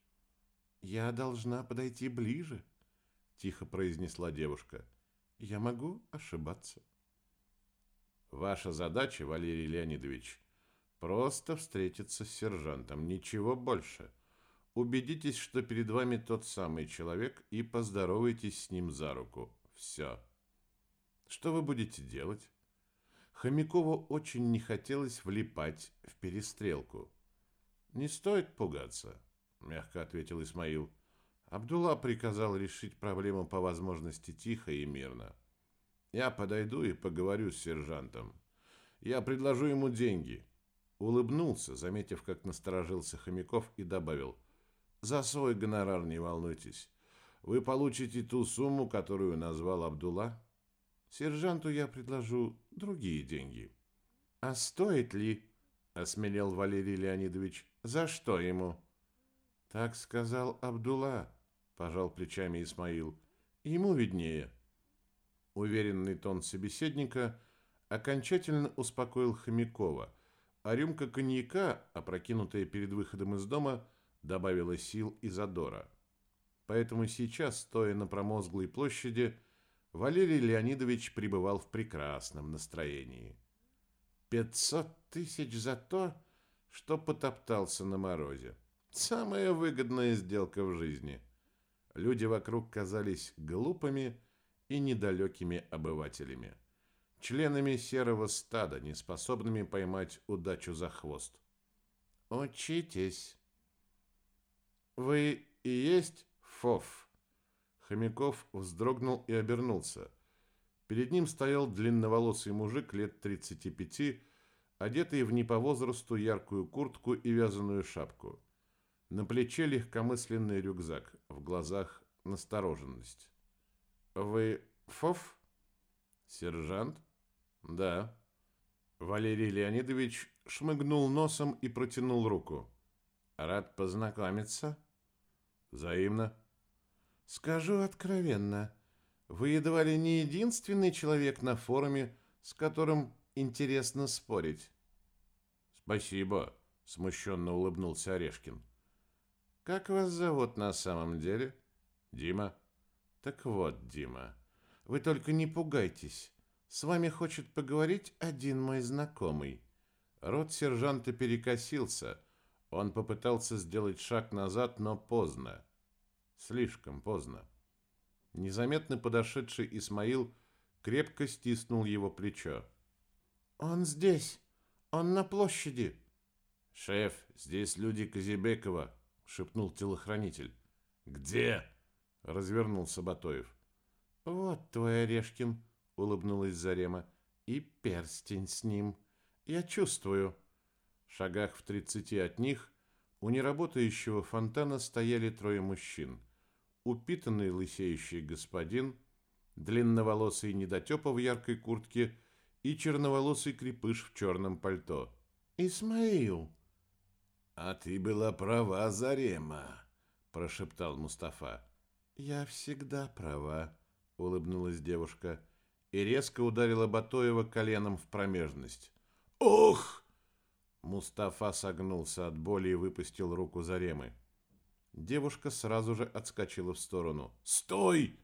«Я должна подойти ближе», — тихо произнесла девушка. «Я могу ошибаться». «Ваша задача, Валерий Леонидович, просто встретиться с сержантом, ничего больше». Убедитесь, что перед вами тот самый человек, и поздоровайтесь с ним за руку. Все. Что вы будете делать? Хомякову очень не хотелось влипать в перестрелку. «Не стоит пугаться», — мягко ответил Исмаил. Абдулла приказал решить проблему по возможности тихо и мирно. «Я подойду и поговорю с сержантом. Я предложу ему деньги». Улыбнулся, заметив, как насторожился Хомяков, и добавил — за свой гонорар не волнуйтесь. Вы получите ту сумму, которую назвал Абдулла. Сержанту я предложу другие деньги. А стоит ли? осмелел Валерий Леонидович. За что ему? Так сказал Абдулла, пожал плечами Исмаил. Ему виднее. Уверенный тон собеседника окончательно успокоил Хомякова, а рюмка коньяка, опрокинутая перед выходом из дома, добавила сил и задора. Поэтому сейчас, стоя на промозглой площади, Валерий Леонидович пребывал в прекрасном настроении. Пятьсот тысяч за то, что потоптался на морозе. Самая выгодная сделка в жизни. Люди вокруг казались глупыми и недалекими обывателями. Членами серого стада, неспособными поймать удачу за хвост. «Учитесь», «Вы и есть Фоф?» Хомяков вздрогнул и обернулся. Перед ним стоял длинноволосый мужик лет 35, одетый в не по возрасту яркую куртку и вязаную шапку. На плече легкомысленный рюкзак, в глазах настороженность. «Вы Фоф?» «Сержант?» «Да». Валерий Леонидович шмыгнул носом и протянул руку. «Рад познакомиться». Взаимно. Скажу откровенно, вы едва ли не единственный человек на форуме, с которым интересно спорить. Спасибо, смущенно улыбнулся Орешкин. Как вас зовут на самом деле? Дима. Так вот, Дима, вы только не пугайтесь. С вами хочет поговорить один мой знакомый. Рот сержанта перекосился. Он попытался сделать шаг назад, но поздно. Слишком поздно. Незаметно подошедший Исмаил крепко стиснул его плечо. «Он здесь! Он на площади!» «Шеф, здесь люди Казибекова!» — шепнул телохранитель. «Где?» — развернулся Батоев. «Вот твой Орешкин!» — улыбнулась Зарема. «И перстень с ним. Я чувствую». В шагах в тридцати от них у неработающего фонтана стояли трое мужчин. Упитанный лысеющий господин, длинноволосый недотепа в яркой куртке и черноволосый крепыш в черном пальто. «Исмаил!» «А ты была права, Зарема!» – прошептал Мустафа. «Я всегда права», – улыбнулась девушка и резко ударила Батоева коленом в промежность. «Ох!» Мустафа согнулся от боли и выпустил руку Заремы. Девушка сразу же отскочила в сторону. «Стой!»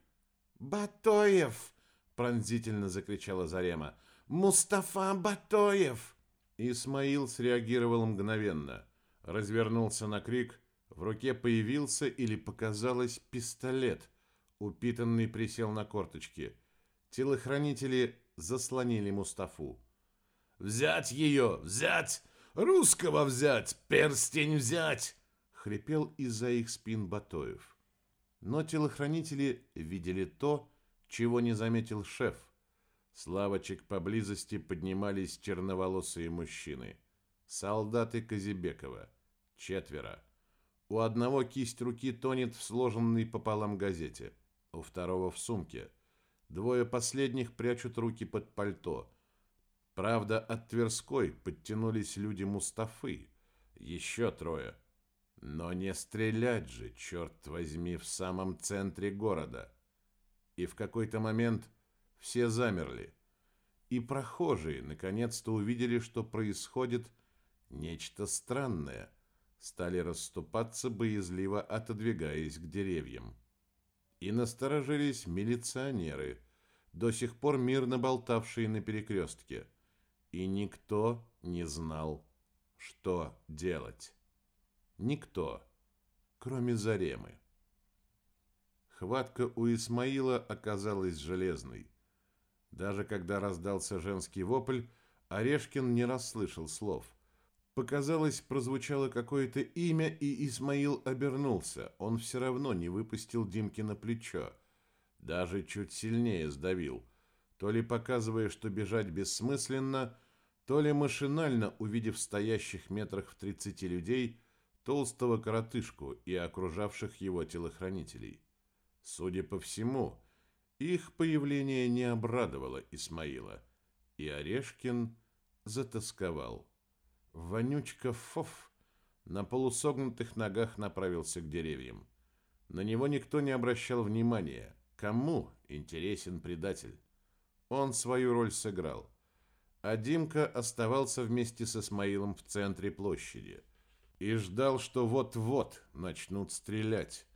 «Батоев!» — пронзительно закричала Зарема. «Мустафа Батоев!» Исмаил среагировал мгновенно. Развернулся на крик. В руке появился или показалось пистолет. Упитанный присел на корточки. Телохранители заслонили Мустафу. «Взять ее! Взять! Русского взять! Перстень взять!» хрипел из-за их спин Батоев. Но телохранители видели то, чего не заметил шеф. С лавочек поблизости поднимались черноволосые мужчины. Солдаты Казибекова. Четверо. У одного кисть руки тонет в сложенной пополам газете, у второго в сумке. Двое последних прячут руки под пальто. Правда, от Тверской подтянулись люди Мустафы. Еще трое – но не стрелять же, черт возьми, в самом центре города. И в какой-то момент все замерли. И прохожие наконец-то увидели, что происходит нечто странное. Стали расступаться, боязливо отодвигаясь к деревьям. И насторожились милиционеры, до сих пор мирно болтавшие на перекрестке. И никто не знал, что делать. Никто, кроме Заремы. Хватка у Исмаила оказалась железной. Даже когда раздался женский вопль, Орешкин не расслышал слов. Показалось, прозвучало какое-то имя, и Исмаил обернулся. Он все равно не выпустил Димки на плечо. Даже чуть сильнее сдавил. То ли показывая, что бежать бессмысленно, то ли машинально, увидев стоящих метрах в тридцати людей, толстого коротышку и окружавших его телохранителей. Судя по всему, их появление не обрадовало Исмаила, и Орешкин затасковал. Вонючка Фоф на полусогнутых ногах направился к деревьям. На него никто не обращал внимания. Кому интересен предатель? Он свою роль сыграл. А Димка оставался вместе с Исмаилом в центре площади – и ждал, что вот-вот начнут стрелять,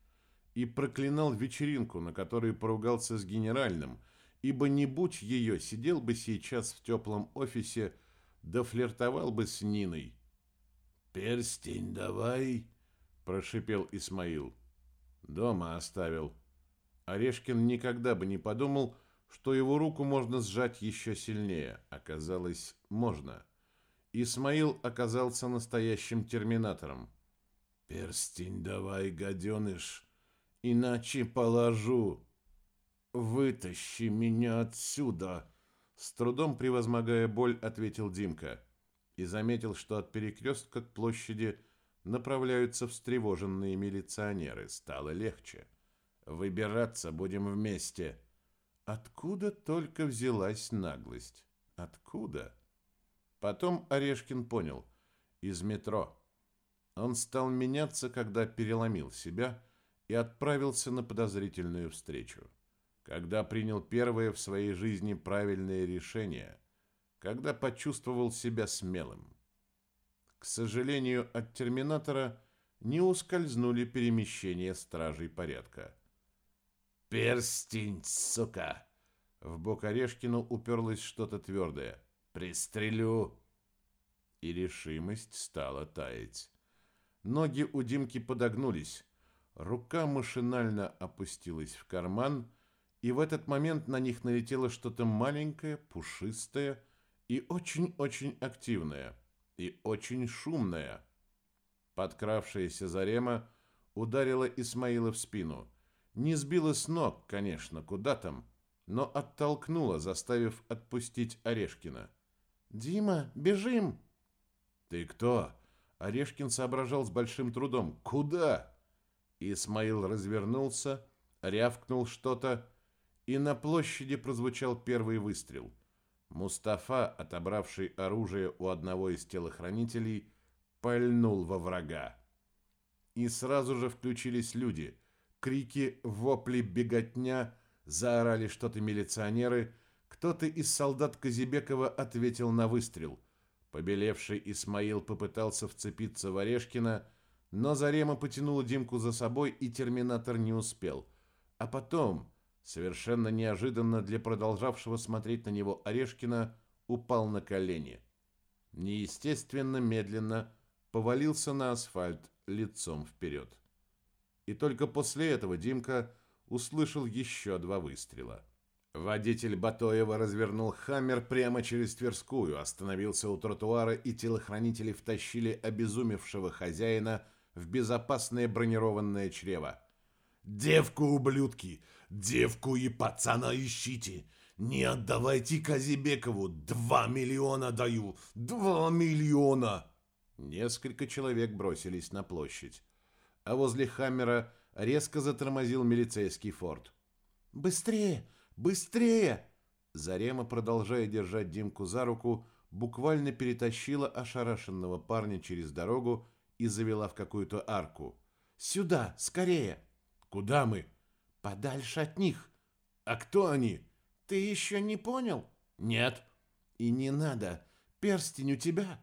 и проклинал вечеринку, на которой поругался с генеральным, ибо не будь ее, сидел бы сейчас в теплом офисе, да флиртовал бы с Ниной. «Перстень давай!» – прошипел Исмаил. Дома оставил. Орешкин никогда бы не подумал, что его руку можно сжать еще сильнее. Оказалось, можно. Исмаил оказался настоящим терминатором. «Перстень давай, гаденыш, иначе положу. Вытащи меня отсюда!» С трудом превозмогая боль, ответил Димка и заметил, что от перекрестка к площади направляются встревоженные милиционеры. Стало легче. «Выбираться будем вместе». Откуда только взялась наглость? Откуда? Потом Орешкин понял. Из метро. Он стал меняться, когда переломил себя и отправился на подозрительную встречу. Когда принял первое в своей жизни правильное решение. Когда почувствовал себя смелым. К сожалению, от терминатора не ускользнули перемещения стражей порядка. «Перстень, сука!» В бок Орешкину уперлось что-то твердое. «Пристрелю!» И решимость стала таять. Ноги у Димки подогнулись. Рука машинально опустилась в карман, и в этот момент на них налетело что-то маленькое, пушистое и очень-очень активное, и очень шумное. Подкравшаяся Зарема ударила Исмаила в спину. Не сбила с ног, конечно, куда там, но оттолкнула, заставив отпустить Орешкина. «Дима, бежим!» «Ты кто?» Орешкин соображал с большим трудом. «Куда?» Исмаил развернулся, рявкнул что-то, и на площади прозвучал первый выстрел. Мустафа, отобравший оружие у одного из телохранителей, пальнул во врага. И сразу же включились люди. Крики, вопли, беготня, заорали что-то милиционеры. Кто-то из солдат Казибекова ответил на выстрел. Побелевший Исмаил попытался вцепиться в Орешкина, но Зарема потянула Димку за собой, и терминатор не успел. А потом, совершенно неожиданно для продолжавшего смотреть на него Орешкина, упал на колени. Неестественно, медленно, повалился на асфальт лицом вперед. И только после этого Димка услышал еще два выстрела. Водитель Батоева развернул «Хаммер» прямо через Тверскую, остановился у тротуара, и телохранители втащили обезумевшего хозяина в безопасное бронированное чрево. «Девку, ублюдки! Девку и пацана ищите! Не отдавайте Казибекову! Два миллиона даю! Два миллиона!» Несколько человек бросились на площадь. А возле Хаммера резко затормозил милицейский форт. «Быстрее! Быстрее!» Зарема, продолжая держать Димку за руку, буквально перетащила ошарашенного парня через дорогу и завела в какую-то арку. «Сюда! Скорее!» «Куда мы?» «Подальше от них!» «А кто они?» «Ты еще не понял?» «Нет». «И не надо! Перстень у тебя!»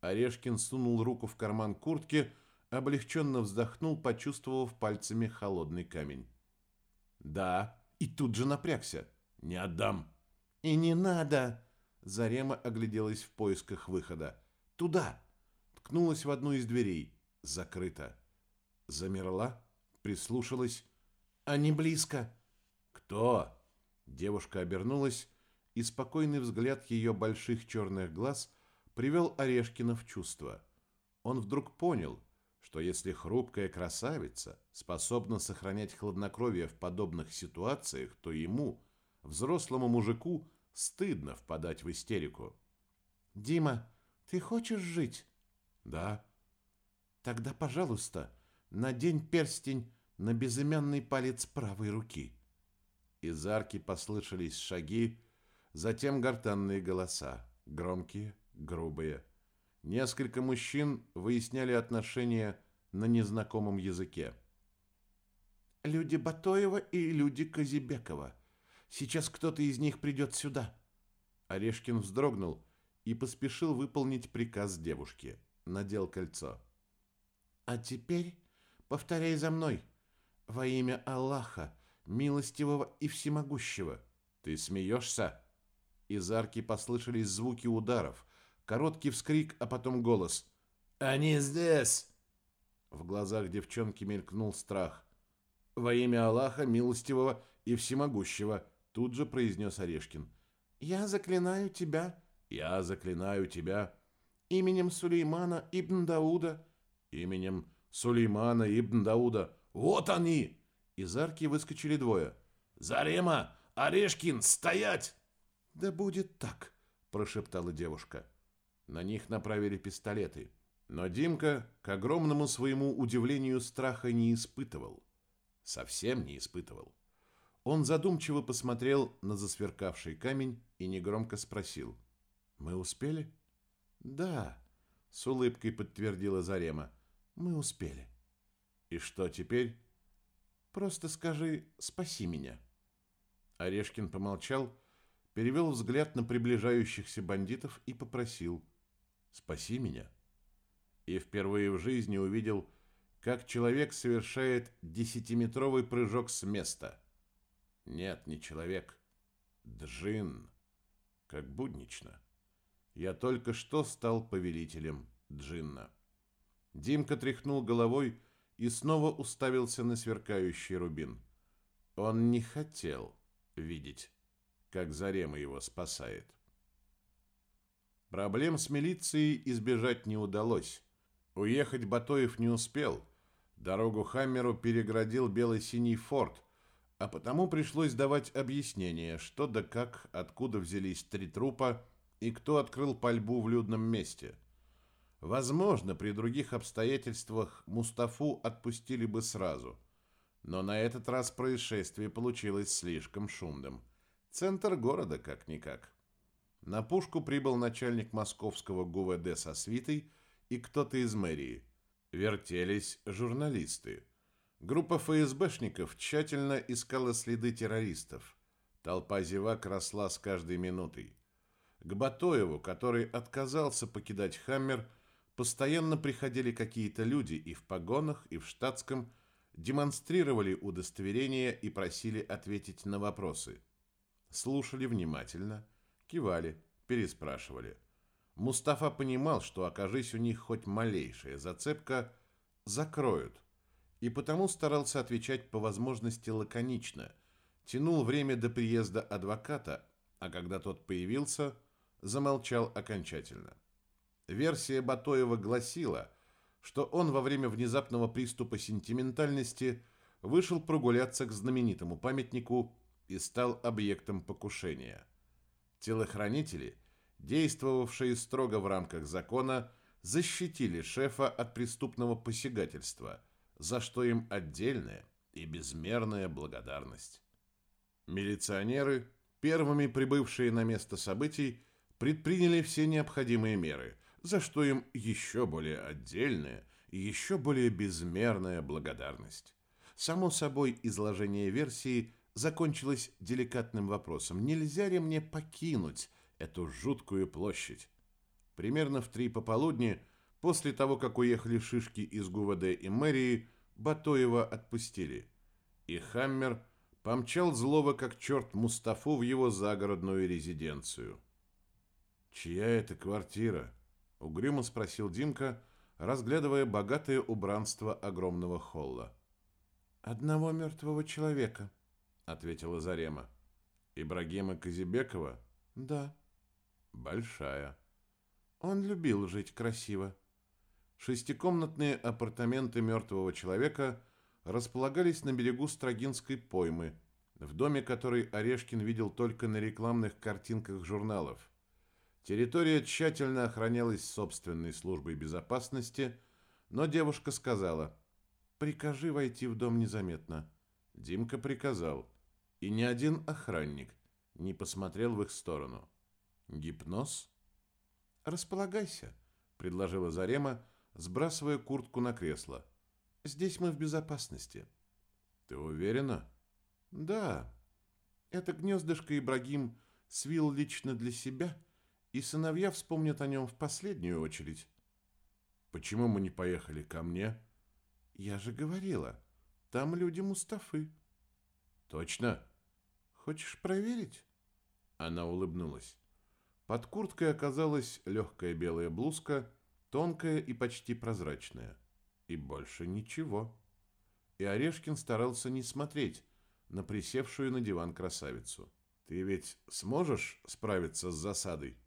Орешкин сунул руку в карман куртки, облегченно вздохнул, почувствовав пальцами холодный камень. «Да», и тут же напрягся. «Не отдам». «И не надо!» Зарема огляделась в поисках выхода. «Туда!» Ткнулась в одну из дверей. Закрыто. Замерла, прислушалась. «Они близко!» «Кто?» Девушка обернулась, и спокойный взгляд ее больших черных глаз привел Орешкина в чувство. Он вдруг понял, что если хрупкая красавица способна сохранять хладнокровие в подобных ситуациях, то ему, взрослому мужику, стыдно впадать в истерику. «Дима, ты хочешь жить?» «Да». «Тогда, пожалуйста, надень перстень на безымянный палец правой руки». Из арки послышались шаги, затем гортанные голоса, громкие, грубые. Несколько мужчин выясняли отношения на незнакомом языке. «Люди Батоева и люди Казибекова. Сейчас кто-то из них придет сюда». Орешкин вздрогнул и поспешил выполнить приказ девушки. Надел кольцо. «А теперь повторяй за мной. Во имя Аллаха, милостивого и всемогущего. Ты смеешься?» Из арки послышались звуки ударов, Короткий вскрик, а потом голос. «Они здесь!» В глазах девчонки мелькнул страх. «Во имя Аллаха, милостивого и всемогущего», тут же произнес Орешкин. «Я заклинаю тебя». «Я заклинаю тебя». «Именем Сулеймана ибн Дауда». «Именем Сулеймана ибн Дауда». «Вот они!» Из арки выскочили двое. «Зарема! Орешкин! Стоять!» «Да будет так!» – прошептала девушка. На них направили пистолеты. Но Димка, к огромному своему удивлению, страха не испытывал. Совсем не испытывал. Он задумчиво посмотрел на засверкавший камень и негромко спросил. «Мы успели?» «Да», — с улыбкой подтвердила Зарема. «Мы успели». «И что теперь?» «Просто скажи «спаси меня». Орешкин помолчал, перевел взгляд на приближающихся бандитов и попросил — Спаси меня. и впервые в жизни увидел, как человек совершает десятиметровый прыжок с места. Нет, не человек. Джин. Как буднично. Я только что стал повелителем Джинна. Димка тряхнул головой и снова уставился на сверкающий рубин. Он не хотел видеть, как Зарема его спасает. Проблем с милицией избежать не удалось. Уехать Батоев не успел. Дорогу Хаммеру переградил бело-синий форт, а потому пришлось давать объяснение, что да как, откуда взялись три трупа и кто открыл пальбу в людном месте. Возможно, при других обстоятельствах Мустафу отпустили бы сразу, но на этот раз происшествие получилось слишком шумным. Центр города как-никак. На пушку прибыл начальник московского ГУВД со свитой и кто-то из мэрии. Вертелись журналисты. Группа ФСБшников тщательно искала следы террористов. Толпа зевак росла с каждой минутой. К Батоеву, который отказался покидать «Хаммер», постоянно приходили какие-то люди и в погонах, и в штатском, демонстрировали удостоверения и просили ответить на вопросы. Слушали внимательно – Кивали, переспрашивали. Мустафа понимал, что окажись у них хоть малейшая зацепка, закроют, и потому старался отвечать по возможности лаконично, тянул время до приезда адвоката, а когда тот появился, замолчал окончательно. Версия Батоева гласила, что он во время внезапного приступа сентиментальности вышел прогуляться к знаменитому памятнику и стал объектом покушения – Телохранители, действовавшие строго в рамках закона, защитили шефа от преступного посягательства, за что им отдельная и безмерная благодарность. Милиционеры, первыми прибывшие на место событий, предприняли все необходимые меры, за что им еще более отдельная и еще более безмерная благодарность. Само собой, изложение версии – закончилось деликатным вопросом, нельзя ли мне покинуть эту жуткую площадь. Примерно в три пополудни, после того, как уехали шишки из ГУВД и мэрии, Батоева отпустили. И Хаммер помчал злого как черт Мустафу в его загородную резиденцию. «Чья это квартира?» — угрюмо спросил Димка, разглядывая богатое убранство огромного холла. «Одного мертвого человека», ответила Зарема. Ибрагима Казибекова? Да. Большая. Он любил жить красиво. Шестикомнатные апартаменты мертвого человека располагались на берегу Строгинской поймы, в доме, который Орешкин видел только на рекламных картинках журналов. Территория тщательно охранялась собственной службой безопасности, но девушка сказала «Прикажи войти в дом незаметно». Димка приказал – и ни один охранник не посмотрел в их сторону. Гипноз? «Располагайся», — предложила Зарема, сбрасывая куртку на кресло. «Здесь мы в безопасности». «Ты уверена?» «Да. Это гнездышко Ибрагим свил лично для себя, и сыновья вспомнят о нем в последнюю очередь». «Почему мы не поехали ко мне?» «Я же говорила, там люди Мустафы». «Точно?» Хочешь проверить?» Она улыбнулась. Под курткой оказалась легкая белая блузка, тонкая и почти прозрачная. И больше ничего. И Орешкин старался не смотреть на присевшую на диван красавицу. «Ты ведь сможешь справиться с засадой?»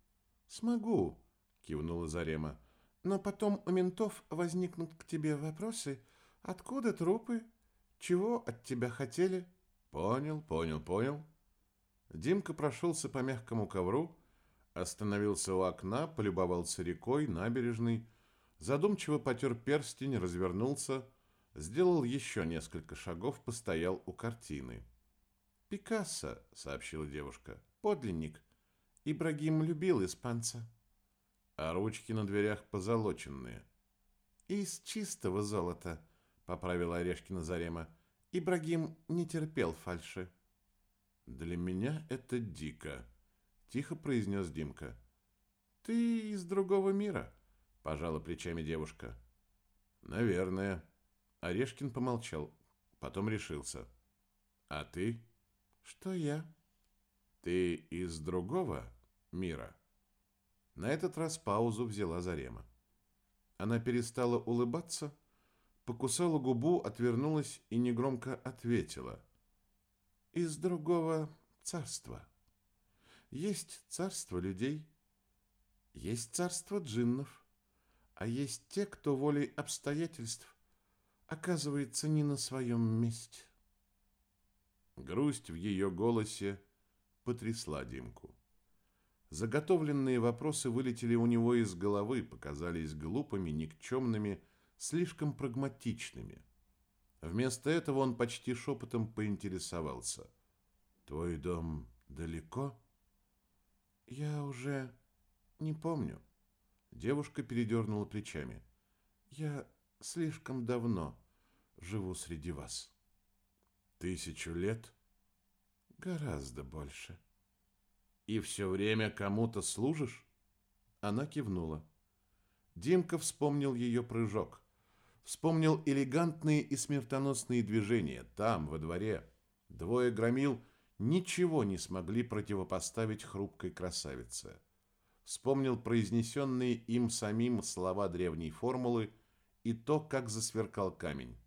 «Смогу», — кивнула Зарема. «Но потом у ментов возникнут к тебе вопросы. Откуда трупы? Чего от тебя хотели?» Понял, понял, понял. Димка прошелся по мягкому ковру, остановился у окна, полюбовался рекой, набережной, задумчиво потер перстень, развернулся, сделал еще несколько шагов, постоял у картины. «Пикассо», — сообщила девушка, — «подлинник. Ибрагим любил испанца». А ручки на дверях позолоченные. «Из чистого золота», — поправила Орешкина Зарема. Ибрагим не терпел фальши. «Для меня это дико», — тихо произнес Димка. «Ты из другого мира», пожала плечами девушка. Наверное. Орешкин помолчал, потом решился. А ты? Что я? Ты из другого мира? На этот раз паузу взяла Зарема. Она перестала улыбаться, покусала губу, отвернулась и негромко ответила. Из другого царства. Есть царство людей, есть царство джиннов, а есть те, кто волей обстоятельств оказывается не на своем месте. Грусть в ее голосе потрясла Димку. Заготовленные вопросы вылетели у него из головы, показались глупыми, никчемными, слишком прагматичными. Вместо этого он почти шепотом поинтересовался. «Твой дом далеко?» «Я уже не помню». Девушка передернула плечами. «Я слишком давно живу среди вас». «Тысячу лет?» «Гораздо больше». «И все время кому-то служишь?» Она кивнула. Димка вспомнил ее прыжок. Вспомнил элегантные и смертоносные движения там, во дворе. Двое громил ничего не смогли противопоставить хрупкой красавице. Вспомнил произнесенные им самим слова древней формулы и то, как засверкал камень.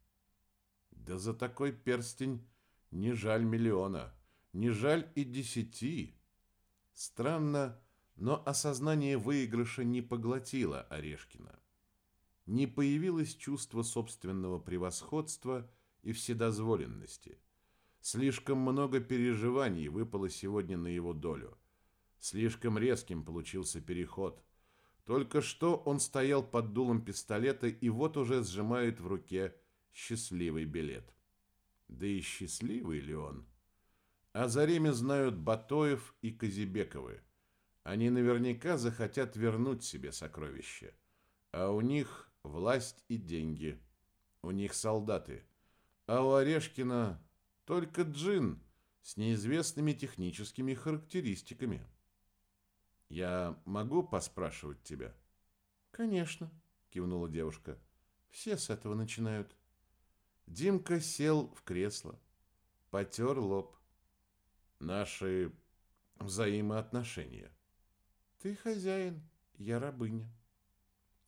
Да за такой перстень не жаль миллиона, не жаль и десяти. Странно, но осознание выигрыша не поглотило Орешкина. Не появилось чувство собственного превосходства и вседозволенности. Слишком много переживаний выпало сегодня на его долю. Слишком резким получился переход. Только что он стоял под дулом пистолета и вот уже сжимает в руке счастливый билет. Да и счастливый ли он? О Зареме знают Батоев и Казибековы. Они наверняка захотят вернуть себе сокровища. А у них власть и деньги. У них солдаты. А у Орешкина только джин с неизвестными техническими характеристиками. Я могу поспрашивать тебя? Конечно, кивнула девушка. Все с этого начинают. Димка сел в кресло, потер лоб. Наши взаимоотношения. Ты хозяин, я рабыня.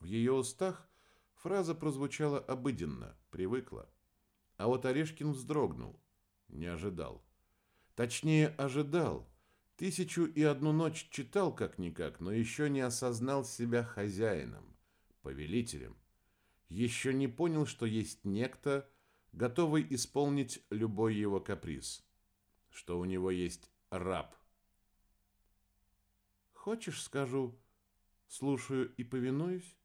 В ее устах фраза прозвучала обыденно, привыкла. А вот Орешкин вздрогнул, не ожидал. Точнее, ожидал. Тысячу и одну ночь читал как-никак, но еще не осознал себя хозяином, повелителем. Еще не понял, что есть некто, готовый исполнить любой его каприз, что у него есть раб. Хочешь, скажу, слушаю и повинуюсь?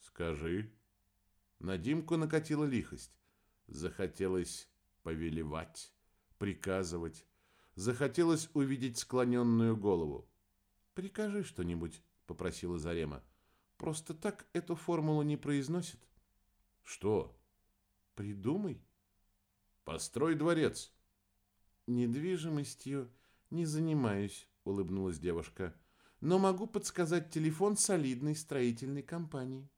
Скажи. На Димку накатила лихость. Захотелось повелевать, приказывать. Захотелось увидеть склоненную голову. «Прикажи что-нибудь», — попросила Зарема. «Просто так эту формулу не произносит». «Что?» Придумай. Построй дворец. Недвижимостью не занимаюсь, улыбнулась девушка. Но могу подсказать телефон солидной строительной компании.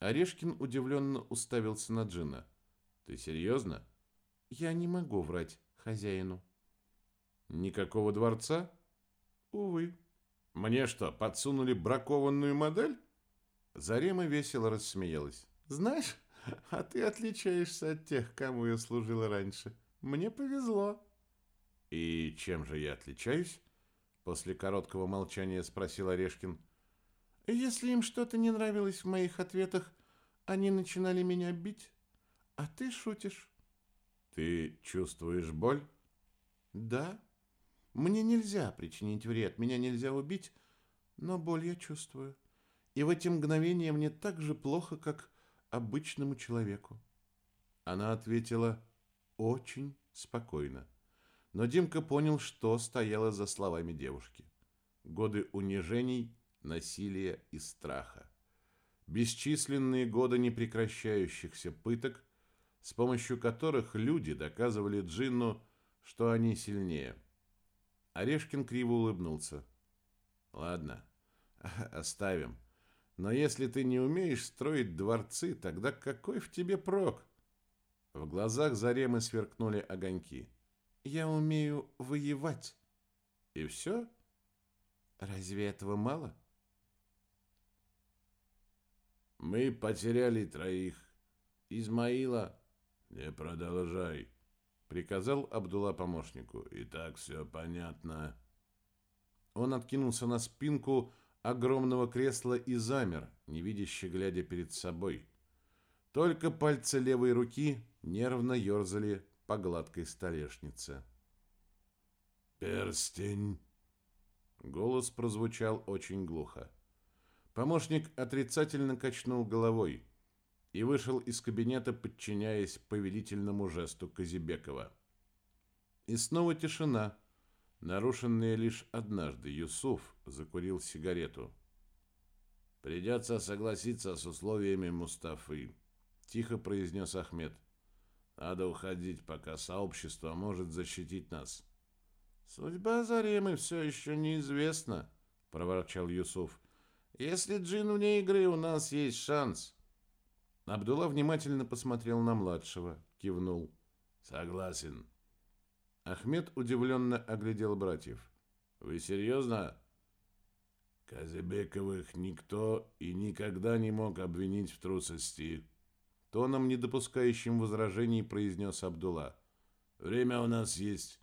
Орешкин удивленно уставился на Джина. Ты серьезно? Я не могу врать хозяину. Никакого дворца? Увы. Мне что, подсунули бракованную модель? Зарема весело рассмеялась. Знаешь, а ты отличаешься от тех, кому я служила раньше. Мне повезло. И чем же я отличаюсь? После короткого молчания спросил Орешкин. Если им что-то не нравилось в моих ответах, они начинали меня бить. А ты шутишь. Ты чувствуешь боль? Да. Мне нельзя причинить вред, меня нельзя убить, но боль я чувствую. И в эти мгновения мне так же плохо, как обычному человеку. Она ответила очень спокойно. Но Димка понял, что стояло за словами девушки. Годы унижений, насилия и страха. Бесчисленные годы непрекращающихся пыток, с помощью которых люди доказывали Джинну, что они сильнее. Орешкин криво улыбнулся. «Ладно, оставим. Но если ты не умеешь строить дворцы, тогда какой в тебе прок? В глазах Заремы сверкнули огоньки. Я умею воевать. И все? Разве этого мало? Мы потеряли троих. Измаила, не продолжай, приказал Абдулла помощнику. И так все понятно. Он откинулся на спинку огромного кресла и замер, невидяще глядя перед собой. Только пальцы левой руки нервно ерзали по гладкой столешнице. «Перстень!» Голос прозвучал очень глухо. Помощник отрицательно качнул головой и вышел из кабинета, подчиняясь повелительному жесту Казибекова. И снова тишина, нарушенная лишь однажды. Юсуф закурил сигарету. «Придется согласиться с условиями Мустафы», — тихо произнес Ахмед. «Надо уходить, пока сообщество может защитить нас». «Судьба Заремы все еще неизвестна», — проворчал Юсуф. «Если Джин вне игры, у нас есть шанс». Абдулла внимательно посмотрел на младшего, кивнул. «Согласен». Ахмед удивленно оглядел братьев. «Вы серьезно?» Казебековых никто и никогда не мог обвинить в трусости. Тоном, не допускающим возражений, произнес Абдулла. «Время у нас есть.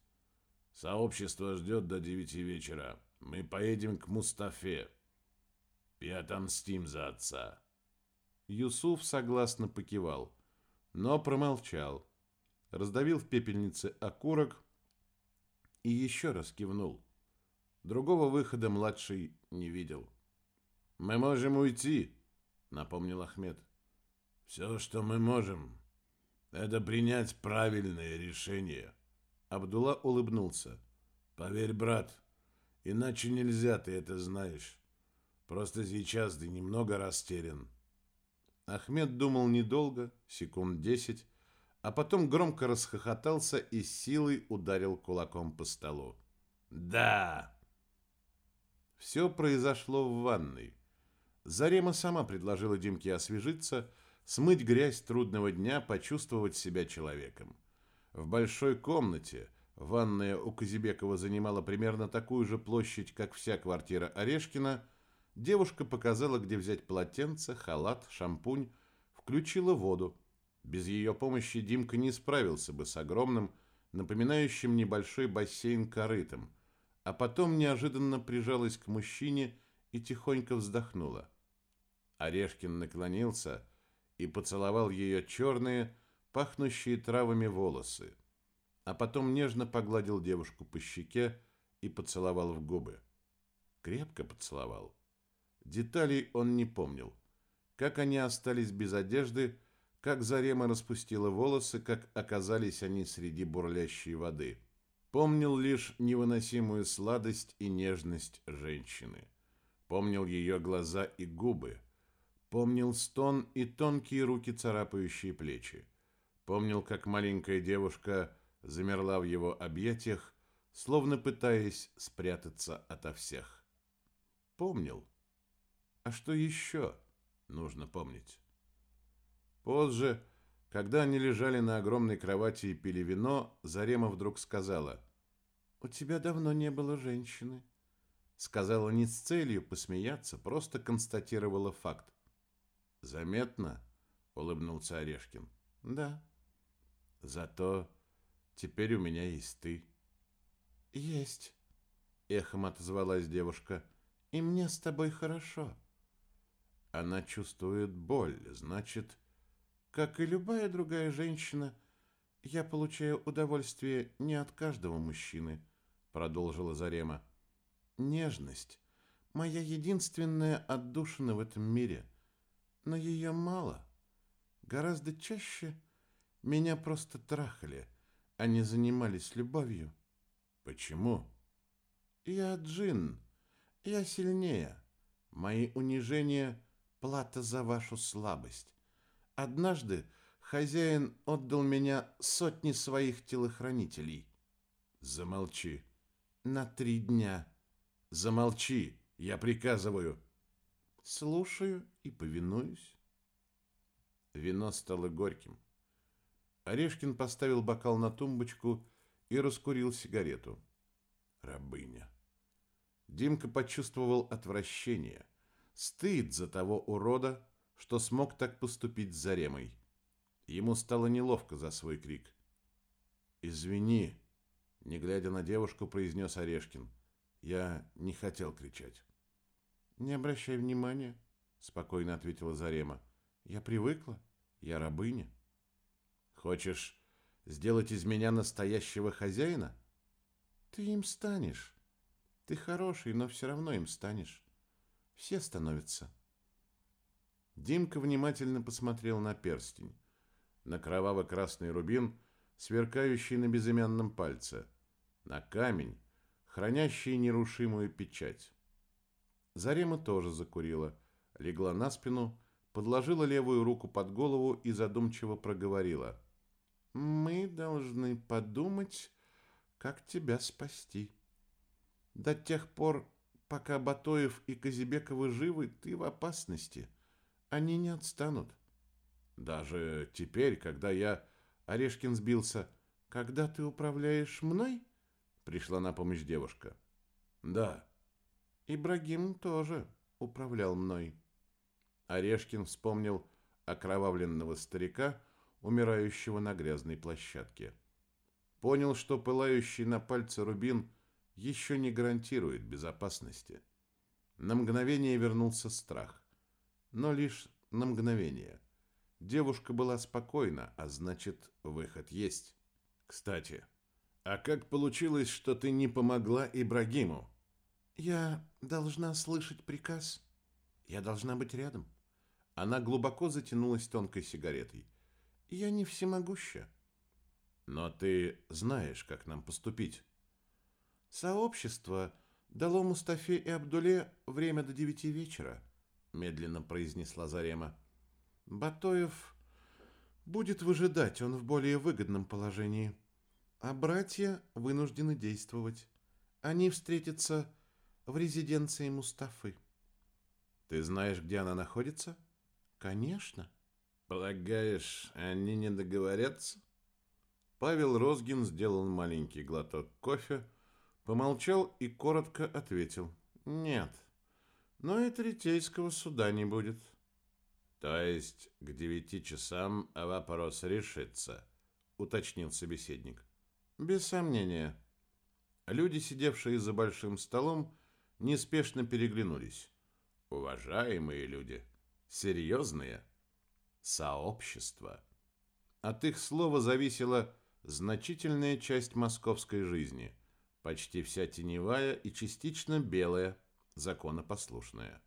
Сообщество ждет до девяти вечера. Мы поедем к Мустафе и отомстим за отца. Юсуф согласно покивал, но промолчал. Раздавил в пепельнице окурок и еще раз кивнул. Другого выхода младший не видел. «Мы можем уйти», — напомнил Ахмед. «Все, что мы можем, это принять правильное решение». Абдулла улыбнулся. «Поверь, брат, иначе нельзя, ты это знаешь. Просто сейчас ты немного растерян». Ахмед думал недолго, секунд десять, а потом громко расхохотался и силой ударил кулаком по столу. «Да!» Все произошло в ванной. Зарема сама предложила Димке освежиться, смыть грязь трудного дня, почувствовать себя человеком. В большой комнате ванная у Казибекова занимала примерно такую же площадь, как вся квартира Орешкина. Девушка показала, где взять полотенце, халат, шампунь, включила воду. Без ее помощи Димка не справился бы с огромным, напоминающим небольшой бассейн корытом, а потом неожиданно прижалась к мужчине и тихонько вздохнула. Орешкин наклонился и поцеловал ее черные, пахнущие травами волосы, а потом нежно погладил девушку по щеке и поцеловал в губы. Крепко поцеловал. Деталей он не помнил. Как они остались без одежды, как Зарема распустила волосы, как оказались они среди бурлящей воды. Помнил лишь невыносимую сладость и нежность женщины. Помнил ее глаза и губы. Помнил стон и тонкие руки, царапающие плечи. Помнил, как маленькая девушка замерла в его объятиях, словно пытаясь спрятаться ото всех. Помнил. А что еще нужно помнить? Позже, когда они лежали на огромной кровати и пили вино, Зарема вдруг сказала, «У тебя давно не было женщины». Сказала не с целью посмеяться, просто констатировала факт. «Заметно?» — улыбнулся Орешкин. «Да». Зато теперь у меня есть ты. Есть, эхом отозвалась девушка. И мне с тобой хорошо. Она чувствует боль, значит, как и любая другая женщина, я получаю удовольствие не от каждого мужчины, продолжила Зарема. Нежность моя единственная отдушина в этом мире, но ее мало. Гораздо чаще меня просто трахали, а не занимались любовью. Почему? Я джин. Я сильнее. Мои унижения — плата за вашу слабость. Однажды хозяин отдал меня сотни своих телохранителей. Замолчи. На три дня. Замолчи, я приказываю. Слушаю и повинуюсь. Вино стало горьким. Орешкин поставил бокал на тумбочку и раскурил сигарету. Рабыня. Димка почувствовал отвращение, стыд за того урода, что смог так поступить с Заремой. Ему стало неловко за свой крик. «Извини», — не глядя на девушку, произнес Орешкин. «Я не хотел кричать». «Не обращай внимания», — спокойно ответила Зарема. «Я привыкла. Я рабыня». «Хочешь сделать из меня настоящего хозяина?» «Ты им станешь. Ты хороший, но все равно им станешь. Все становятся». Димка внимательно посмотрел на перстень, на кроваво-красный рубин, сверкающий на безымянном пальце, на камень, хранящий нерушимую печать. Зарема тоже закурила, легла на спину, подложила левую руку под голову и задумчиво проговорила. «Мы должны подумать, как тебя спасти. До тех пор, пока Батоев и Казибековы живы, ты в опасности. Они не отстанут». «Даже теперь, когда я...» Орешкин сбился. «Когда ты управляешь мной?» Пришла на помощь девушка. «Да». Ибрагим тоже управлял мной. Орешкин вспомнил окровавленного старика, умирающего на грязной площадке. Понял, что пылающий на пальце рубин еще не гарантирует безопасности. На мгновение вернулся страх. Но лишь на мгновение. Девушка была спокойна, а значит, выход есть. Кстати, а как получилось, что ты не помогла Ибрагиму? Я должна слышать приказ. Я должна быть рядом. Она глубоко затянулась тонкой сигаретой. Я не всемогуща. Но ты знаешь, как нам поступить. Сообщество дало Мустафе и Абдуле время до девяти вечера, медленно произнесла Зарема. Батоев будет выжидать, он в более выгодном положении. А братья вынуждены действовать. Они встретятся в резиденции Мустафы. Ты знаешь, где она находится? Конечно. Полагаешь, они не договорятся? Павел Розгин сделал маленький глоток кофе, помолчал и коротко ответил. Нет, но и третейского суда не будет. То есть к девяти часам вопрос решится, уточнил собеседник. Без сомнения. Люди, сидевшие за большим столом, неспешно переглянулись. Уважаемые люди, серьезные, сообщество. От их слова зависела значительная часть московской жизни, почти вся теневая и частично белая, законопослушная.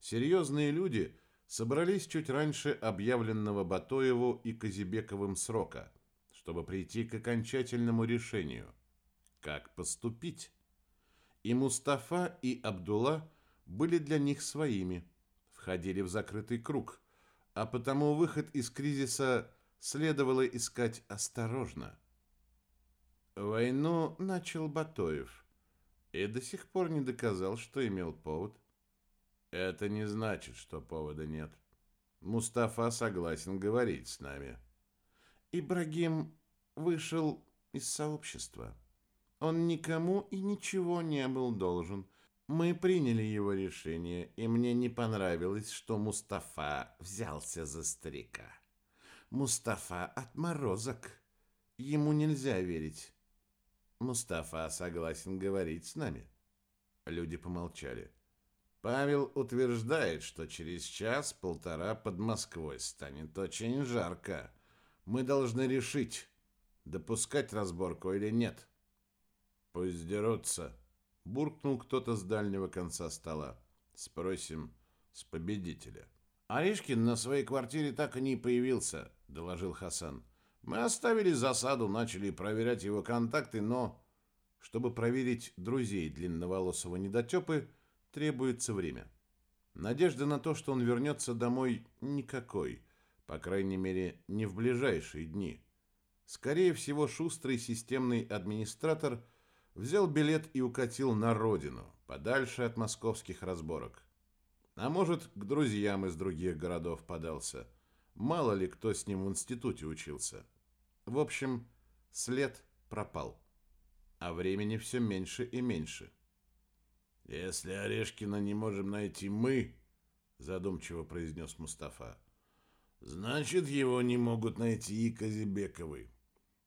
Серьезные люди собрались чуть раньше объявленного Батоеву и Казибековым срока, чтобы прийти к окончательному решению, как поступить и Мустафа, и Абдулла были для них своими, входили в закрытый круг, а потому выход из кризиса следовало искать осторожно. Войну начал Батоев и до сих пор не доказал, что имел повод. Это не значит, что повода нет. Мустафа согласен говорить с нами. Ибрагим вышел из сообщества. Он никому и ничего не был должен. Мы приняли его решение, и мне не понравилось, что Мустафа взялся за старика. Мустафа отморозок. Ему нельзя верить. Мустафа согласен говорить с нами. Люди помолчали. Павел утверждает, что через час-полтора под Москвой станет очень жарко. Мы должны решить, допускать разборку или нет. «Пусть дерутся», — буркнул кто-то с дальнего конца стола. «Спросим с победителя». «Аришкин на своей квартире так и не появился», — доложил Хасан. «Мы оставили засаду, начали проверять его контакты, но...» Чтобы проверить друзей длинноволосого недотепы, требуется время. Надежды на то, что он вернется домой, никакой. По крайней мере, не в ближайшие дни. Скорее всего, шустрый системный администратор взял билет и укатил на родину, подальше от московских разборок. А может, к друзьям из других городов подался. Мало ли кто с ним в институте учился. В общем, след пропал. А времени все меньше и меньше. «Если Орешкина не можем найти мы», — задумчиво произнес Мустафа, «значит, его не могут найти и Казибековы.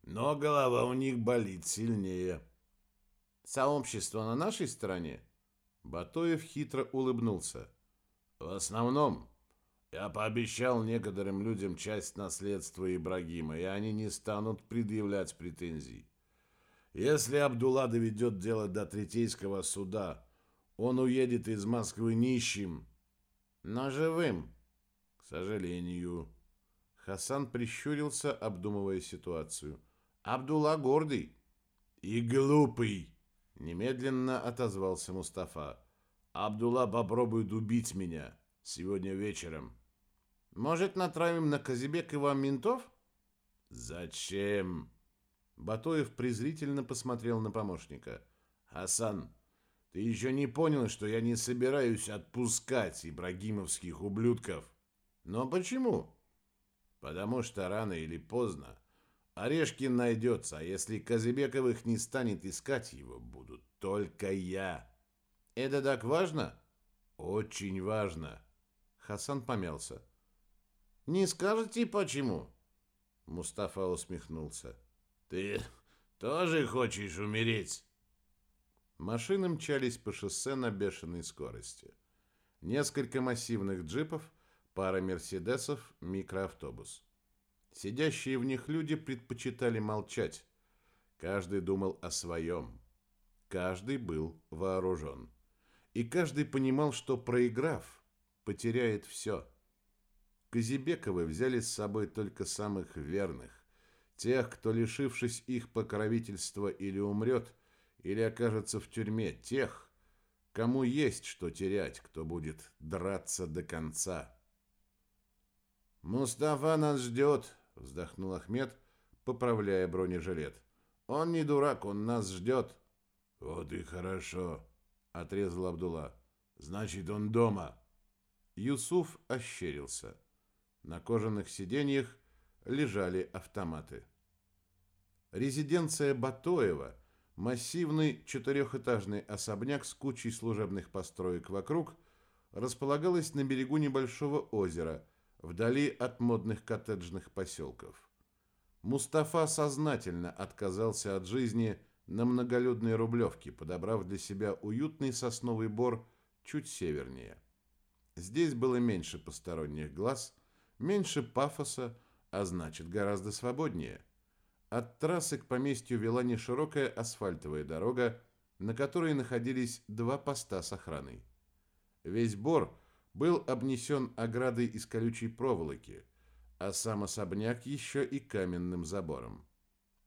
Но голова у них болит сильнее». «Сообщество на нашей стороне?» Батоев хитро улыбнулся. «В основном. Я пообещал некоторым людям часть наследства Ибрагима, и они не станут предъявлять претензий. Если Абдулла доведет дело до Третейского суда, он уедет из Москвы нищим, но живым. К сожалению. Хасан прищурился, обдумывая ситуацию. Абдулла гордый. И глупый. Немедленно отозвался Мустафа. Абдулла попробует убить меня сегодня вечером. Может, натравим на Казибекова ментов? Зачем? Батоев презрительно посмотрел на помощника. Хасан, ты еще не понял, что я не собираюсь отпускать ибрагимовских ублюдков? Но почему? Потому что рано или поздно Орешкин найдется, а если Казыбековых не станет искать его, буду только я. Это так важно? Очень важно. Хасан помялся. Не скажете почему? Мустафа усмехнулся. Ты тоже хочешь умереть? Машины мчались по шоссе на бешеной скорости. Несколько массивных джипов, пара мерседесов, микроавтобус. Сидящие в них люди предпочитали молчать. Каждый думал о своем. Каждый был вооружен. И каждый понимал, что проиграв, потеряет все. Казибековы взяли с собой только самых верных, тех, кто, лишившись их покровительства, или умрет, или окажется в тюрьме, тех, кому есть что терять, кто будет драться до конца. «Мустафа нас ждет», — вздохнул Ахмед, поправляя бронежилет. «Он не дурак, он нас ждет». «Вот и хорошо», — отрезал Абдулла. «Значит, он дома». Юсуф ощерился. На кожаных сиденьях лежали автоматы. Резиденция Батоева, массивный четырехэтажный особняк с кучей служебных построек вокруг, располагалась на берегу небольшого озера, вдали от модных коттеджных поселков. Мустафа сознательно отказался от жизни на многолюдной Рублевке, подобрав для себя уютный сосновый бор чуть севернее. Здесь было меньше посторонних глаз – меньше пафоса, а значит гораздо свободнее. От трассы к поместью вела неширокая асфальтовая дорога, на которой находились два поста с охраной. Весь бор был обнесен оградой из колючей проволоки, а сам особняк еще и каменным забором.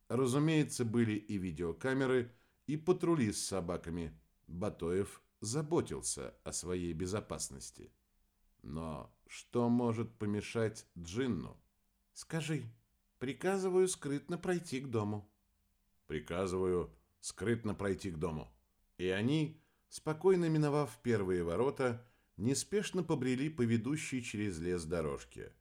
Разумеется, были и видеокамеры, и патрули с собаками. Батоев заботился о своей безопасности. Но что может помешать Джинну? Скажи, приказываю скрытно пройти к дому. Приказываю скрытно пройти к дому. И они, спокойно миновав первые ворота, неспешно побрели по ведущей через лес дорожке.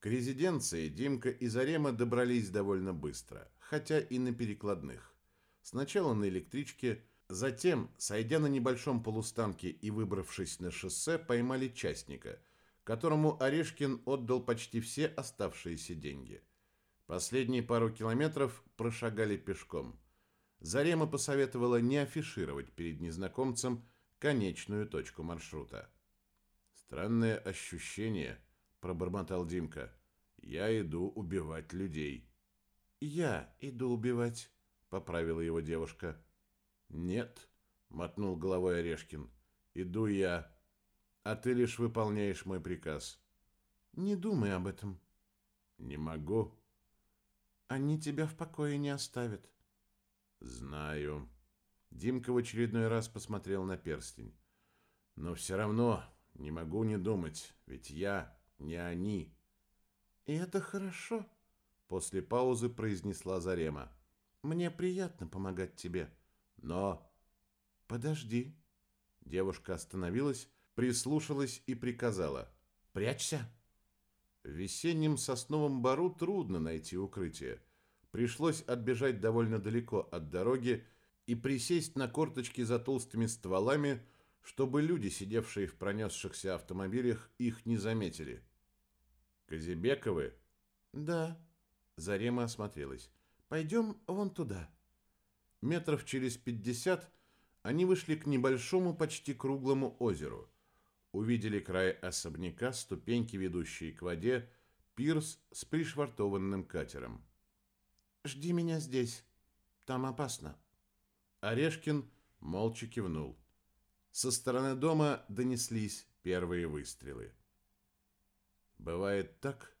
К резиденции Димка и Зарема добрались довольно быстро, хотя и на перекладных. Сначала на электричке, затем, сойдя на небольшом полустанке и выбравшись на шоссе, поймали частника – которому Орешкин отдал почти все оставшиеся деньги. Последние пару километров прошагали пешком. Зарема посоветовала не афишировать перед незнакомцем конечную точку маршрута. «Странное ощущение», — пробормотал Димка. «Я иду убивать людей». «Я иду убивать», — поправила его девушка. «Нет», — мотнул головой Орешкин. «Иду я» а ты лишь выполняешь мой приказ. Не думай об этом. Не могу. Они тебя в покое не оставят. Знаю. Димка в очередной раз посмотрел на перстень. Но все равно не могу не думать, ведь я не они. И это хорошо, после паузы произнесла Зарема. Мне приятно помогать тебе, но... Подожди. Девушка остановилась прислушалась и приказала. «Прячься!» В весеннем сосновом бару трудно найти укрытие. Пришлось отбежать довольно далеко от дороги и присесть на корточки за толстыми стволами, чтобы люди, сидевшие в пронесшихся автомобилях, их не заметили. «Казибековы?» «Да». Зарема осмотрелась. «Пойдем вон туда». Метров через пятьдесят они вышли к небольшому, почти круглому озеру. Увидели край особняка, ступеньки, ведущие к воде, пирс с пришвартованным катером. «Жди меня здесь. Там опасно». Орешкин молча кивнул. Со стороны дома донеслись первые выстрелы. Бывает так,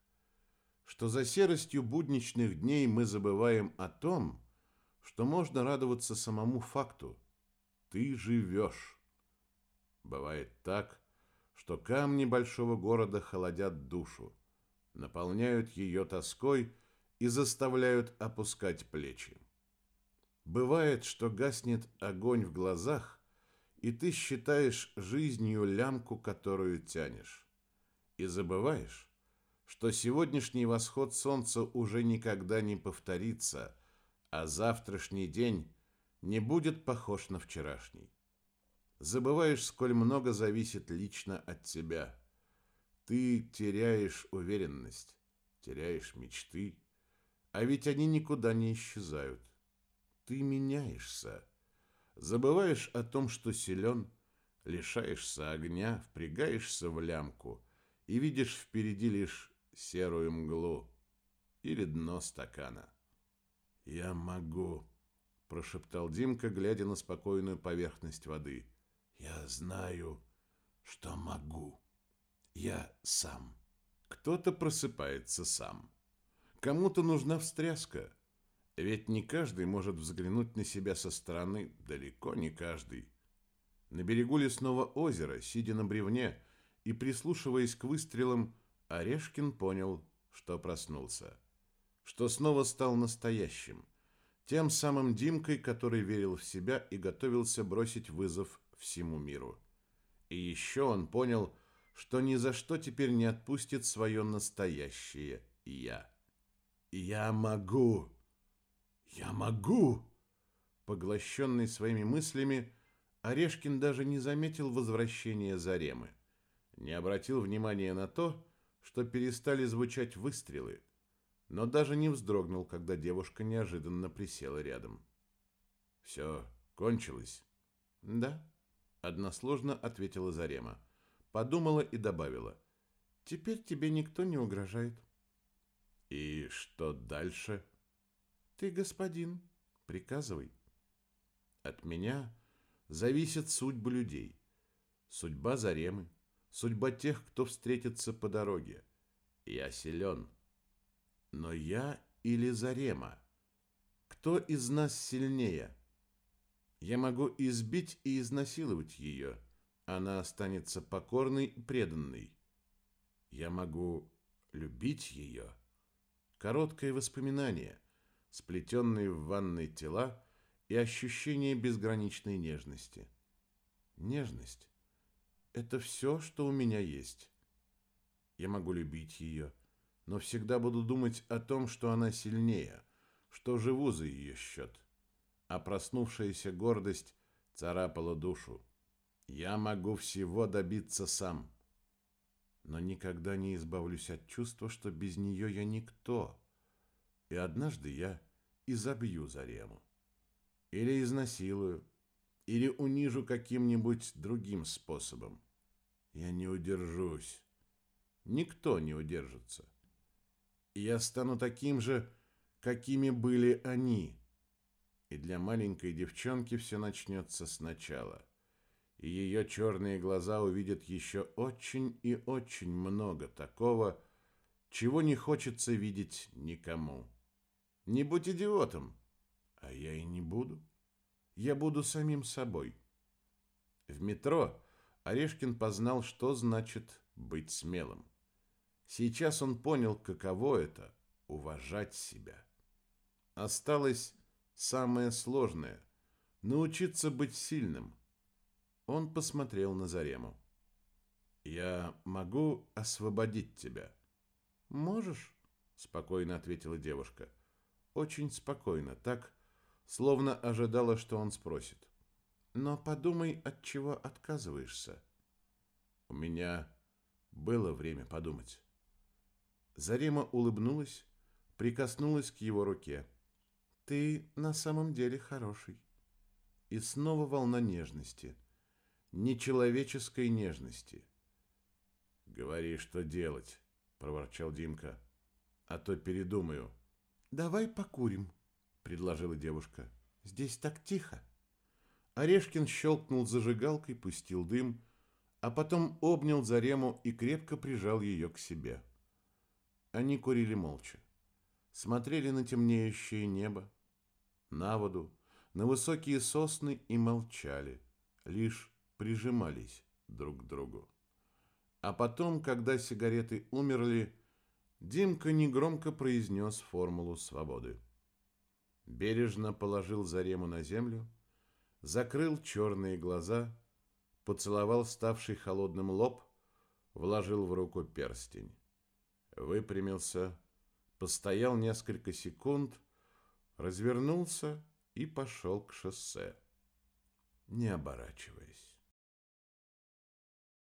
что за серостью будничных дней мы забываем о том, что можно радоваться самому факту. Ты живешь. Бывает так, что камни большого города холодят душу, наполняют ее тоской и заставляют опускать плечи. Бывает, что гаснет огонь в глазах, и ты считаешь жизнью лямку, которую тянешь. И забываешь, что сегодняшний восход солнца уже никогда не повторится, а завтрашний день не будет похож на вчерашний. Забываешь, сколь много зависит лично от тебя. Ты теряешь уверенность, теряешь мечты, а ведь они никуда не исчезают. Ты меняешься. Забываешь о том, что силен, лишаешься огня, впрягаешься в лямку и видишь впереди лишь серую мглу или дно стакана. «Я могу», – прошептал Димка, глядя на спокойную поверхность воды. «Я знаю, что могу. Я сам». Кто-то просыпается сам. Кому-то нужна встряска. Ведь не каждый может взглянуть на себя со стороны, далеко не каждый. На берегу лесного озера, сидя на бревне и прислушиваясь к выстрелам, Орешкин понял, что проснулся. Что снова стал настоящим. Тем самым Димкой, который верил в себя и готовился бросить вызов всему миру. И еще он понял, что ни за что теперь не отпустит свое настоящее «я». «Я могу! Я могу!» Поглощенный своими мыслями, Орешкин даже не заметил возвращения Заремы. Не обратил внимания на то, что перестали звучать выстрелы, но даже не вздрогнул, когда девушка неожиданно присела рядом. «Все кончилось?» «Да», — односложно ответила Зарема. Подумала и добавила. «Теперь тебе никто не угрожает». «И что дальше?» «Ты господин, приказывай». «От меня зависит судьба людей, судьба Заремы, судьба тех, кто встретится по дороге. Я силен. Но я или Зарема? Кто из нас сильнее? Я могу избить и изнасиловать ее. Она останется покорной и преданной. Я могу любить ее. Короткое воспоминание, сплетенные в ванной тела и ощущение безграничной нежности. Нежность это все, что у меня есть. Я могу любить ее, но всегда буду думать о том, что она сильнее, что живу за ее счет. А проснувшаяся гордость царапала душу. Я могу всего добиться сам, но никогда не избавлюсь от чувства, что без нее я никто. И однажды я изобью Зарему. Или изнасилую, или унижу каким-нибудь другим способом. Я не удержусь. Никто не удержится. Я стану таким же, какими были они. И для маленькой девчонки все начнется сначала. И ее черные глаза увидят еще очень и очень много такого, чего не хочется видеть никому. Не будь идиотом. А я и не буду. Я буду самим собой. В метро Орешкин познал, что значит быть смелым. Сейчас он понял, каково это – уважать себя. Осталось самое сложное – научиться быть сильным. Он посмотрел на Зарему. Я могу освободить тебя. Можешь? Спокойно ответила девушка. Очень спокойно, так, словно ожидала, что он спросит. Но подумай, от чего отказываешься. У меня было время подумать. Зарема улыбнулась, прикоснулась к его руке. Ты на самом деле хороший. И снова волна нежности. Нечеловеческой нежности. Говори, что делать, проворчал Димка. А то передумаю. Давай покурим, предложила девушка. Здесь так тихо. Орешкин щелкнул зажигалкой, пустил дым, а потом обнял Зарему и крепко прижал ее к себе. Они курили молча. Смотрели на темнеющее небо, на воду, на высокие сосны и молчали, лишь прижимались друг к другу. А потом, когда сигареты умерли, Димка негромко произнес формулу свободы. Бережно положил Зарему на землю, закрыл черные глаза, поцеловал ставший холодным лоб, вложил в руку перстень. Выпрямился, постоял несколько секунд, развернулся и пошел к шоссе, не оборачиваясь.